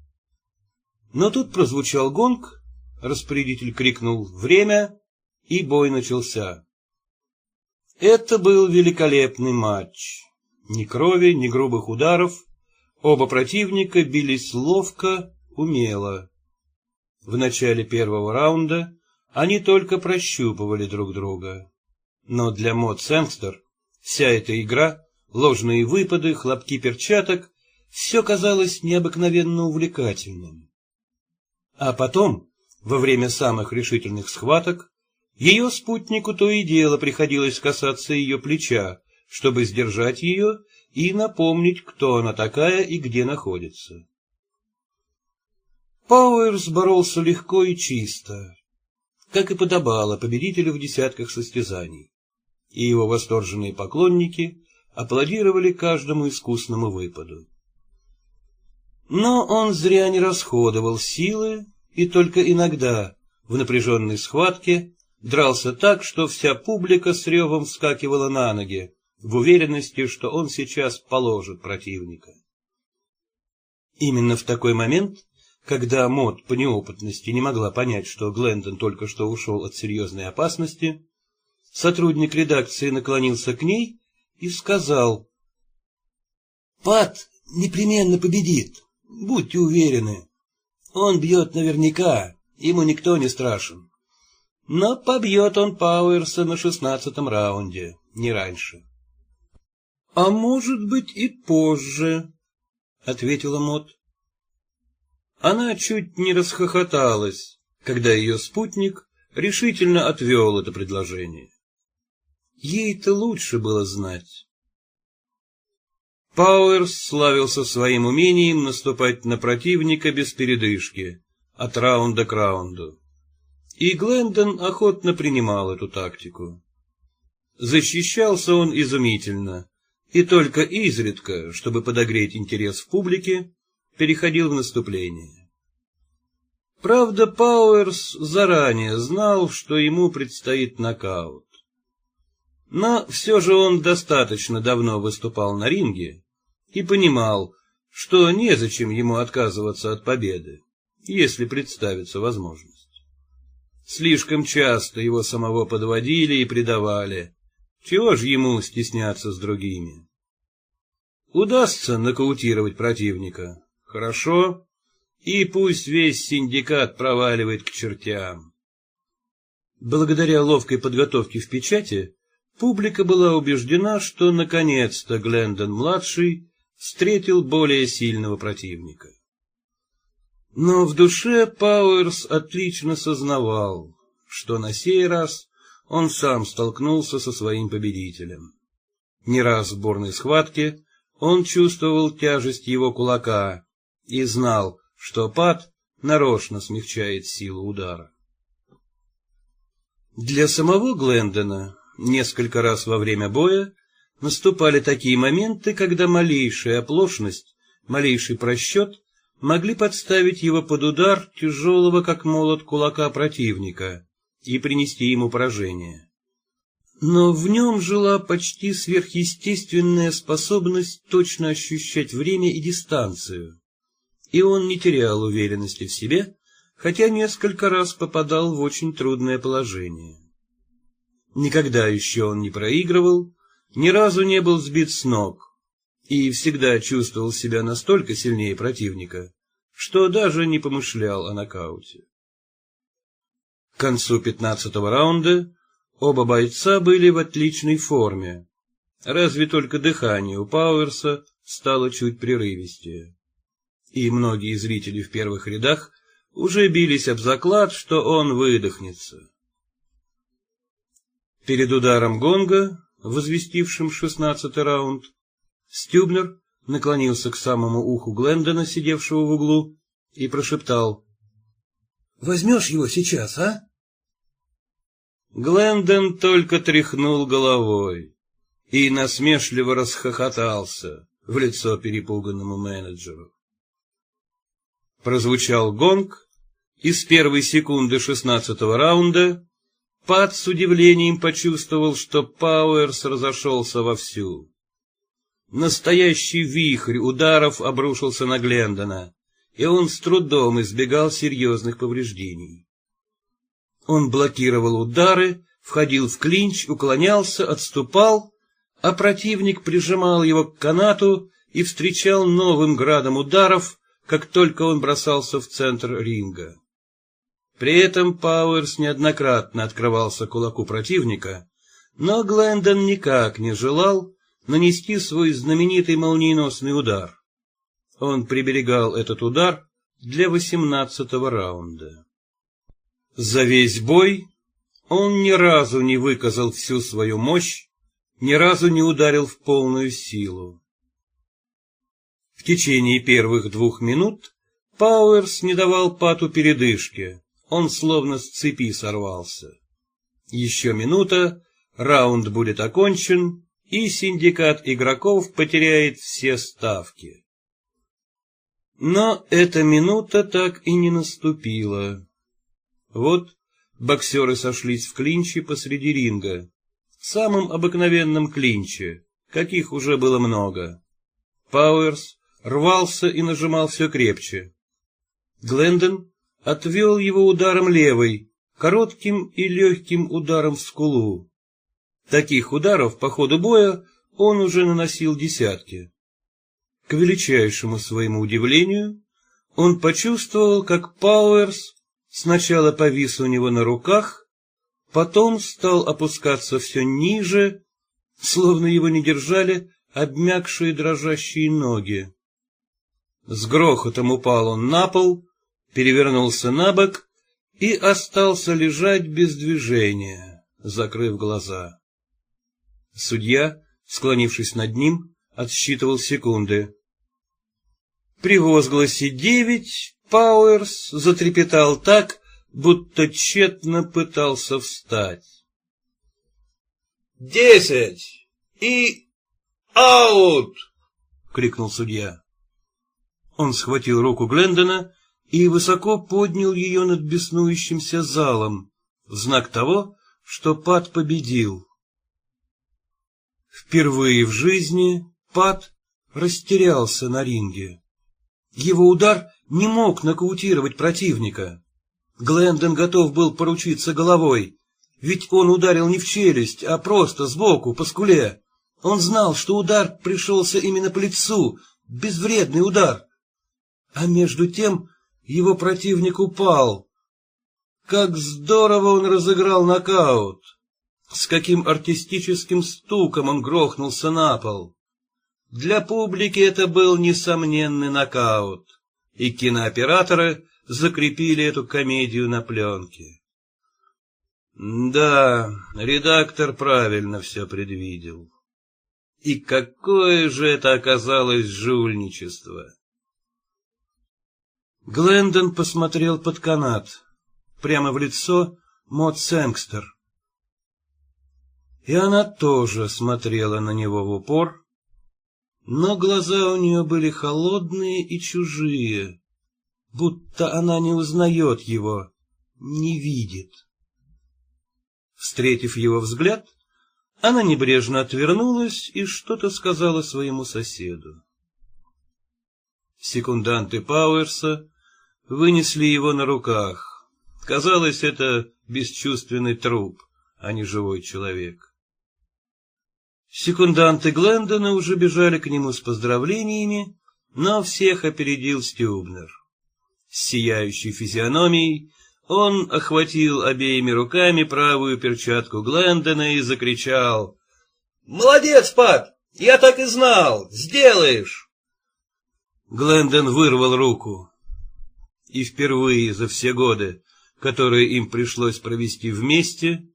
Но тут прозвучал гонг, распорядитель крикнул «Время!» и бой начался. Это был великолепный матч. Ни крови, ни грубых ударов. Оба противника бились ловко, умело. В начале первого раунда они только прощупывали друг друга. Но для Мод Сэнгстер вся эта игра, ложные выпады, хлопки перчаток, все казалось необыкновенно увлекательным. А потом, во время самых решительных схваток, ее спутнику то и дело приходилось касаться ее плеча, чтобы сдержать ее и напомнить, кто она такая и где находится. Пауэрс боролся легко и чисто, как и подобало победителю в десятках состязаний, и его восторженные поклонники аплодировали каждому искусному выпаду. Но он зря не расходовал силы и только иногда, в напряженной схватке, дрался так, что вся публика с ревом вскакивала на ноги, в уверенности, что он сейчас положит противника. Именно в такой момент когда Мод по неопытности не могла понять, что Глендон только что ушел от серьезной опасности, сотрудник редакции наклонился к ней и сказал, «Пат непременно победит, будьте уверены. Он бьет наверняка, ему никто не страшен. Но побьет он Пауэрса на шестнадцатом раунде, не раньше». «А может быть и позже», — ответила Мот. Она чуть не расхохоталась, когда ее спутник решительно отвел это предложение. Ей-то лучше было знать. Пауэрс славился своим умением наступать на противника без передышки, от раунда к раунду. И Глендон охотно принимал эту тактику. Защищался он изумительно, и только изредка, чтобы подогреть интерес в публике, переходил в наступление. Правда, Пауэрс заранее знал, что ему предстоит нокаут. Но все же он достаточно давно выступал на ринге и понимал, что незачем ему отказываться от победы, если представится возможность. Слишком часто его самого подводили и предавали, чего ж ему стесняться с другими? Удастся нокаутировать противника, Хорошо, и пусть весь синдикат проваливает к чертям. Благодаря ловкой подготовке в печати, публика была убеждена, что наконец-то Глендон-младший встретил более сильного противника. Но в душе Пауэрс отлично сознавал, что на сей раз он сам столкнулся со своим победителем. Не раз в сборной схватке он чувствовал тяжесть его кулака, и знал, что пад нарочно смягчает силу удара. Для самого Глендона несколько раз во время боя наступали такие моменты, когда малейшая оплошность, малейший просчет могли подставить его под удар тяжелого, как молот, кулака противника и принести ему поражение. Но в нем жила почти сверхъестественная способность точно ощущать время и дистанцию и он не терял уверенности в себе, хотя несколько раз попадал в очень трудное положение. Никогда еще он не проигрывал, ни разу не был сбит с ног и всегда чувствовал себя настолько сильнее противника, что даже не помышлял о нокауте. К концу пятнадцатого раунда оба бойца были в отличной форме, разве только дыхание у Пауэрса стало чуть прерывистее и многие зрители в первых рядах уже бились об заклад, что он выдохнется. Перед ударом гонга, возвестившим шестнадцатый раунд, Стюбнер наклонился к самому уху Глендона, сидевшего в углу, и прошептал. — Возьмешь его сейчас, а? Глендон только тряхнул головой. и насмешливо расхохотался в лицо перепуганному менеджеру. Прозвучал гонг, и с первой секунды шестнадцатого раунда Пат с удивлением почувствовал, что Пауэрс разошелся вовсю. Настоящий вихрь ударов обрушился на Глендона, и он с трудом избегал серьезных повреждений. Он блокировал удары, входил в клинч, уклонялся, отступал, а противник прижимал его к канату и встречал новым градом ударов, как только он бросался в центр ринга. При этом Пауэрс неоднократно открывался кулаку противника, но Глендон никак не желал нанести свой знаменитый молниеносный удар. Он приберегал этот удар для восемнадцатого раунда. За весь бой он ни разу не выказал всю свою мощь, ни разу не ударил в полную силу. В течение первых двух минут Пауэрс не давал Пату передышки, он словно с цепи сорвался. Еще минута, раунд будет окончен, и синдикат игроков потеряет все ставки. Но эта минута так и не наступила. Вот боксеры сошлись в клинче посреди ринга, в самом обыкновенном клинче, каких уже было много. Пауэрс рвался и нажимал все крепче. Глендон отвел его ударом левой, коротким и легким ударом в скулу. Таких ударов по ходу боя он уже наносил десятки. К величайшему своему удивлению, он почувствовал, как Пауэрс сначала повис у него на руках, потом стал опускаться все ниже, словно его не держали обмякшие дрожащие ноги. С грохотом упал он на пол, перевернулся на бок и остался лежать без движения, закрыв глаза. Судья, склонившись над ним, отсчитывал секунды. При возгласе девять Пауэрс затрепетал так, будто тщетно пытался встать. «Десять! И аут!» — крикнул судья. Он схватил руку Глендона и высоко поднял ее над беснующимся залом, в знак того, что Пат победил. Впервые в жизни Пат растерялся на ринге. Его удар не мог нокаутировать противника. Глендон готов был поручиться головой, ведь он ударил не в челюсть, а просто сбоку, по скуле. Он знал, что удар пришелся именно по лицу, безвредный удар. А между тем его противник упал. Как здорово он разыграл нокаут! С каким артистическим стуком он грохнулся на пол! Для публики это был несомненный нокаут, и кинооператоры закрепили эту комедию на пленке. Да, редактор правильно все предвидел. И какое же это оказалось жульничество! Глендон посмотрел под канат, прямо в лицо Мот Сэнгстер. И она тоже смотрела на него в упор, но глаза у нее были холодные и чужие, будто она не узнает его, не видит. Встретив его взгляд, она небрежно отвернулась и что-то сказала своему соседу. Секунданты Пауэрса вынесли его на руках. Казалось, это бесчувственный труп, а не живой человек. Секунданты Глендона уже бежали к нему с поздравлениями, но всех опередил Стюбнер. С сияющей физиономией он охватил обеими руками правую перчатку Глендона и закричал. — Молодец, Пат! Я так и знал! Сделаешь! Глендон вырвал руку и впервые за все годы, которые им пришлось провести вместе,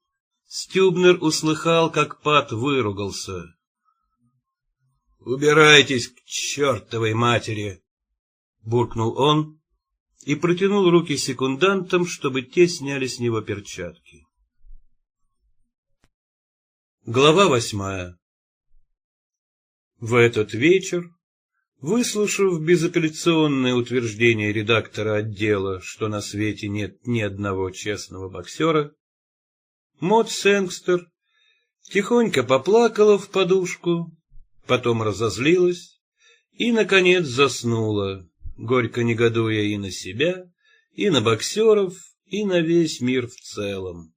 Стюбнер услыхал, как Пат выругался. «Убирайтесь к чертовой матери!» — буркнул он и протянул руки секундантам, чтобы те сняли с него перчатки. Глава восьмая В этот вечер, выслушав безапелляционное утверждение редактора отдела, что на свете нет ни одного честного боксера, Мот Сэнгстер тихонько поплакала в подушку, потом разозлилась и, наконец, заснула, горько негодуя и на себя, и на боксеров, и на весь мир в целом.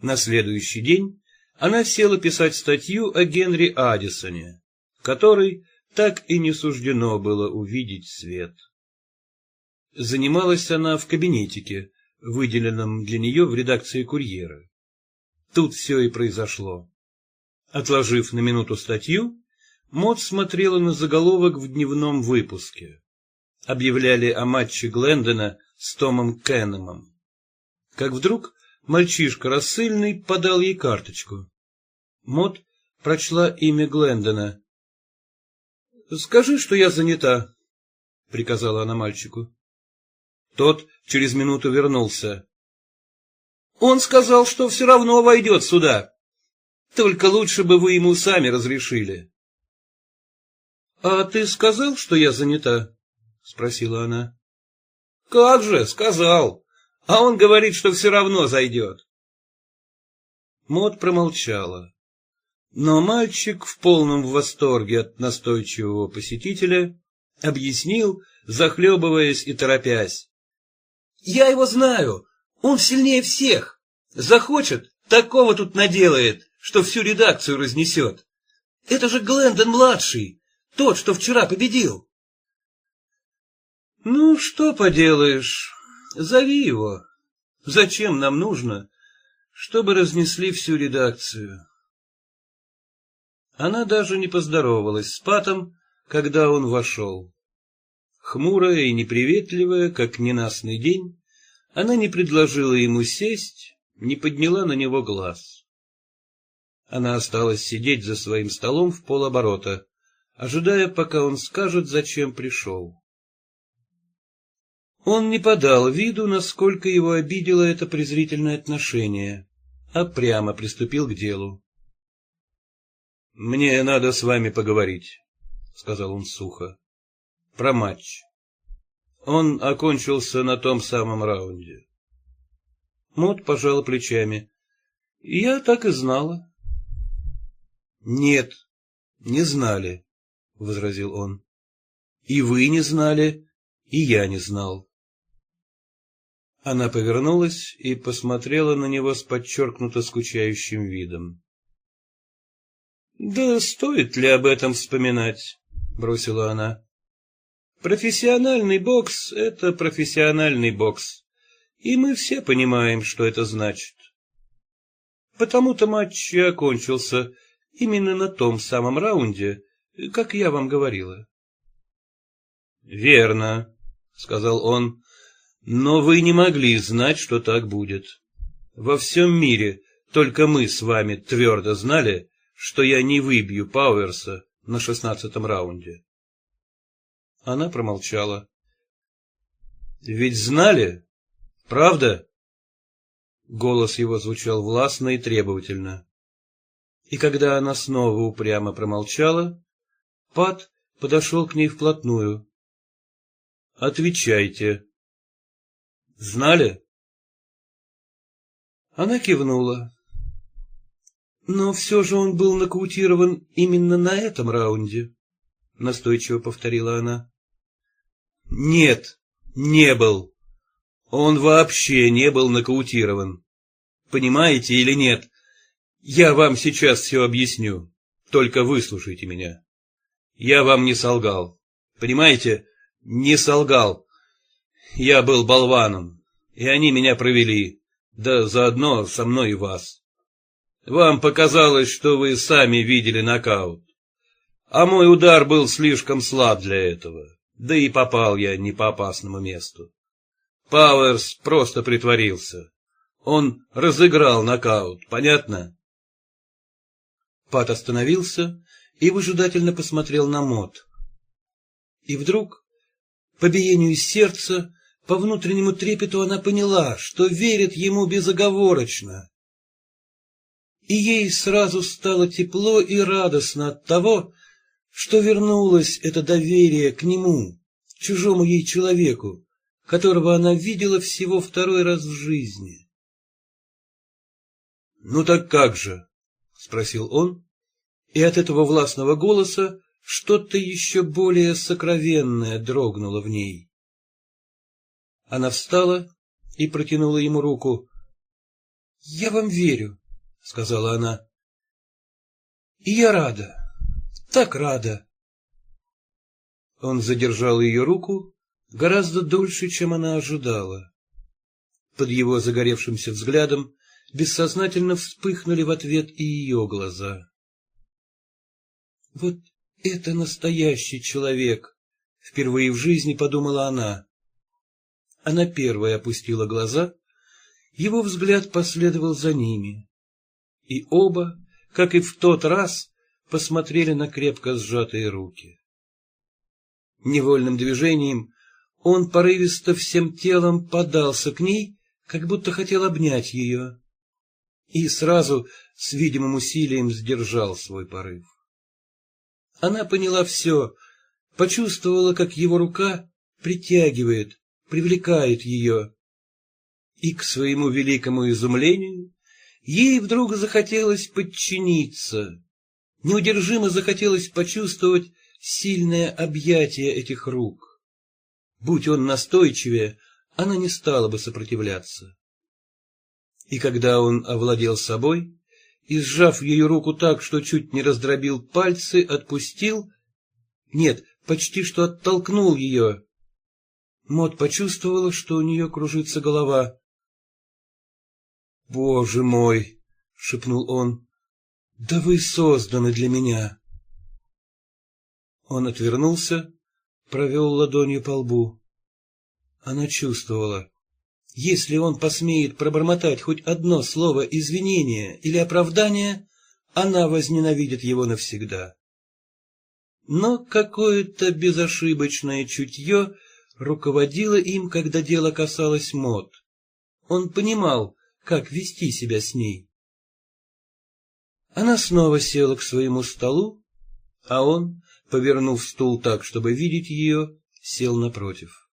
На следующий день она села писать статью о Генри Аддисоне, который так и не суждено было увидеть свет. Занималась она в кабинетике, выделенном для нее в редакции «Курьера». Тут все и произошло. Отложив на минуту статью, Мот смотрела на заголовок в дневном выпуске. Объявляли о матче Глендона с Томом Кеннемом. Как вдруг мальчишка рассыльный подал ей карточку. Мот прочла имя Глендона. — Скажи, что я занята, — приказала она мальчику. Тот через минуту вернулся. — Он сказал, что все равно войдет сюда. Только лучше бы вы ему сами разрешили. — А ты сказал, что я занята? — спросила она. — Как же, сказал. А он говорит, что все равно зайдет. Мот промолчала. Но мальчик в полном восторге от настойчивого посетителя объяснил, захлебываясь и торопясь. — Я его знаю, он сильнее всех. Захочет, такого тут наделает, что всю редакцию разнесет. Это же Глендон-младший, тот, что вчера победил. — Ну, что поделаешь, зови его. Зачем нам нужно, чтобы разнесли всю редакцию? Она даже не поздоровалась с Патом, когда он вошел. Хмурая и неприветливая, как ненастный день, она не предложила ему сесть, не подняла на него глаз. Она осталась сидеть за своим столом в полоборота, ожидая, пока он скажет, зачем пришел. Он не подал виду, насколько его обидело это презрительное отношение, а прямо приступил к делу. — Мне надо с вами поговорить, — сказал он сухо. — Про матч. Он окончился на том самом раунде. Мот пожала плечами. — Я так и знала. — Нет, не знали, — возразил он. — И вы не знали, и я не знал. Она повернулась и посмотрела на него с подчеркнуто скучающим видом. — Да стоит ли об этом вспоминать? — бросила она. — Профессиональный бокс — это профессиональный бокс, и мы все понимаем, что это значит. Потому-то матч и окончился именно на том самом раунде, как я вам говорила. — Верно, — сказал он, но вы не могли знать, что так будет. Во всем мире только мы с вами твердо знали, что я не выбью Пауэрса на шестнадцатом раунде. Она промолчала. — Ведь знали, правда? Голос его звучал властно и требовательно. И когда она снова упрямо промолчала, Пат подошел к ней вплотную. — Отвечайте, Знали? Она кивнула. Но все же он был нокаутирован именно на этом раунде, настойчиво повторила она. Нет, не был. Он вообще не был нокаутирован. Понимаете или нет? Я вам сейчас все объясню. Только выслушайте меня. Я вам не солгал. Понимаете? Не солгал. Я был болваном, и они меня провели, да заодно со мной и вас. Вам показалось, что вы сами видели нокаут. А мой удар был слишком слаб для этого, да и попал я не по опасному месту. Пауэрс просто притворился. Он разыграл нокаут, понятно? Пат остановился и выжидательно посмотрел на Мот. И вдруг, по биению сердца, по внутреннему трепету она поняла, что верит ему безоговорочно. И ей сразу стало тепло и радостно от того, что вернулось это доверие к нему, чужому ей человеку, которого она видела всего второй раз в жизни. — Ну так как же? — спросил он, и от этого властного голоса что-то еще более сокровенное дрогнуло в ней. Она встала и протянула ему руку. — Я вам верю, — сказала она. — И я рада, так рада. Он задержал ее руку гораздо дольше, чем она ожидала. Под его загоревшимся взглядом бессознательно вспыхнули в ответ и ее глаза. Вот это настоящий человек, впервые в жизни подумала она. Она первая опустила глаза, его взгляд последовал за ними. И оба, как и в тот раз, посмотрели на крепко сжатые руки. Невольным движением он порывисто всем телом подался к ней, как будто хотел обнять ее, и сразу с видимым усилием сдержал свой порыв. Она поняла все, почувствовала, как его рука притягивает, привлекает ее. И к своему великому изумлению ей вдруг захотелось подчиниться, неудержимо захотелось почувствовать сильное объятие этих рук. Будь он настойчивее, она не стала бы сопротивляться. И когда он овладел собой, и, сжав ее руку так, что чуть не раздробил пальцы, отпустил... Нет, почти что оттолкнул ее. Мот почувствовала, что у нее кружится голова. — Боже мой! — шепнул он. — Да вы созданы для меня! Он отвернулся, провел ладонью по лбу. Она чувствовала. Если он посмеет пробормотать хоть одно слово извинения или оправдания, она возненавидит его навсегда. Но какое-то безошибочное чутье руководило им, когда дело касалось мод. Он понимал, как вести себя с ней. Она снова села к своему столу, а он, повернув стул так, чтобы видеть ее, сел напротив.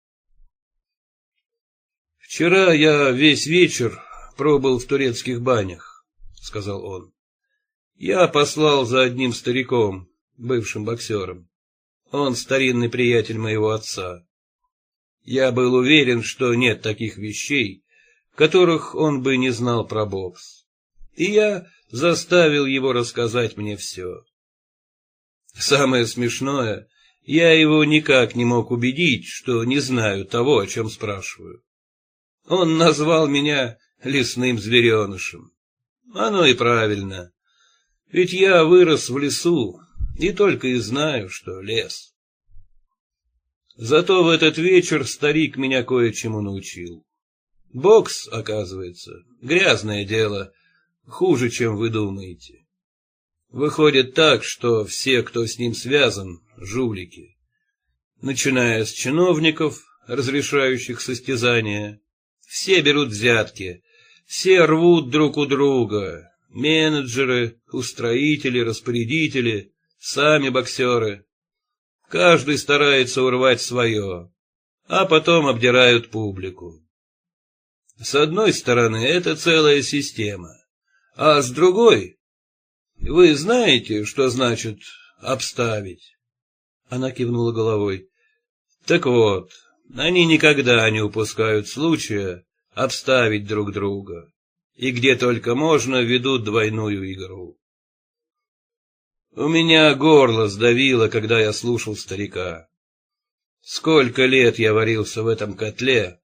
«Вчера я весь вечер пробыл в турецких банях», — сказал он. «Я послал за одним стариком, бывшим боксером. Он старинный приятель моего отца. Я был уверен, что нет таких вещей, которых он бы не знал про бокс. И я заставил его рассказать мне все. Самое смешное, я его никак не мог убедить, что не знаю того, о чем спрашиваю. Он назвал меня лесным зверенышем. Оно и правильно. Ведь я вырос в лесу и только и знаю, что лес. Зато в этот вечер старик меня кое-чему научил. Бокс, оказывается, грязное дело, хуже, чем вы думаете. Выходит так, что все, кто с ним связан, жулики. Начиная с чиновников, разрешающих состязания, все берут взятки, все рвут друг у друга, менеджеры, устроители, распорядители, сами боксеры. Каждый старается урвать свое, а потом обдирают публику. С одной стороны, это целая система, а с другой... Вы знаете, что значит «обставить»? Она кивнула головой. Так вот, они никогда не упускают случая обставить друг друга, и где только можно ведут двойную игру. У меня горло сдавило, когда я слушал старика. Сколько лет я варился в этом котле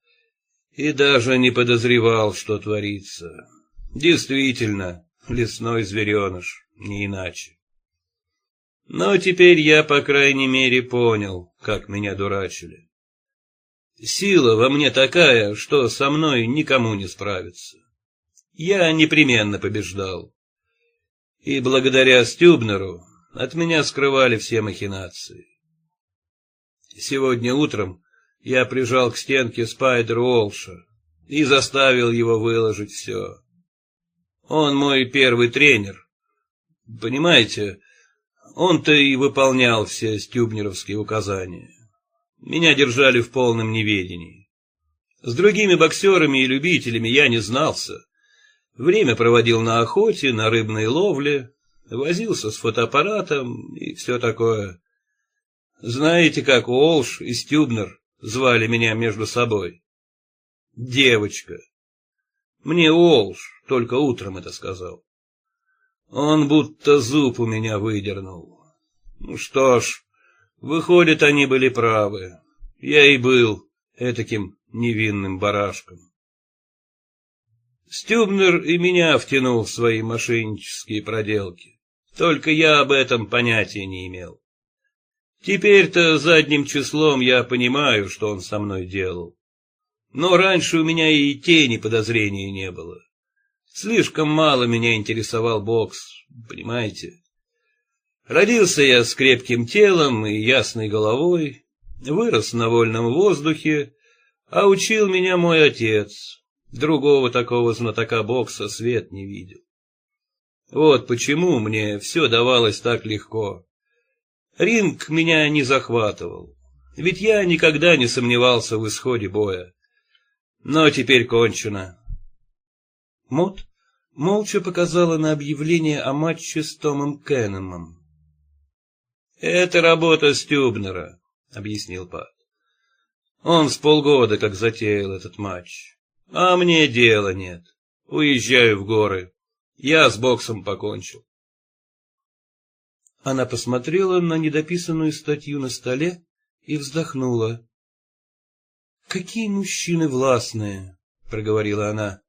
и даже не подозревал, что творится. Действительно, лесной звереныш, не иначе. Но теперь я, по крайней мере, понял, как меня дурачили. Сила во мне такая, что со мной никому не справиться. Я непременно побеждал. И благодаря Стюбнеру от меня скрывали все махинации. Сегодня утром я прижал к стенке Спайдер Уолша и заставил его выложить все. Он мой первый тренер. Понимаете, он-то и выполнял все стюбнеровские указания. Меня держали в полном неведении. С другими боксерами и любителями я не знался. Время проводил на охоте, на рыбной ловле, возился с фотоаппаратом и все такое. Знаете, как Уолш и Стюбнер звали меня между собой? Девочка. Мне Уолш только утром это сказал. Он будто зуб у меня выдернул. Ну что ж, выходит, они были правы. Я и был этаким невинным барашком. Стюбнер и меня втянул в свои мошеннические проделки. Только я об этом понятия не имел. Теперь-то задним числом я понимаю, что он со мной делал. Но раньше у меня и тени подозрения не было. Слишком мало меня интересовал бокс, понимаете? Родился я с крепким телом и ясной головой, вырос на вольном воздухе, а учил меня мой отец. Другого такого знатока бокса свет не видел. Вот почему мне все давалось так легко. Ринг меня не захватывал, ведь я никогда не сомневался в исходе боя. Но теперь кончено. Мот молча показала на объявление о матче с Томом Кеннемом. «Это работа Стюбнера», — объяснил Пат. «Он с полгода как затеял этот матч. А мне дела нет. Уезжаю в горы. Я с боксом покончил». Она посмотрела на недописанную статью на столе и вздохнула. «Какие мужчины властные!» — проговорила она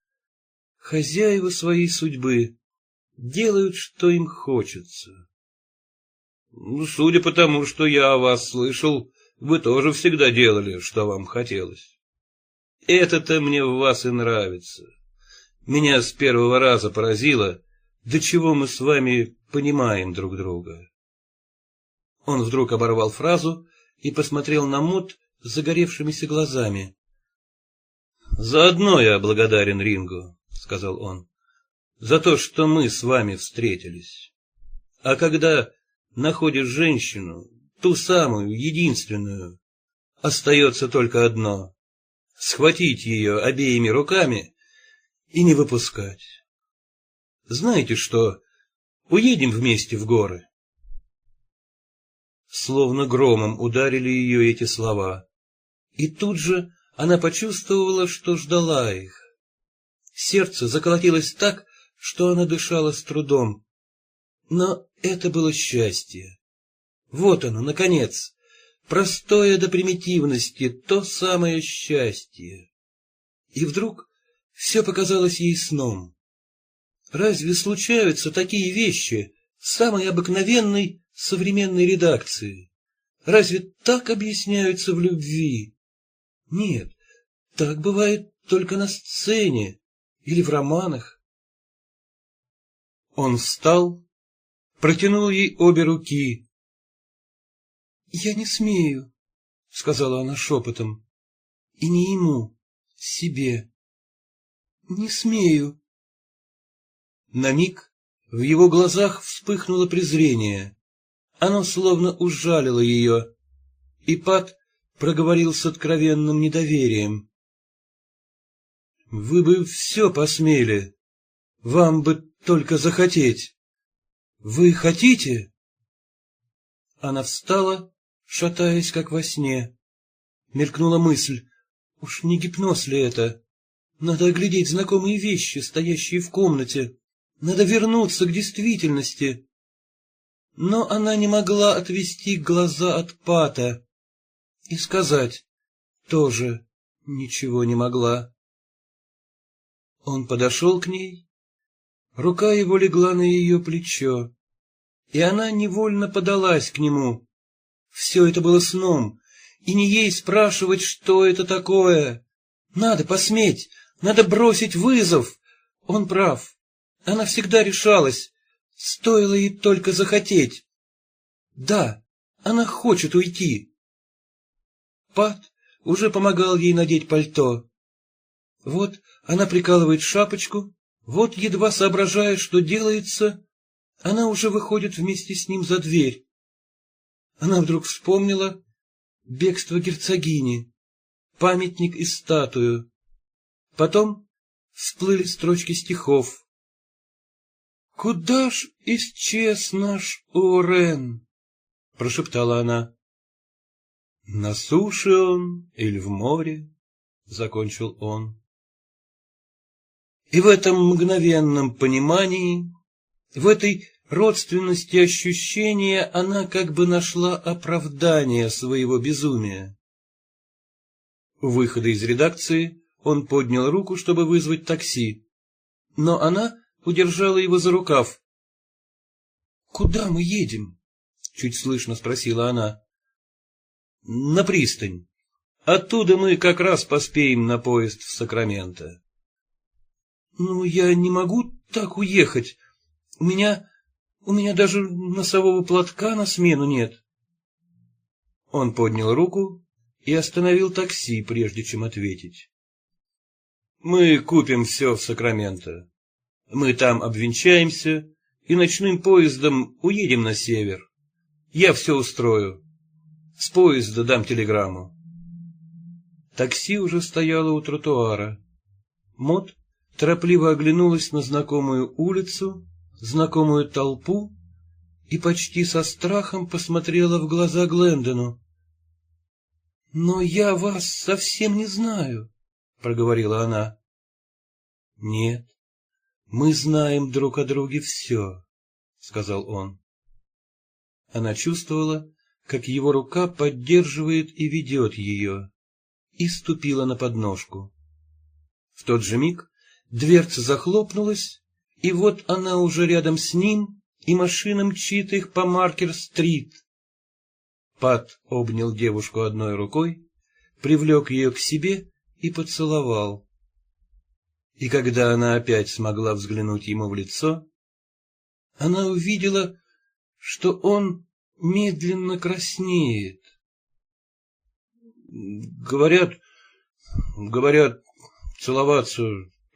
хозяева своей судьбы, делают, что им хочется. Ну, судя по тому, что я о вас слышал, вы тоже всегда делали, что вам хотелось. Это-то мне в вас и нравится. Меня с первого раза поразило, до чего мы с вами понимаем друг друга. Он вдруг оборвал фразу и посмотрел на Мут загоревшимися глазами. Заодно я благодарен Рингу сказал он, — за то, что мы с вами встретились. А когда находишь женщину, ту самую, единственную, остается только одно — схватить ее обеими руками и не выпускать. Знаете что, уедем вместе в горы? Словно громом ударили ее эти слова, и тут же она почувствовала, что ждала их. Сердце заколотилось так, что она дышала с трудом. Но это было счастье. Вот оно, наконец, простое до примитивности, то самое счастье. И вдруг все показалось ей сном. Разве случаются такие вещи в самой обыкновенной современной редакции? Разве так объясняются в любви? Нет, так бывает только на сцене, или в романах. Он встал, протянул ей обе руки. — Я не смею, — сказала она шепотом, — и не ему, себе. Не смею. На миг в его глазах вспыхнуло презрение. Оно словно ужалило ее, и Пат проговорил с откровенным недоверием. Вы бы все посмели. Вам бы только захотеть. Вы хотите? Она встала, шатаясь, как во сне. Мелькнула мысль. Уж не гипноз ли это? Надо оглядеть знакомые вещи, стоящие в комнате. Надо вернуться к действительности. Но она не могла отвести глаза от Пата. И сказать тоже ничего не могла. Он подошел к ней, рука его легла на ее плечо, и она невольно подалась к нему. Все это было сном, и не ей спрашивать, что это такое. Надо посметь, надо бросить вызов. Он прав, она всегда решалась, стоило ей только захотеть. Да, она хочет уйти. Пат уже помогал ей надеть пальто. Вот она прикалывает шапочку, Вот едва соображая, что делается, она уже выходит вместе с ним за дверь. Она вдруг вспомнила бегство герцогини, памятник и статую. Потом всплыли строчки стихов. «Куда ж исчез наш Орен?» — прошептала она. «На суше он или в море?» — закончил он. И в этом мгновенном понимании, в этой родственности ощущения она как бы нашла оправдание своего безумия. У выхода из редакции он поднял руку, чтобы вызвать такси, но она удержала его за рукав. — Куда мы едем? — чуть слышно спросила она. — На пристань. Оттуда мы как раз поспеем на поезд в Сакраменто. — Ну, я не могу так уехать. У меня... у меня даже носового платка на смену нет. Он поднял руку и остановил такси, прежде чем ответить. — Мы купим все в Сакраменто. Мы там обвенчаемся и ночным поездом уедем на север. Я все устрою. С поезда дам телеграмму. Такси уже стояло у тротуара. Мот торопливо оглянулась на знакомую улицу, знакомую толпу и почти со страхом посмотрела в глаза Глендону. — Но я вас совсем не знаю, — проговорила она. — Нет, мы знаем друг о друге все, — сказал он. Она чувствовала, как его рука поддерживает и ведет ее, и ступила на подножку. В тот же миг Дверца захлопнулась, и вот она уже рядом с ним, и машина мчит их по Маркер-стрит. Пат обнял девушку одной рукой, привлек ее к себе и поцеловал. И когда она опять смогла взглянуть ему в лицо, она увидела, что он медленно краснеет. Говорят, говорят, целоваться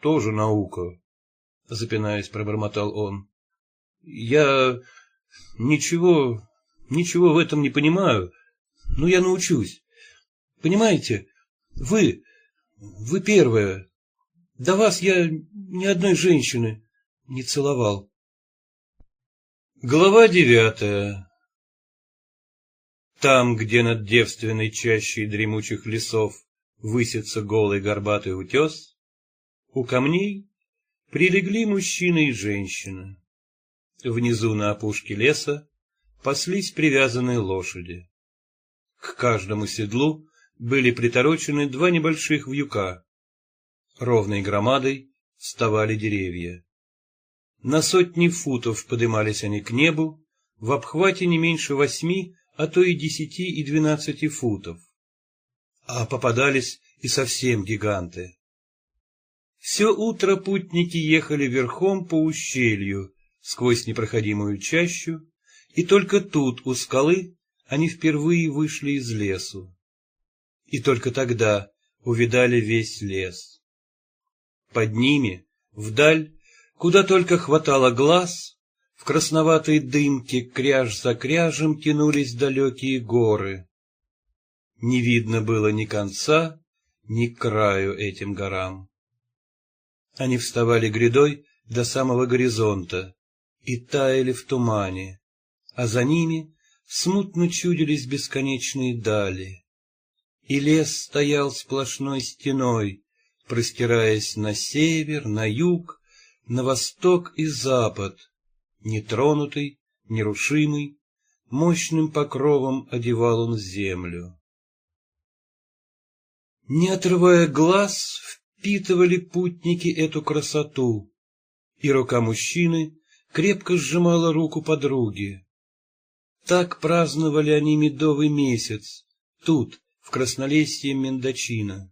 тоже наука, — запинаясь, пробормотал он. — Я ничего, ничего в этом не понимаю, но я научусь. Понимаете, вы, вы первая. До вас я ни одной женщины не целовал. Глава девятая Там, где над девственной чащей дремучих лесов высится голый горбатый утес, у камней прилегли мужчина и женщина. Внизу на опушке леса паслись привязанные лошади. К каждому седлу были приторочены два небольших вьюка. Ровной громадой вставали деревья. На сотни футов подымались они к небу, в обхвате не меньше восьми, а то и десяти и двенадцати футов. А попадались и совсем гиганты. Все утро путники ехали верхом по ущелью, сквозь непроходимую чащу, и только тут, у скалы, они впервые вышли из лесу. И только тогда увидали весь лес. Под ними, вдаль, куда только хватало глаз, в красноватой дымке кряж за кряжем тянулись далекие горы. Не видно было ни конца, ни краю этим горам. Они вставали грядой до самого горизонта и таяли в тумане, а за ними смутно чудились бесконечные дали. И лес стоял сплошной стеной, простираясь на север, на юг, на восток и запад, нетронутый, нерушимый, мощным покровом одевал он землю. Не отрывая глаз, впитывали путники эту красоту, и рука мужчины крепко сжимала руку подруги. Так праздновали они медовый месяц, тут, в краснолесье Мендочина.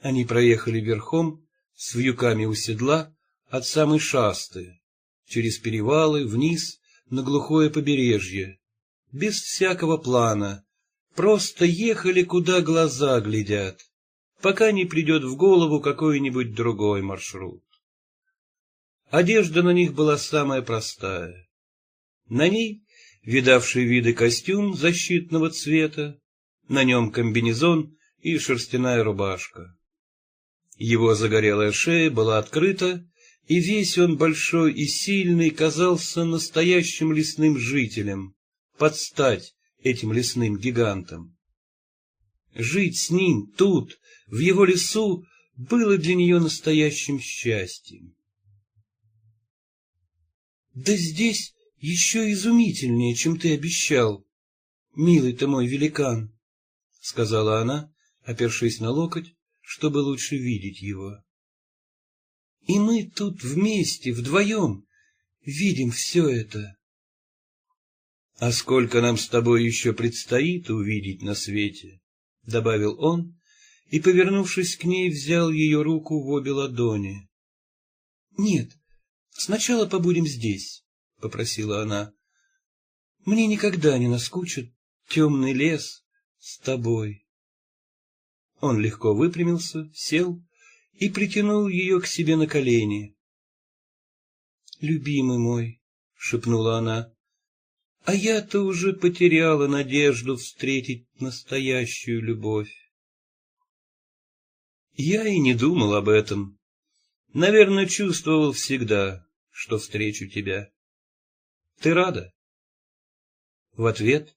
Они проехали верхом, с вьюками у седла, от самой шасты, через перевалы, вниз, на глухое побережье, без всякого плана, просто ехали, куда глаза глядят пока не придет в голову какой-нибудь другой маршрут. Одежда на них была самая простая. На ней видавший виды костюм защитного цвета, на нем комбинезон и шерстяная рубашка. Его загорелая шея была открыта, и весь он большой и сильный казался настоящим лесным жителем, под стать этим лесным гигантам. Жить с ним тут, в его лесу, было для нее настоящим счастьем. Да здесь еще изумительнее, чем ты обещал, милый ты мой великан, — сказала она, опершись на локоть, чтобы лучше видеть его. — И мы тут вместе, вдвоем, видим все это. — А сколько нам с тобой еще предстоит увидеть на свете, — добавил он, и, повернувшись к ней, взял ее руку в обе ладони. — Нет, сначала побудем здесь. — попросила она. — Мне никогда не наскучит темный лес с тобой. Он легко выпрямился, сел и притянул ее к себе на колени. — Любимый мой, — шепнула она, — а я-то уже потеряла надежду встретить настоящую любовь. Я и не думал об этом. Наверное, чувствовал всегда, что встречу тебя. Ты рада? В ответ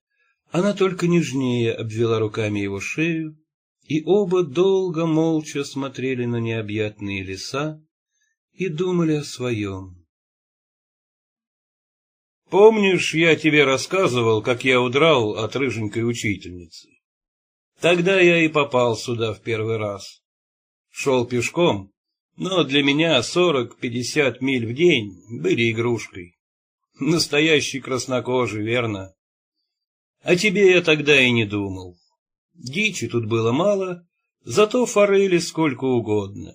она только нежнее обвела руками его шею, и оба долго молча смотрели на необъятные леса и думали о своем. Помнишь, я тебе рассказывал, как я удрал от рыженькой учительницы? Тогда я и попал сюда в первый раз. Шел пешком, но для меня сорок-пятьдесят миль в день были игрушкой. Настоящий краснокожий, верно? А тебе я тогда и не думал. Дичи тут было мало, зато форели сколько угодно.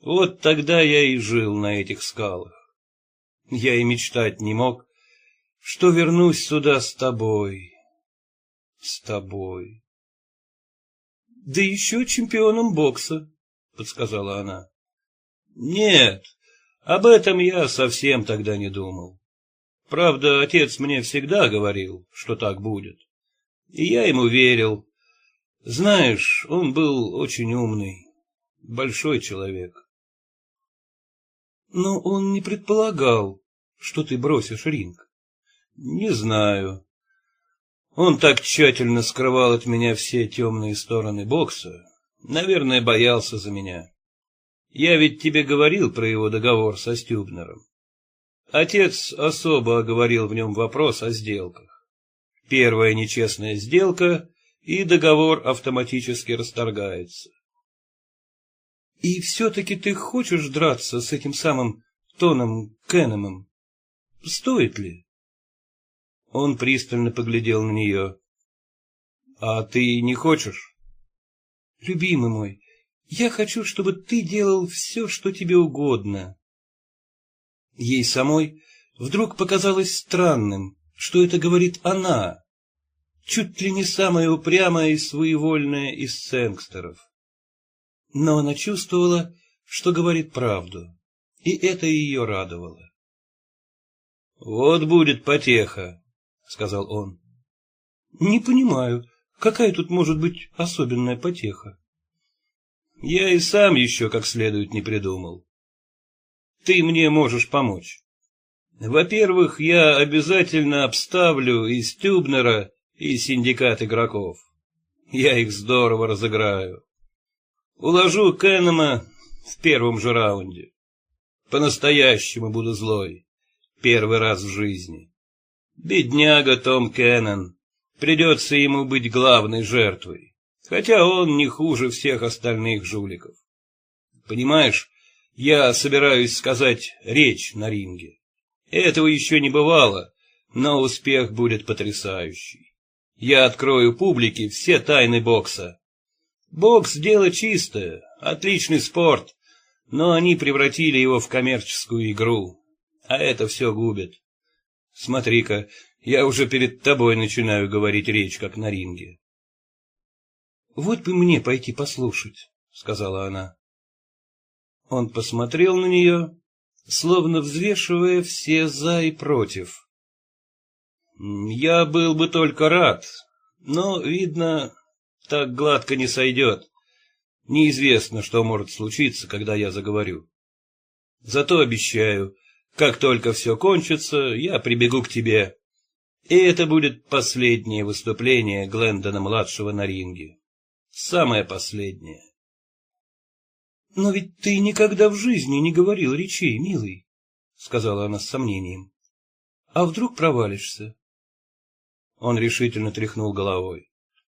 Вот тогда я и жил на этих скалах. Я и мечтать не мог, что вернусь сюда с тобой. С тобой. Да еще чемпионом бокса, подсказала она. Нет, об этом я совсем тогда не думал. Правда, отец мне всегда говорил, что так будет. И я ему верил. Знаешь, он был очень умный, большой человек. Но он не предполагал, что ты бросишь ринг. Не знаю. Он так тщательно скрывал от меня все темные стороны бокса. Наверное, боялся за меня. Я ведь тебе говорил про его договор со Стюбнером. Отец особо оговорил в нем вопрос о сделках. Первая нечестная сделка, и договор автоматически расторгается. И все-таки ты хочешь драться с этим самым Тоном Кеннемом? Стоит ли? Он пристально поглядел на нее. — А ты не хочешь? — Любимый мой, я хочу, чтобы ты делал все, что тебе угодно. Ей самой вдруг показалось странным, что это говорит она, чуть ли не самая упрямая и своевольная из сэнгстеров. Но она чувствовала, что говорит правду, и это ее радовало. — Вот будет потеха, — сказал он. — Не понимаю, какая тут может быть особенная потеха? — Я и сам еще как следует не придумал ты мне можешь помочь. Во-первых, я обязательно обставлю и Стюбнера, и синдикат игроков. Я их здорово разыграю. Уложу Кеннема в первом же раунде. По-настоящему буду злой. Первый раз в жизни. Бедняга Том Кеннон. Придется ему быть главной жертвой. Хотя он не хуже всех остальных жуликов. Понимаешь, я собираюсь сказать речь на ринге. Этого еще не бывало, но успех будет потрясающий. Я открою публике все тайны бокса. Бокс — дело чистое, отличный спорт, но они превратили его в коммерческую игру, а это все губит. Смотри-ка, я уже перед тобой начинаю говорить речь, как на ринге. — Вот бы мне пойти послушать, — сказала она. Он посмотрел на нее словно взвешивая все «за» и «против». «Я был бы только рад, но, видно, так гладко не сойдет. Неизвестно, что может случиться, когда я заговорю. Зато обещаю, как только все кончится, я прибегу к тебе. И это будет последнее выступление Глендона-младшего на ринге. Самое последнее. — Но ведь ты никогда в жизни не говорил речей, милый, — сказала она с сомнением. — А вдруг провалишься? Он решительно тряхнул головой.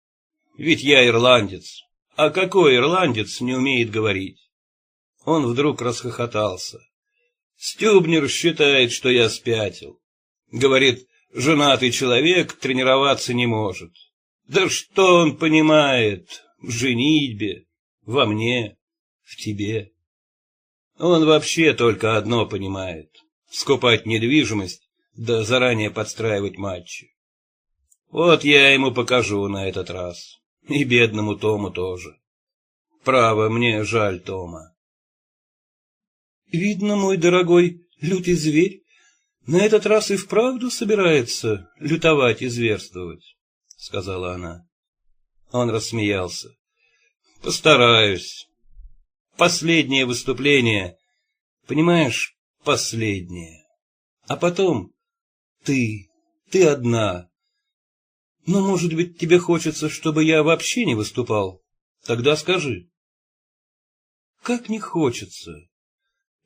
— Ведь я ирландец. А какой ирландец не умеет говорить? Он вдруг расхохотался. Стюбнер считает, что я спятил. Говорит, женатый человек тренироваться не может. Да что он понимает в женитьбе, во мне, в тебе? Он вообще только одно понимает — скупать недвижимость, да заранее подстраивать матчи. Вот я ему покажу на этот раз. И бедному Тому тоже. Право, мне жаль Тома. Видно, мой дорогой лютый зверь на этот раз и вправду собирается лютовать и зверствовать, — сказала она. Он рассмеялся. — Постараюсь. Последнее выступление. Понимаешь, последнее. А потом ты, ты одна, но, может быть, тебе хочется, чтобы я вообще не выступал? Тогда скажи. Как не хочется?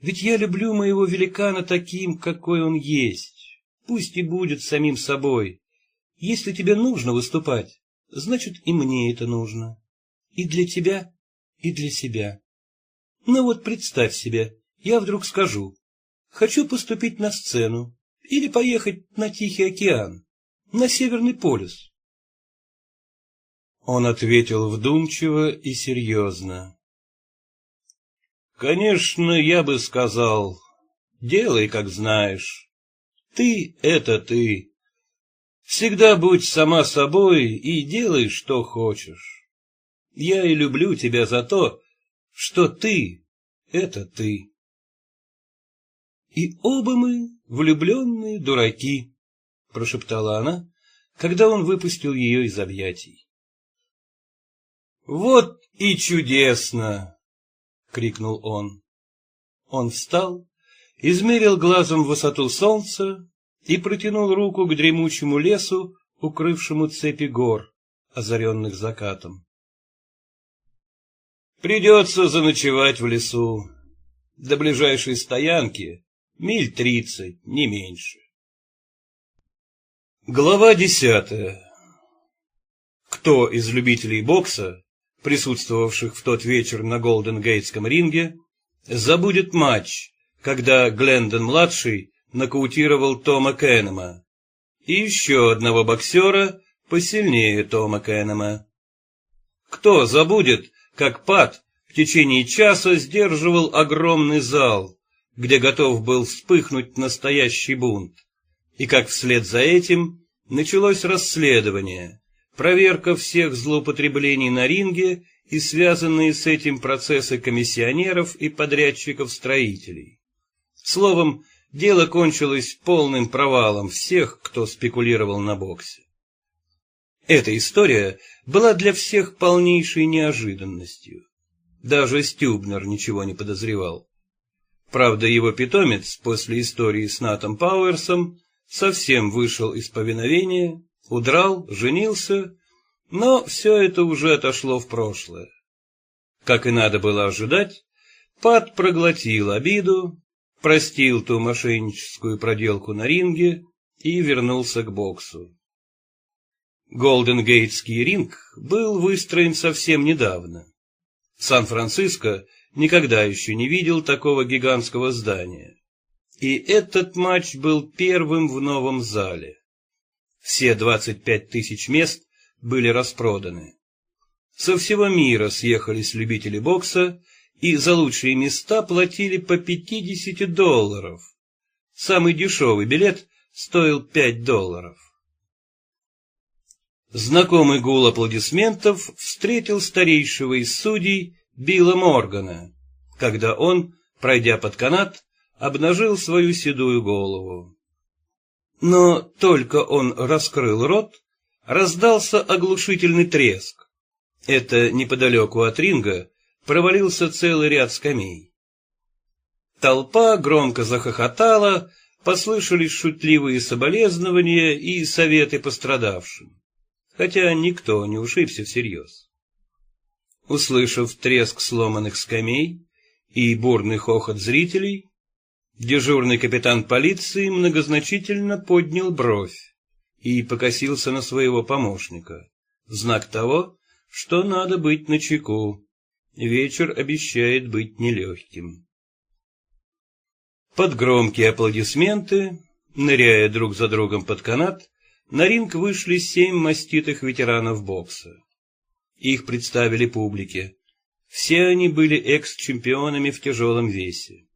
Ведь я люблю моего великана таким, какой он есть. Пусть и будет самим собой. Если тебе нужно выступать, значит, и мне это нужно. И для тебя, и для себя. Ну вот представь себе, я вдруг скажу, хочу поступить на сцену или поехать на Тихий океан, на Северный полюс. Он ответил вдумчиво и серьезно. «Конечно, я бы сказал, делай, как знаешь. Ты — это ты. Всегда будь сама собой и делай, что хочешь. Я и люблю тебя за то, что ты — это ты». «И оба мы влюбленные дураки», — прошептала она, когда он выпустил ее из объятий. «Вот и чудесно!» — крикнул он. Он встал, измерил глазом высоту солнца и протянул руку к дремучему лесу, укрывшему цепи гор, озаренных закатом. «Придется заночевать в лесу. До ближайшей стоянки миль тридцать, не меньше». Глава десятая Кто из любителей бокса присутствовавших в тот вечер на Голден-Гейтском ринге, забудет матч, когда Глендон-младший нокаутировал Тома Кеннема и еще одного боксера посильнее Тома Кеннема. Кто забудет, как Пат в течение часа сдерживал огромный зал, где готов был вспыхнуть настоящий бунт, и как вслед за этим началось расследование, проверка всех злоупотреблений на ринге и связанные с этим процессы комиссионеров и подрядчиков-строителей. Словом, дело кончилось полным провалом всех, кто спекулировал на боксе. Эта история была для всех полнейшей неожиданностью. Даже Стюбнер ничего не подозревал. Правда, его питомец после истории с Натом Пауэрсом совсем вышел из повиновения удрал, женился, но все это уже отошло в прошлое. Как и надо было ожидать, Пат проглотил обиду, простил ту мошенническую проделку на ринге и вернулся к боксу. Голден-Гейтский ринг был выстроен совсем недавно. Сан-Франциско никогда еще не видел такого гигантского здания. И этот матч был первым в новом зале. Все 25 тысяч мест были распроданы. Со всего мира съехались любители бокса и за лучшие места платили по 50 долларов. Самый дешевый билет стоил 5 долларов. Знакомый гул аплодисментов встретил старейшего из судей Билла Моргана, когда он, пройдя под канат, обнажил свою седую голову. Но только он раскрыл рот, раздался оглушительный треск. Это неподалеку от ринга провалился целый ряд скамей. Толпа громко захохотала, послышались шутливые соболезнования и советы пострадавшим, хотя никто не ушибся всерьез. Услышав треск сломанных скамей и бурный хохот зрителей, дежурный капитан полиции многозначительно поднял бровь и покосился на своего помощника, знак того, что надо быть начеку. Вечер обещает быть нелегким. Под громкие аплодисменты, ныряя друг за другом под канат, на ринг вышли семь маститых ветеранов бокса. Их представили публике. Все они были экс-чемпионами в тяжелом весе.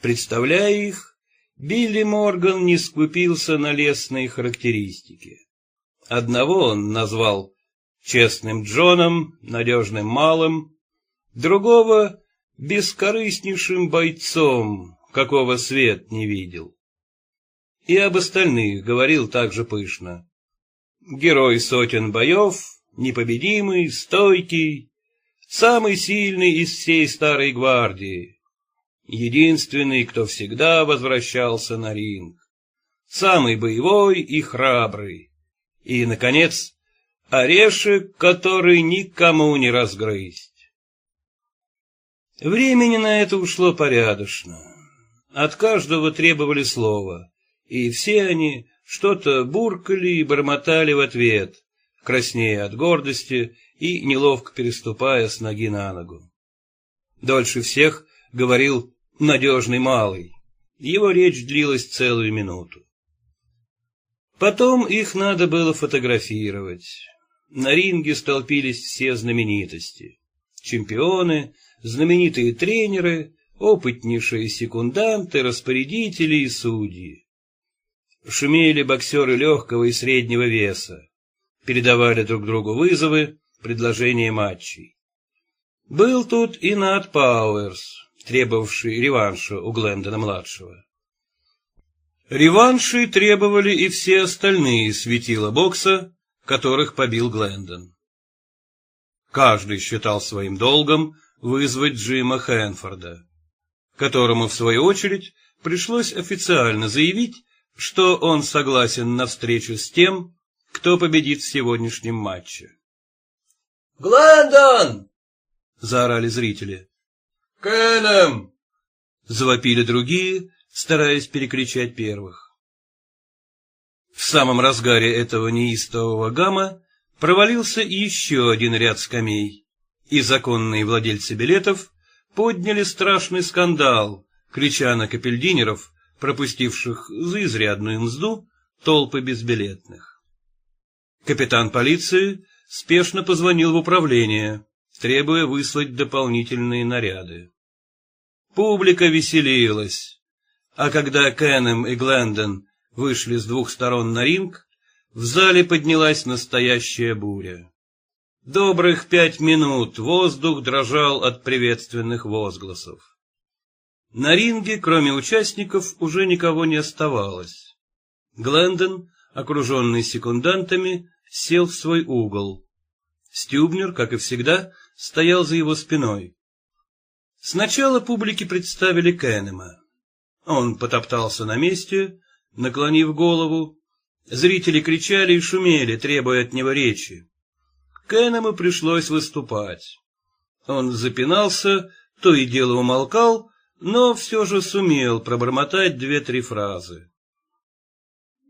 Представляя их, Билли Морган не скупился на лестные характеристики. Одного он назвал честным Джоном, надежным малым, другого — бескорыстнейшим бойцом, какого свет не видел. И об остальных говорил также пышно. Герой сотен боев, непобедимый, стойкий, самый сильный из всей старой гвардии, единственный, кто всегда возвращался на ринг, самый боевой и храбрый, и, наконец, орешек, который никому не разгрызть. Времени на это ушло порядочно. От каждого требовали слова, и все они что-то буркали и бормотали в ответ, краснея от гордости и неловко переступая с ноги на ногу. Дольше всех говорил надежный малый. Его речь длилась целую минуту. Потом их надо было фотографировать. На ринге столпились все знаменитости. Чемпионы, знаменитые тренеры, опытнейшие секунданты, распорядители и судьи. Шумели боксеры легкого и среднего веса, передавали друг другу вызовы, предложения матчей. Был тут и Нат Пауэрс, требовавший реванша у Глендона-младшего. Реванши требовали и все остальные светила бокса, которых побил Глендон. Каждый считал своим долгом вызвать Джима Хэнфорда, которому, в свою очередь, пришлось официально заявить, что он согласен на встречу с тем, кто победит в сегодняшнем матче. «Глендон!» — заорали зрители. «Кеннем!» — завопили другие, стараясь перекричать первых. В самом разгаре этого неистового гамма провалился еще один ряд скамей, и законные владельцы билетов подняли страшный скандал, крича на капельдинеров, пропустивших за изрядную мзду толпы безбилетных. Капитан полиции спешно позвонил в управление, требуя выслать дополнительные наряды. Публика веселилась, а когда Кеннем и Глендон вышли с двух сторон на ринг, в зале поднялась настоящая буря. Добрых пять минут воздух дрожал от приветственных возгласов. На ринге, кроме участников, уже никого не оставалось. Глендон, окруженный секундантами, сел в свой угол. Стюбнер, как и всегда, стоял за его спиной. Сначала публике представили Кеннема. Он потоптался на месте, наклонив голову. Зрители кричали и шумели, требуя от него речи. Кеннему пришлось выступать. Он запинался, то и дело умолкал, но все же сумел пробормотать две-три фразы.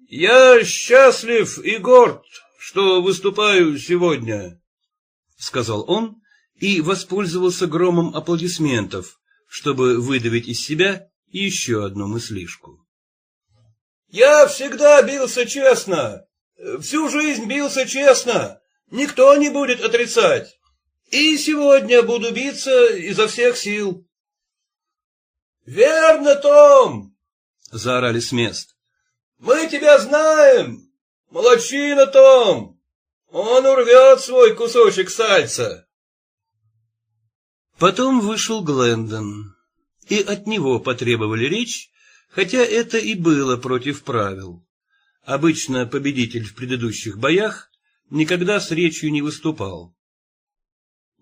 «Я счастлив и горд, что выступаю сегодня», — сказал он и воспользовался громом аплодисментов, чтобы выдавить из себя еще одну мыслишку. «Я всегда бился честно, всю жизнь бился честно, никто не будет отрицать, и сегодня буду биться изо всех сил». «Верно, Том!» — заорали с мест. «Мы тебя знаем! Молодчина, Том! Он урвет свой кусочек сальца!» Потом вышел Глендон, и от него потребовали речь, хотя это и было против правил. Обычно победитель в предыдущих боях никогда с речью не выступал.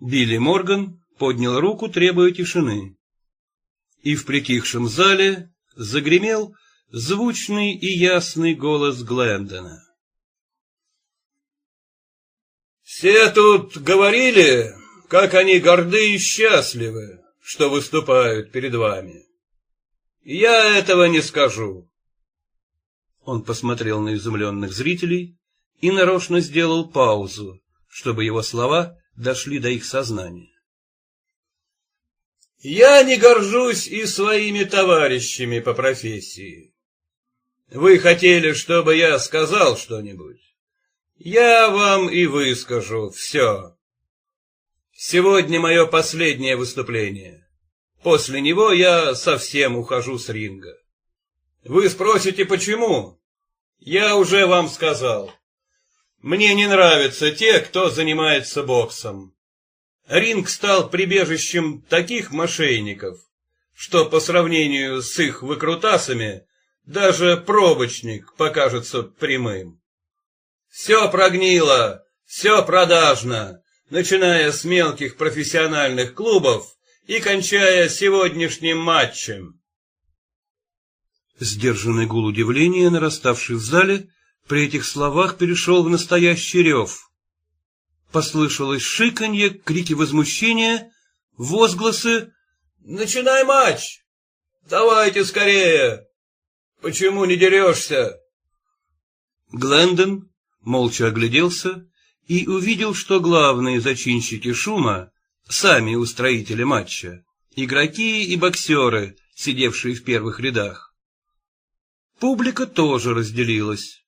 Билли Морган поднял руку, требуя тишины. И в притихшем зале загремел звучный и ясный голос Глендона. «Все тут говорили, как они горды и счастливы, что выступают перед вами. Я этого не скажу. Он посмотрел на изумленных зрителей и нарочно сделал паузу, чтобы его слова дошли до их сознания. Я не горжусь и своими товарищами по профессии. Вы хотели, чтобы я сказал что-нибудь? Я вам и выскажу все. Сегодня мое последнее выступление. После него я совсем ухожу с ринга. Вы спросите, почему? Я уже вам сказал. Мне не нравятся те, кто занимается боксом. Ринг стал прибежищем таких мошенников, что по сравнению с их выкрутасами даже пробочник покажется прямым. Все прогнило, все продажно, начиная с мелких профессиональных клубов и кончая сегодняшним матчем. Сдержанный гул удивления, нараставший в зале, при этих словах перешел в настоящий рев. Послышалось шиканье, крики возмущения, возгласы «Начинай матч! Давайте скорее! Почему не дерешься?» Глендон молча огляделся и увидел, что главные зачинщики шума — сами устроители матча, игроки и боксеры, сидевшие в первых рядах. Публика тоже разделилась.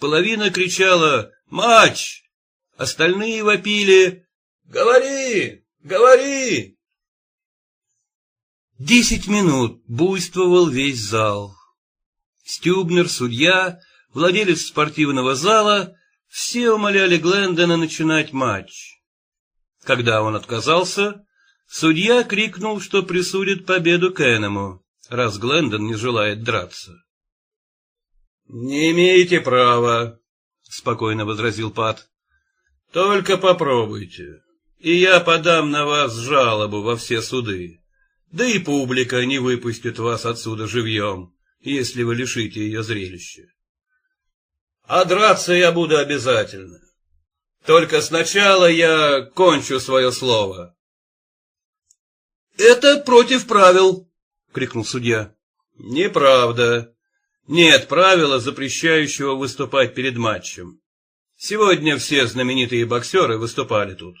Половина кричала «Матч!», остальные вопили «Говори! Говори!». Десять минут буйствовал весь зал. Стюбнер, судья, владелец спортивного зала все умоляли Глендона начинать матч. Когда он отказался, судья крикнул, что присудит победу Кеннему, раз Глендон не желает драться. — Не имеете права, — спокойно возразил Пат. — Только попробуйте, и я подам на вас жалобу во все суды. Да и публика не выпустит вас отсюда живьем, если вы лишите ее зрелища. А драться я буду обязательно. Только сначала я кончу свое слово. — Это против правил, — крикнул судья. — Неправда. Нет правила, запрещающего выступать перед матчем. Сегодня все знаменитые боксеры выступали тут.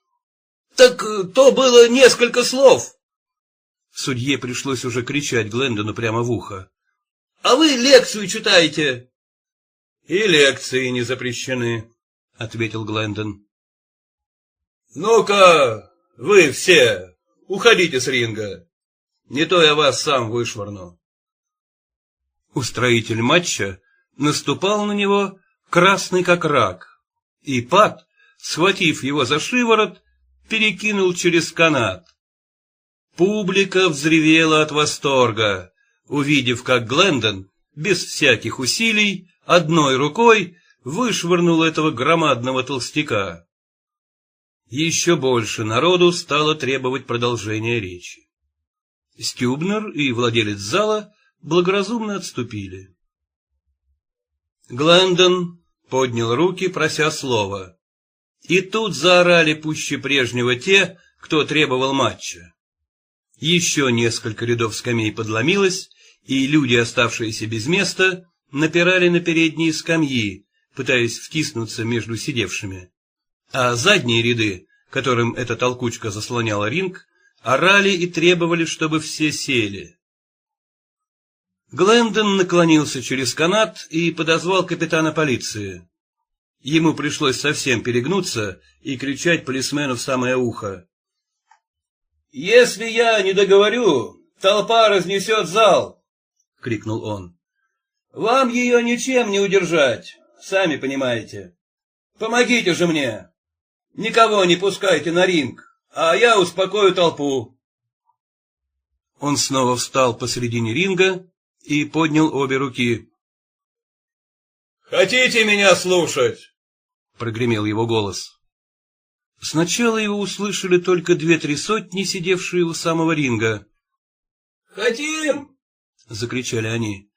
— Так то было несколько слов. Судье пришлось уже кричать Глендону прямо в ухо. — А вы лекцию читаете? И лекции не запрещены, — ответил Глендон. — Ну-ка, вы все, уходите с ринга. Не то я вас сам вышвырну. Устроитель матча наступал на него, красный как рак, и Пат, схватив его за шиворот, перекинул через канат. Публика взревела от восторга, увидев, как Глендон, без всяких усилий, одной рукой вышвырнул этого громадного толстяка. Еще больше народу стало требовать продолжения речи. Стюбнер и владелец зала благоразумно отступили. Глендон поднял руки, прося слова. И тут заорали пуще прежнего те, кто требовал матча. Еще несколько рядов скамей подломилось, и люди, оставшиеся без места, напирали на передние скамьи, пытаясь втиснуться между сидевшими. А задние ряды, которым эта толкучка заслоняла ринг, орали и требовали, чтобы все сели. Глендон наклонился через канат и подозвал капитана полиции. Ему пришлось совсем перегнуться и кричать полисмену в самое ухо. — Если я не договорю, толпа разнесет зал! — крикнул он. Вам ее ничем не удержать, сами понимаете. Помогите же мне. Никого не пускайте на ринг, а я успокою толпу. Он снова встал посредине ринга и поднял обе руки. «Хотите меня слушать?» — прогремел его голос. Сначала его услышали только две-три сотни, сидевшие у самого ринга. «Хотим!» — закричали они.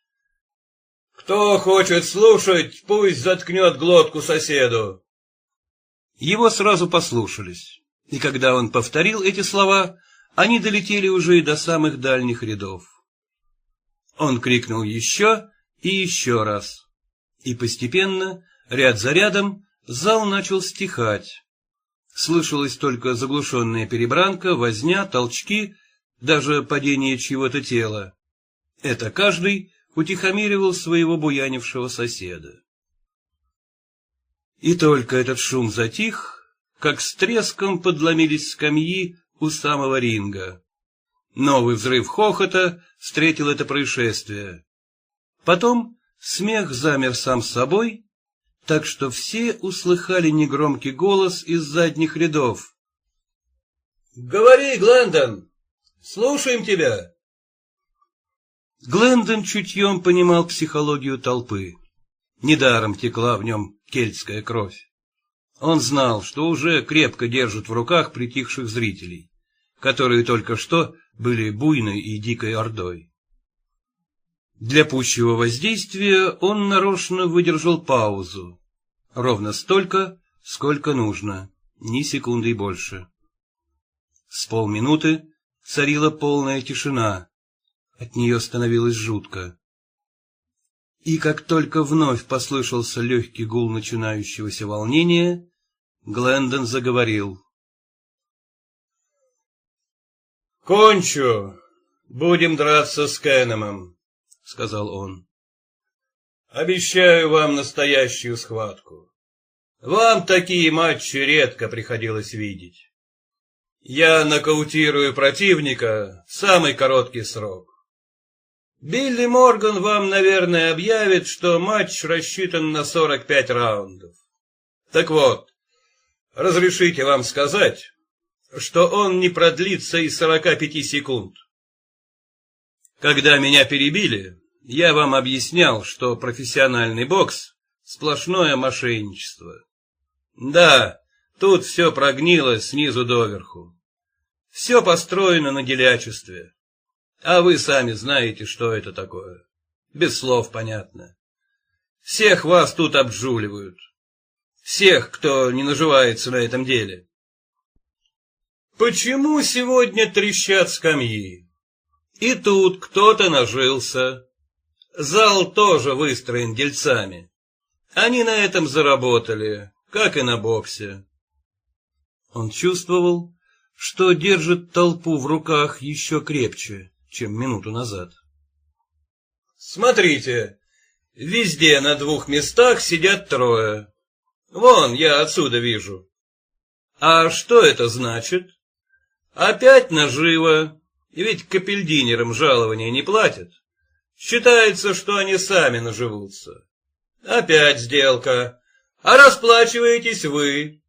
«Кто хочет слушать, пусть заткнет глотку соседу!» Его сразу послушались, и когда он повторил эти слова, они долетели уже и до самых дальних рядов. Он крикнул еще и еще раз, и постепенно, ряд за рядом, зал начал стихать. Слышалась только заглушенная перебранка, возня, толчки, даже падение чьего-то тела. Это каждый утихомиривал своего буянившего соседа. И только этот шум затих, как с треском подломились скамьи у самого ринга. Новый взрыв хохота встретил это происшествие. Потом смех замер сам собой, так что все услыхали негромкий голос из задних рядов. — Говори, Глендон, слушаем тебя. Глендон чутьем понимал психологию толпы. Недаром текла в нем кельтская кровь. Он знал, что уже крепко держит в руках притихших зрителей, которые только что были буйной и дикой ордой. Для пущего воздействия он нарочно выдержал паузу. Ровно столько, сколько нужно, ни секунды больше. С полминуты царила полная тишина. От нее становилось жутко. И как только вновь послышался легкий гул начинающегося волнения, Глендон заговорил. «Кончу. Будем драться с Кеннемом», — сказал он. «Обещаю вам настоящую схватку. Вам такие матчи редко приходилось видеть. Я нокаутирую противника в самый короткий срок. Билли Морган вам, наверное, объявит, что матч рассчитан на 45 раундов. Так вот, разрешите вам сказать, что он не продлится и 45 секунд. Когда меня перебили, я вам объяснял, что профессиональный бокс — сплошное мошенничество. Да, тут все прогнило снизу доверху. Все построено на делячестве. А вы сами знаете, что это такое. Без слов понятно. Всех вас тут обжуливают. Всех, кто не наживается на этом деле. Почему сегодня трещат скамьи? И тут кто-то нажился. Зал тоже выстроен дельцами. Они на этом заработали, как и на боксе. Он чувствовал, что держит толпу в руках еще крепче, чем минуту назад. Смотрите, везде на двух местах сидят трое. Вон, я отсюда вижу. А что это значит? Опять наживо, ведь капельдинерам жалования не платят. Считается, что они сами наживутся. Опять сделка. А расплачиваетесь вы.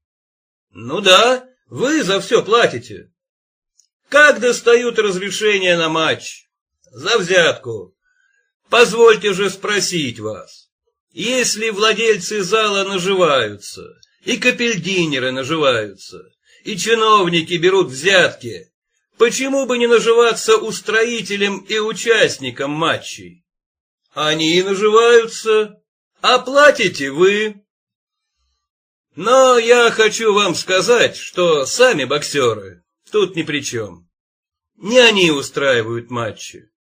Ну да, вы за все платите. Как достают разрешение на матч? За взятку. Позвольте же спросить вас. Если владельцы зала наживаются, и капельдинеры наживаются, и чиновники берут взятки, Почему бы не наживаться устроителем и участником матчей? Они и наживаются, а платите вы. Но я хочу вам сказать, что сами боксеры тут ни при чем. Не они устраивают матчи.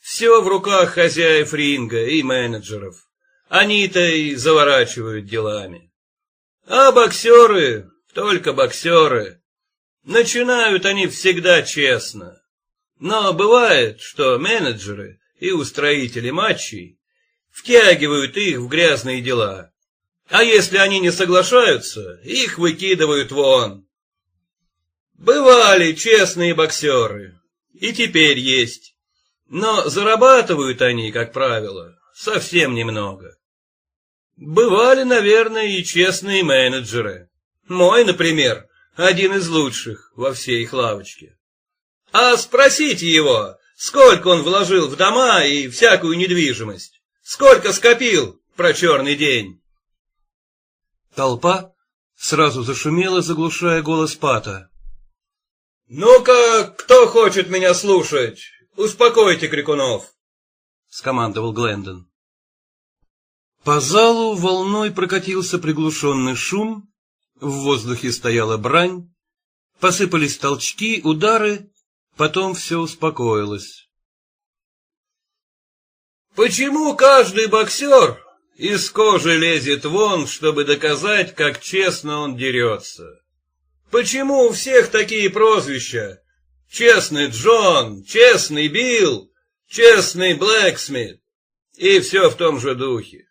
Все в руках хозяев ринга и менеджеров. Они-то и заворачивают делами. А боксеры, только боксеры, Начинают они всегда честно. Но бывает, что менеджеры и устроители матчей втягивают их в грязные дела. А если они не соглашаются, их выкидывают вон. Бывали честные боксеры, и теперь есть. Но зарабатывают они, как правило, совсем немного. Бывали, наверное, и честные менеджеры. Мой, например, один из лучших во всей их лавочке. А спросите его, сколько он вложил в дома и всякую недвижимость. Сколько скопил про черный день. Толпа сразу зашумела, заглушая голос Пата. «Ну-ка, кто хочет меня слушать? Успокойте крикунов!» — скомандовал Глендон. По залу волной прокатился приглушенный шум, в воздухе стояла брань, посыпались толчки, удары, потом все успокоилось. «Почему каждый боксер из кожи лезет вон, чтобы доказать, как честно он дерется?» Почему у всех такие прозвища? Честный Джон, честный Билл, честный Блэксмит. И все в том же духе.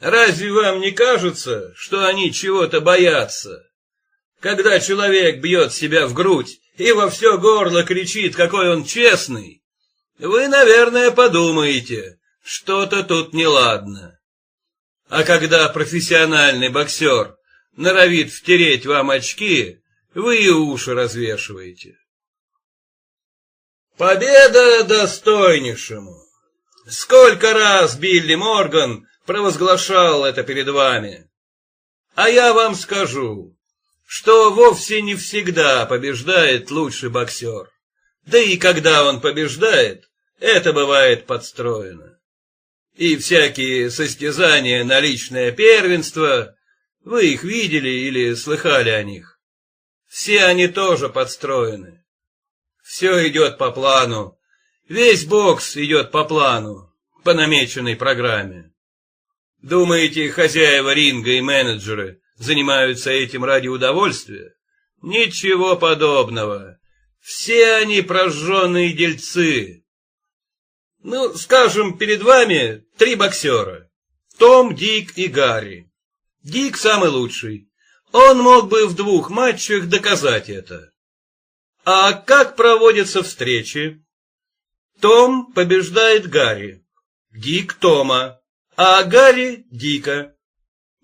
Разве вам не кажется, что они чего-то боятся? Когда человек бьет себя в грудь и во все горло кричит, какой он честный, вы, наверное, подумаете, что-то тут неладно. А когда профессиональный боксер норовит втереть вам очки, вы и уши развешиваете. Победа достойнейшему! Сколько раз Билли Морган провозглашал это перед вами. А я вам скажу, что вовсе не всегда побеждает лучший боксер. Да и когда он побеждает, это бывает подстроено. И всякие состязания на личное первенство вы их видели или слыхали о них? Все они тоже подстроены. Все идет по плану. Весь бокс идет по плану, по намеченной программе. Думаете, хозяева ринга и менеджеры занимаются этим ради удовольствия? Ничего подобного. Все они прожженные дельцы. Ну, скажем, перед вами три боксера. Том, Дик и Гарри. Дик самый лучший. Он мог бы в двух матчах доказать это. А как проводятся встречи? Том побеждает Гарри, Дик Тома, а Гарри Дика.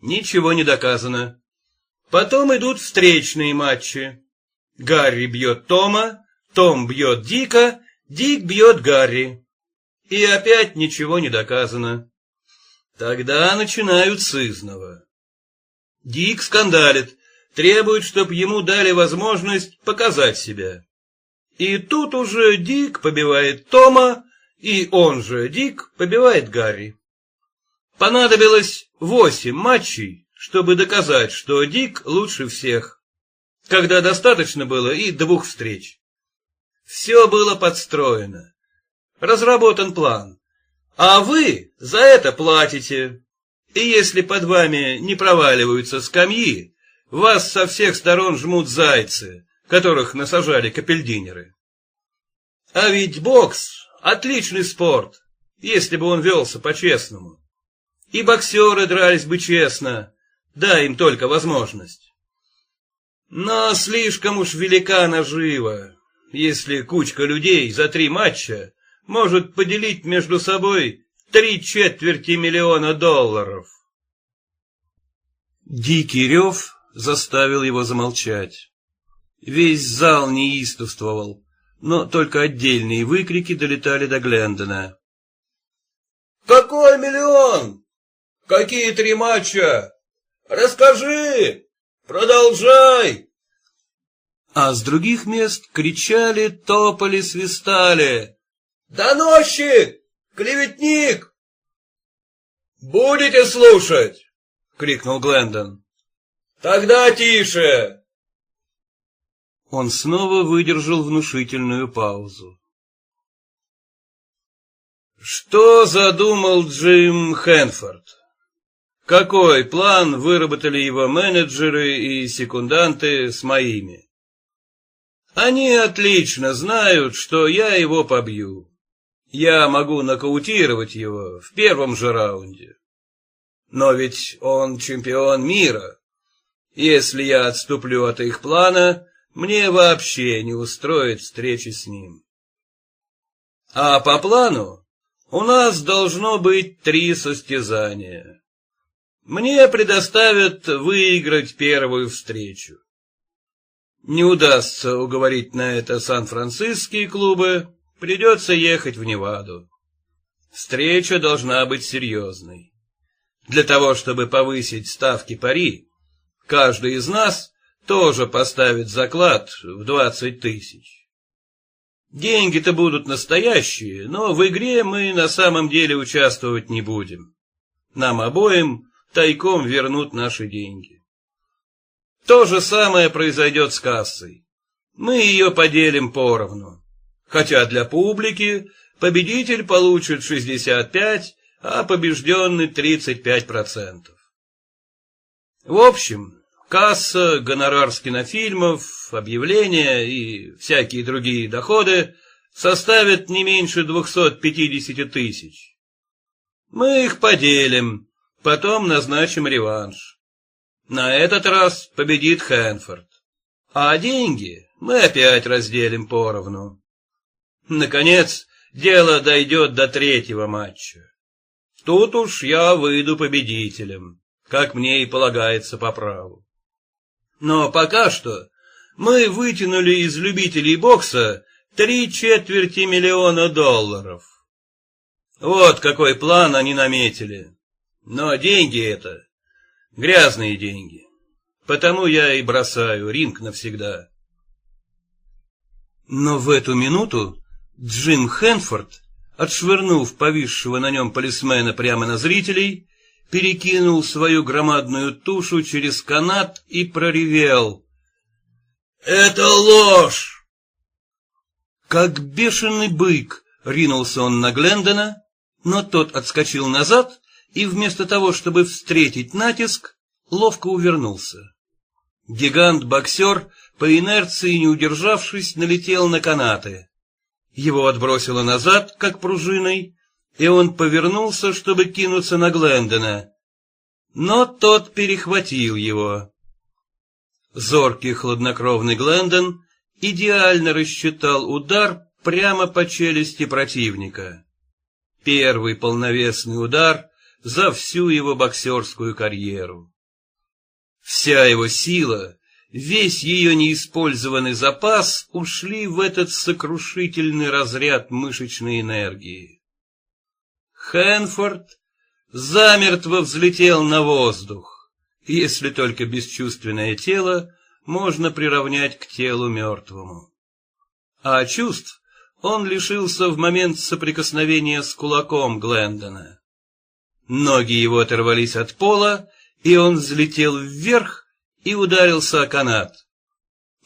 Ничего не доказано. Потом идут встречные матчи. Гарри бьет Тома, Том бьет Дика, Дик бьет Гарри. И опять ничего не доказано. Тогда начинают с изного. Дик скандалит, требует, чтобы ему дали возможность показать себя. И тут уже Дик побивает Тома, и он же, Дик, побивает Гарри. Понадобилось восемь матчей, чтобы доказать, что Дик лучше всех, когда достаточно было и двух встреч. Все было подстроено. Разработан план. А вы за это платите. И если под вами не проваливаются скамьи, вас со всех сторон жмут зайцы, которых насажали капельдинеры. А ведь бокс — отличный спорт, если бы он велся по-честному. И боксеры дрались бы честно, дай им только возможность. Но слишком уж велика нажива, если кучка людей за три матча может поделить между собой Три четверти миллиона долларов. Дикий рев заставил его замолчать. Весь зал неистовствовал, но только отдельные выкрики долетали до Глендона. «Какой миллион? Какие три матча? Расскажи! Продолжай!» А с других мест кричали, топали, свистали. «Доносчик! Клеветник! Будете слушать? крикнул Глендон. Тогда тише. Он снова выдержал внушительную паузу. Что задумал Джим Хэнфорд? Какой план выработали его менеджеры и секунданты с моими? Они отлично знают, что я его побью. Я могу нокаутировать его в первом же раунде. Но ведь он чемпион мира. Если я отступлю от их плана, мне вообще не устроит встречи с ним. А по плану у нас должно быть три состязания. Мне предоставят выиграть первую встречу. Не удастся уговорить на это сан-франциские клубы, придется ехать в Неваду. Встреча должна быть серьезной. Для того, чтобы повысить ставки пари, каждый из нас тоже поставит заклад в двадцать тысяч. Деньги-то будут настоящие, но в игре мы на самом деле участвовать не будем. Нам обоим тайком вернут наши деньги. То же самое произойдет с кассой. Мы ее поделим поровну. Хотя для публики победитель получит 65, а побежденный 35%. В общем, касса, гонорар с кинофильмов, объявления и всякие другие доходы составят не меньше 250 тысяч. Мы их поделим, потом назначим реванш. На этот раз победит Хэнфорд. А деньги мы опять разделим поровну. Наконец, дело дойдет до третьего матча. Тут уж я выйду победителем, как мне и полагается по праву. Но пока что мы вытянули из любителей бокса три четверти миллиона долларов. Вот какой план они наметили. Но деньги это Грязные деньги. Потому я и бросаю ринг навсегда. Но в эту минуту Джим Хэнфорд, отшвырнув повисшего на нем полисмена прямо на зрителей, перекинул свою громадную тушу через канат и проревел. «Это ложь!» Как бешеный бык ринулся он на Глендона, но тот отскочил назад и вместо того, чтобы встретить натиск, ловко увернулся. Гигант-боксер, по инерции не удержавшись, налетел на канаты. Его отбросило назад, как пружиной, и он повернулся, чтобы кинуться на Глендона. Но тот перехватил его. Зоркий хладнокровный Глендон идеально рассчитал удар прямо по челюсти противника. Первый полновесный удар за всю его боксерскую карьеру. Вся его сила, весь ее неиспользованный запас ушли в этот сокрушительный разряд мышечной энергии. Хэнфорд замертво взлетел на воздух, если только бесчувственное тело можно приравнять к телу мертвому. А чувств он лишился в момент соприкосновения с кулаком Глендона. Ноги его оторвались от пола, и он взлетел вверх и ударился о канат.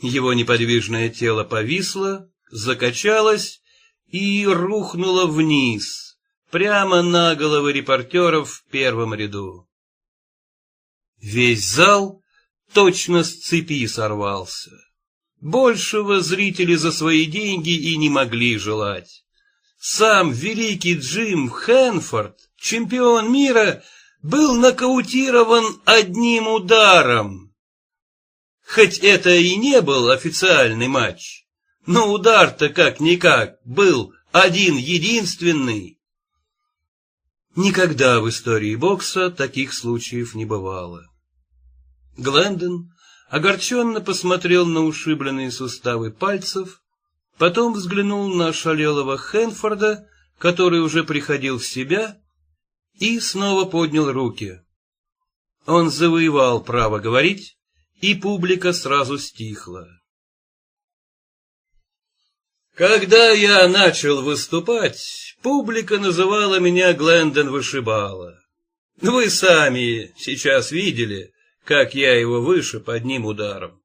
Его неподвижное тело повисло, закачалось и рухнуло вниз, прямо на головы репортеров в первом ряду. Весь зал точно с цепи сорвался. Большего зрители за свои деньги и не могли желать. Сам великий Джим Хэнфорд чемпион мира, был нокаутирован одним ударом. Хоть это и не был официальный матч, но удар-то как-никак был один-единственный. Никогда в истории бокса таких случаев не бывало. Глендон огорченно посмотрел на ушибленные суставы пальцев, потом взглянул на шалелого Хэнфорда, который уже приходил в себя, и снова поднял руки. Он завоевал право говорить, и публика сразу стихла. Когда я начал выступать, публика называла меня Глендон Вышибала. Вы сами сейчас видели, как я его вышиб одним ударом.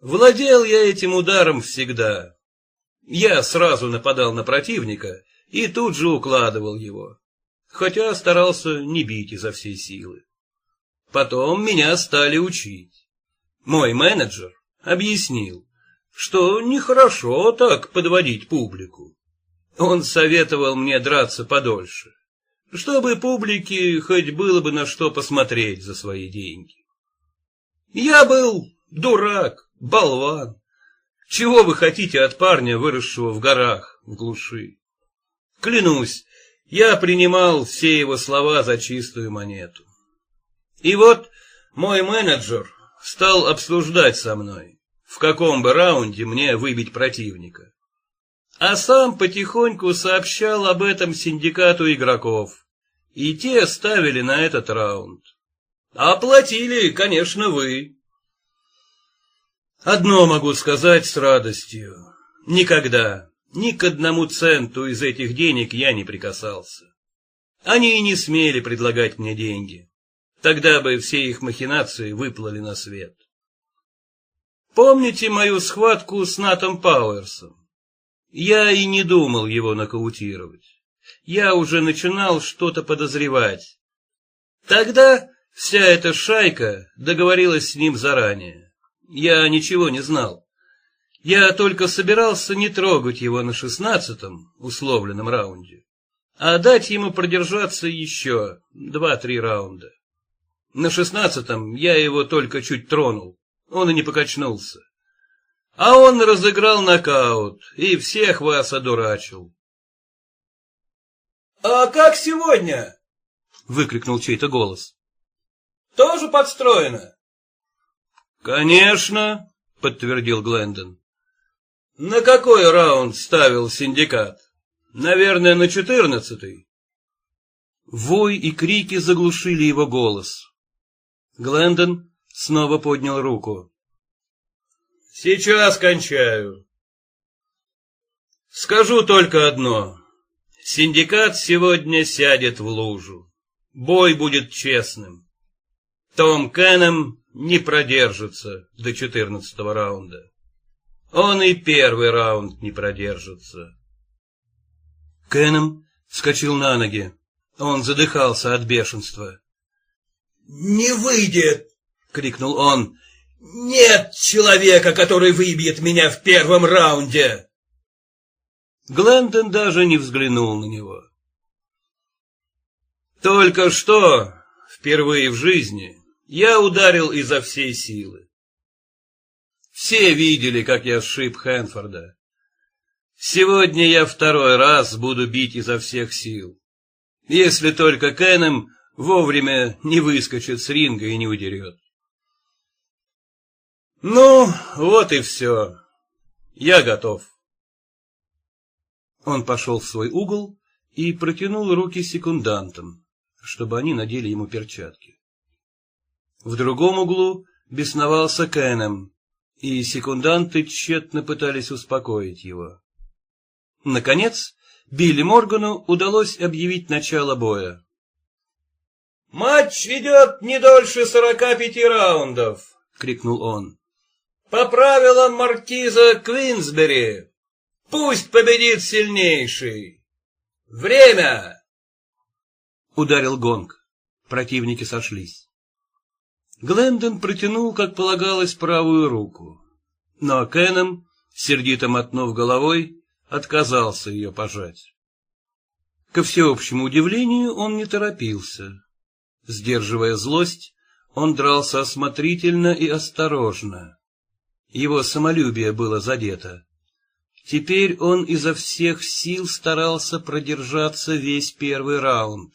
Владел я этим ударом всегда. Я сразу нападал на противника и тут же укладывал его хотя старался не бить изо всей силы. Потом меня стали учить. Мой менеджер объяснил, что нехорошо так подводить публику. Он советовал мне драться подольше, чтобы публике хоть было бы на что посмотреть за свои деньги. Я был дурак, болван. Чего вы хотите от парня, выросшего в горах, в глуши? Клянусь, я принимал все его слова за чистую монету. И вот мой менеджер стал обсуждать со мной, в каком бы раунде мне выбить противника. А сам потихоньку сообщал об этом синдикату игроков, и те ставили на этот раунд. Оплатили, конечно, вы. Одно могу сказать с радостью. Никогда, ни к одному центу из этих денег я не прикасался. Они и не смели предлагать мне деньги. Тогда бы все их махинации выплыли на свет. Помните мою схватку с Натом Пауэрсом? Я и не думал его нокаутировать. Я уже начинал что-то подозревать. Тогда вся эта шайка договорилась с ним заранее. Я ничего не знал. Я только собирался не трогать его на шестнадцатом условленном раунде, а дать ему продержаться еще два-три раунда. На шестнадцатом я его только чуть тронул, он и не покачнулся. А он разыграл нокаут и всех вас одурачил. — А как сегодня? — выкрикнул чей-то голос. — Тоже подстроено? — Конечно, — подтвердил Глендон. — На какой раунд ставил синдикат? Наверное, на четырнадцатый. Вой и крики заглушили его голос. Глендон снова поднял руку. «Сейчас кончаю. Скажу только одно. Синдикат сегодня сядет в лужу. Бой будет честным. Том Кеннем не продержится до четырнадцатого раунда. Он и первый раунд не продержится». Кеннем вскочил на ноги. Он задыхался от бешенства. «Не выйдет!» — крикнул он. «Нет человека, который выбьет меня в первом раунде!» Глендон даже не взглянул на него. «Только что, впервые в жизни, я ударил изо всей силы. Все видели, как я сшиб Хэнфорда. Сегодня я второй раз буду бить изо всех сил. Если только Кеннем вовремя не выскочит с ринга и не удерет. Ну, вот и все. Я готов. Он пошел в свой угол и протянул руки секундантам, чтобы они надели ему перчатки. В другом углу бесновался Кэном, и секунданты тщетно пытались успокоить его. Наконец, Билли Моргану удалось объявить начало боя. «Матч ведет не дольше сорока пяти раундов!» — крикнул он. «По правилам маркиза Квинсбери, пусть победит сильнейший! Время!» Ударил гонг. Противники сошлись. Глендон протянул, как полагалось, правую руку. Но Кеном, сердито мотнув головой, отказался ее пожать. Ко всеобщему удивлению он не торопился. Сдерживая злость, он дрался осмотрительно и осторожно. Его самолюбие было задето. Теперь он изо всех сил старался продержаться весь первый раунд.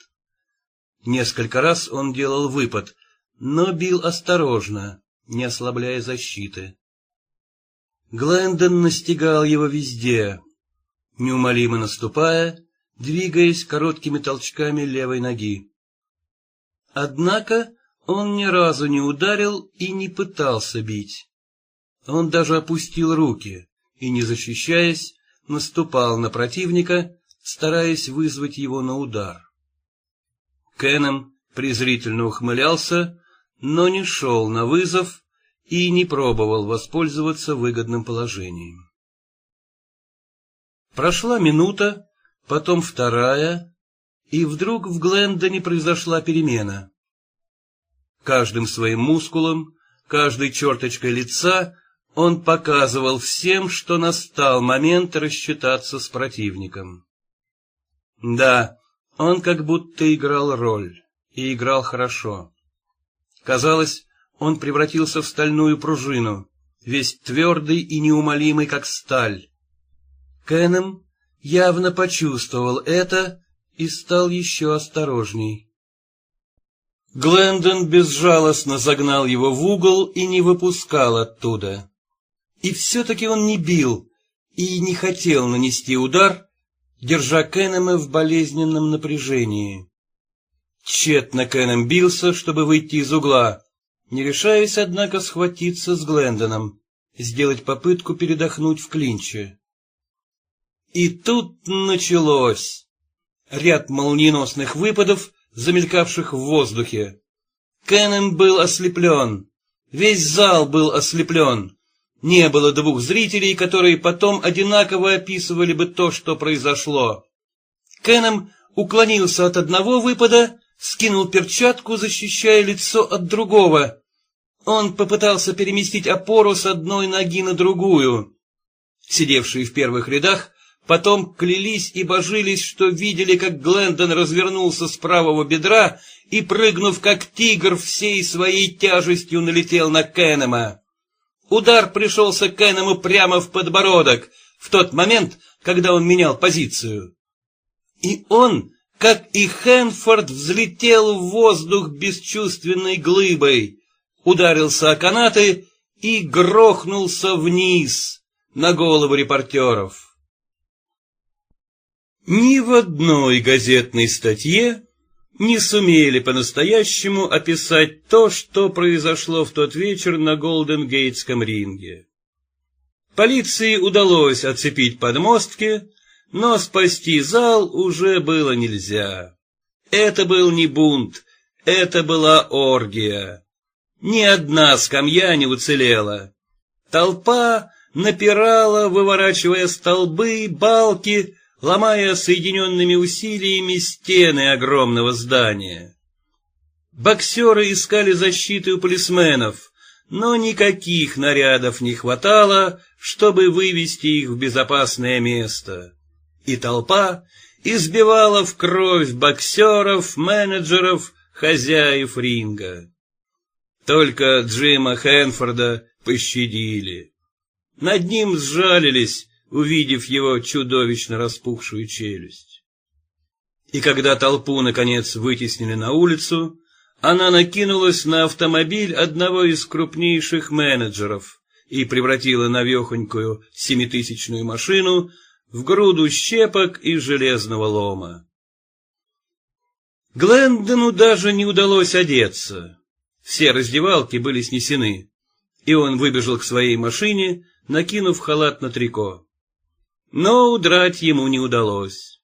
Несколько раз он делал выпад, но бил осторожно, не ослабляя защиты. Глендон настигал его везде, неумолимо наступая, двигаясь короткими толчками левой ноги. Однако он ни разу не ударил и не пытался бить. Он даже опустил руки и, не защищаясь, наступал на противника, стараясь вызвать его на удар. Кеном презрительно ухмылялся, но не шел на вызов и не пробовал воспользоваться выгодным положением. Прошла минута, потом вторая, и вдруг в Глендоне произошла перемена. Каждым своим мускулом, каждой черточкой лица он показывал всем, что настал момент рассчитаться с противником. Да, он как будто играл роль, и играл хорошо. Казалось, он превратился в стальную пружину, весь твердый и неумолимый, как сталь. Кэном явно почувствовал это и стал еще осторожней. Глендон безжалостно загнал его в угол и не выпускал оттуда. И все-таки он не бил и не хотел нанести удар, держа Кеннема в болезненном напряжении. Тщетно Кеннем бился, чтобы выйти из угла, не решаясь, однако, схватиться с Глендоном, сделать попытку передохнуть в клинче. И тут началось. Ряд молниеносных выпадов, замелькавших в воздухе. Кеннем был ослеплен. Весь зал был ослеплен. Не было двух зрителей, которые потом одинаково описывали бы то, что произошло. Кеннем уклонился от одного выпада, скинул перчатку, защищая лицо от другого. Он попытался переместить опору с одной ноги на другую. Сидевшие в первых рядах потом клялись и божились, что видели, как Глендон развернулся с правого бедра и, прыгнув как тигр, всей своей тяжестью налетел на Кеннема. Удар пришелся Кеннему прямо в подбородок, в тот момент, когда он менял позицию. И он, как и Хэнфорд, взлетел в воздух бесчувственной глыбой, ударился о канаты и грохнулся вниз на голову репортеров. Ни в одной газетной статье не сумели по-настоящему описать то, что произошло в тот вечер на Голден-Гейтском ринге. Полиции удалось оцепить подмостки, но спасти зал уже было нельзя. Это был не бунт, это была оргия. Ни одна скамья не уцелела. Толпа напирала, выворачивая столбы, балки, ломая соединенными усилиями стены огромного здания. Боксеры искали защиты у полисменов, но никаких нарядов не хватало, чтобы вывести их в безопасное место. И толпа избивала в кровь боксеров, менеджеров, хозяев ринга. Только Джима Хэнфорда пощадили. Над ним сжалились, увидев его чудовищно распухшую челюсть. И когда толпу, наконец, вытеснили на улицу, она накинулась на автомобиль одного из крупнейших менеджеров и превратила навехонькую семитысячную машину в груду щепок и железного лома. Глендону даже не удалось одеться. Все раздевалки были снесены, и он выбежал к своей машине, накинув халат на трико. Но удрать ему не удалось.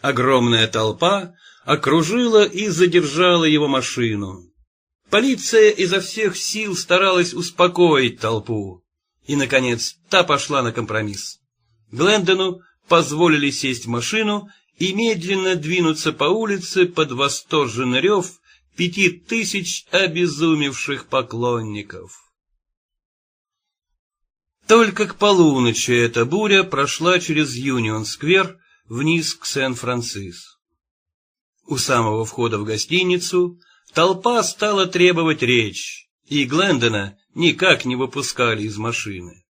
Огромная толпа окружила и задержала его машину. Полиция изо всех сил старалась успокоить толпу. И, наконец, та пошла на компромисс. Глендону позволили сесть в машину и медленно двинуться по улице под восторженный рев пяти тысяч обезумевших поклонников. Только к полуночи эта буря прошла через Юнион-сквер вниз к Сен-Францис. У самого входа в гостиницу толпа стала требовать речь, и Глендона никак не выпускали из машины.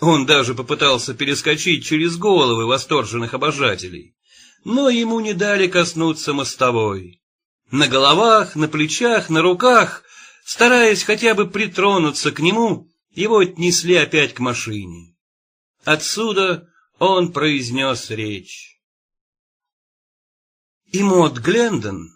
Он даже попытался перескочить через головы восторженных обожателей, но ему не дали коснуться мостовой. На головах, на плечах, на руках, стараясь хотя бы притронуться к нему, его отнесли опять к машине. Отсюда он произнес речь. И Мот Глендон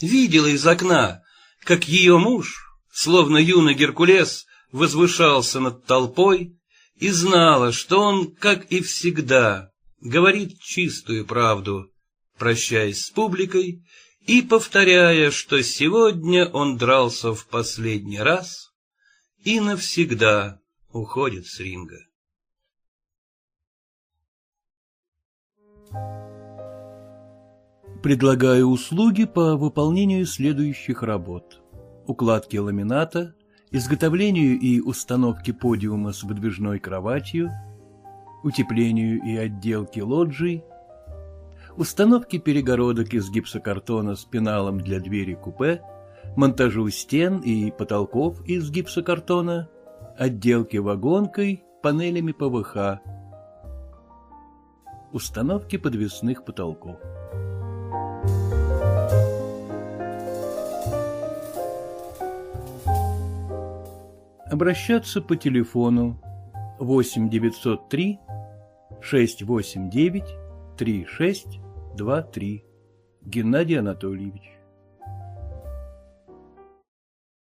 видела из окна, как ее муж, словно юный Геркулес, возвышался над толпой и знала, что он, как и всегда, говорит чистую правду, прощаясь с публикой и повторяя, что сегодня он дрался в последний раз и навсегда уходит с ринга. Предлагаю услуги по выполнению следующих работ. Укладки ламината, изготовлению и установке подиума с выдвижной кроватью, утеплению и отделке лоджий, установке перегородок из гипсокартона с пеналом для двери купе, монтажу стен и потолков из гипсокартона, отделке вагонкой, панелями ПВХ, установке подвесных потолков. Обращаться по телефону 8 903 689 3623 Геннадий Анатольевич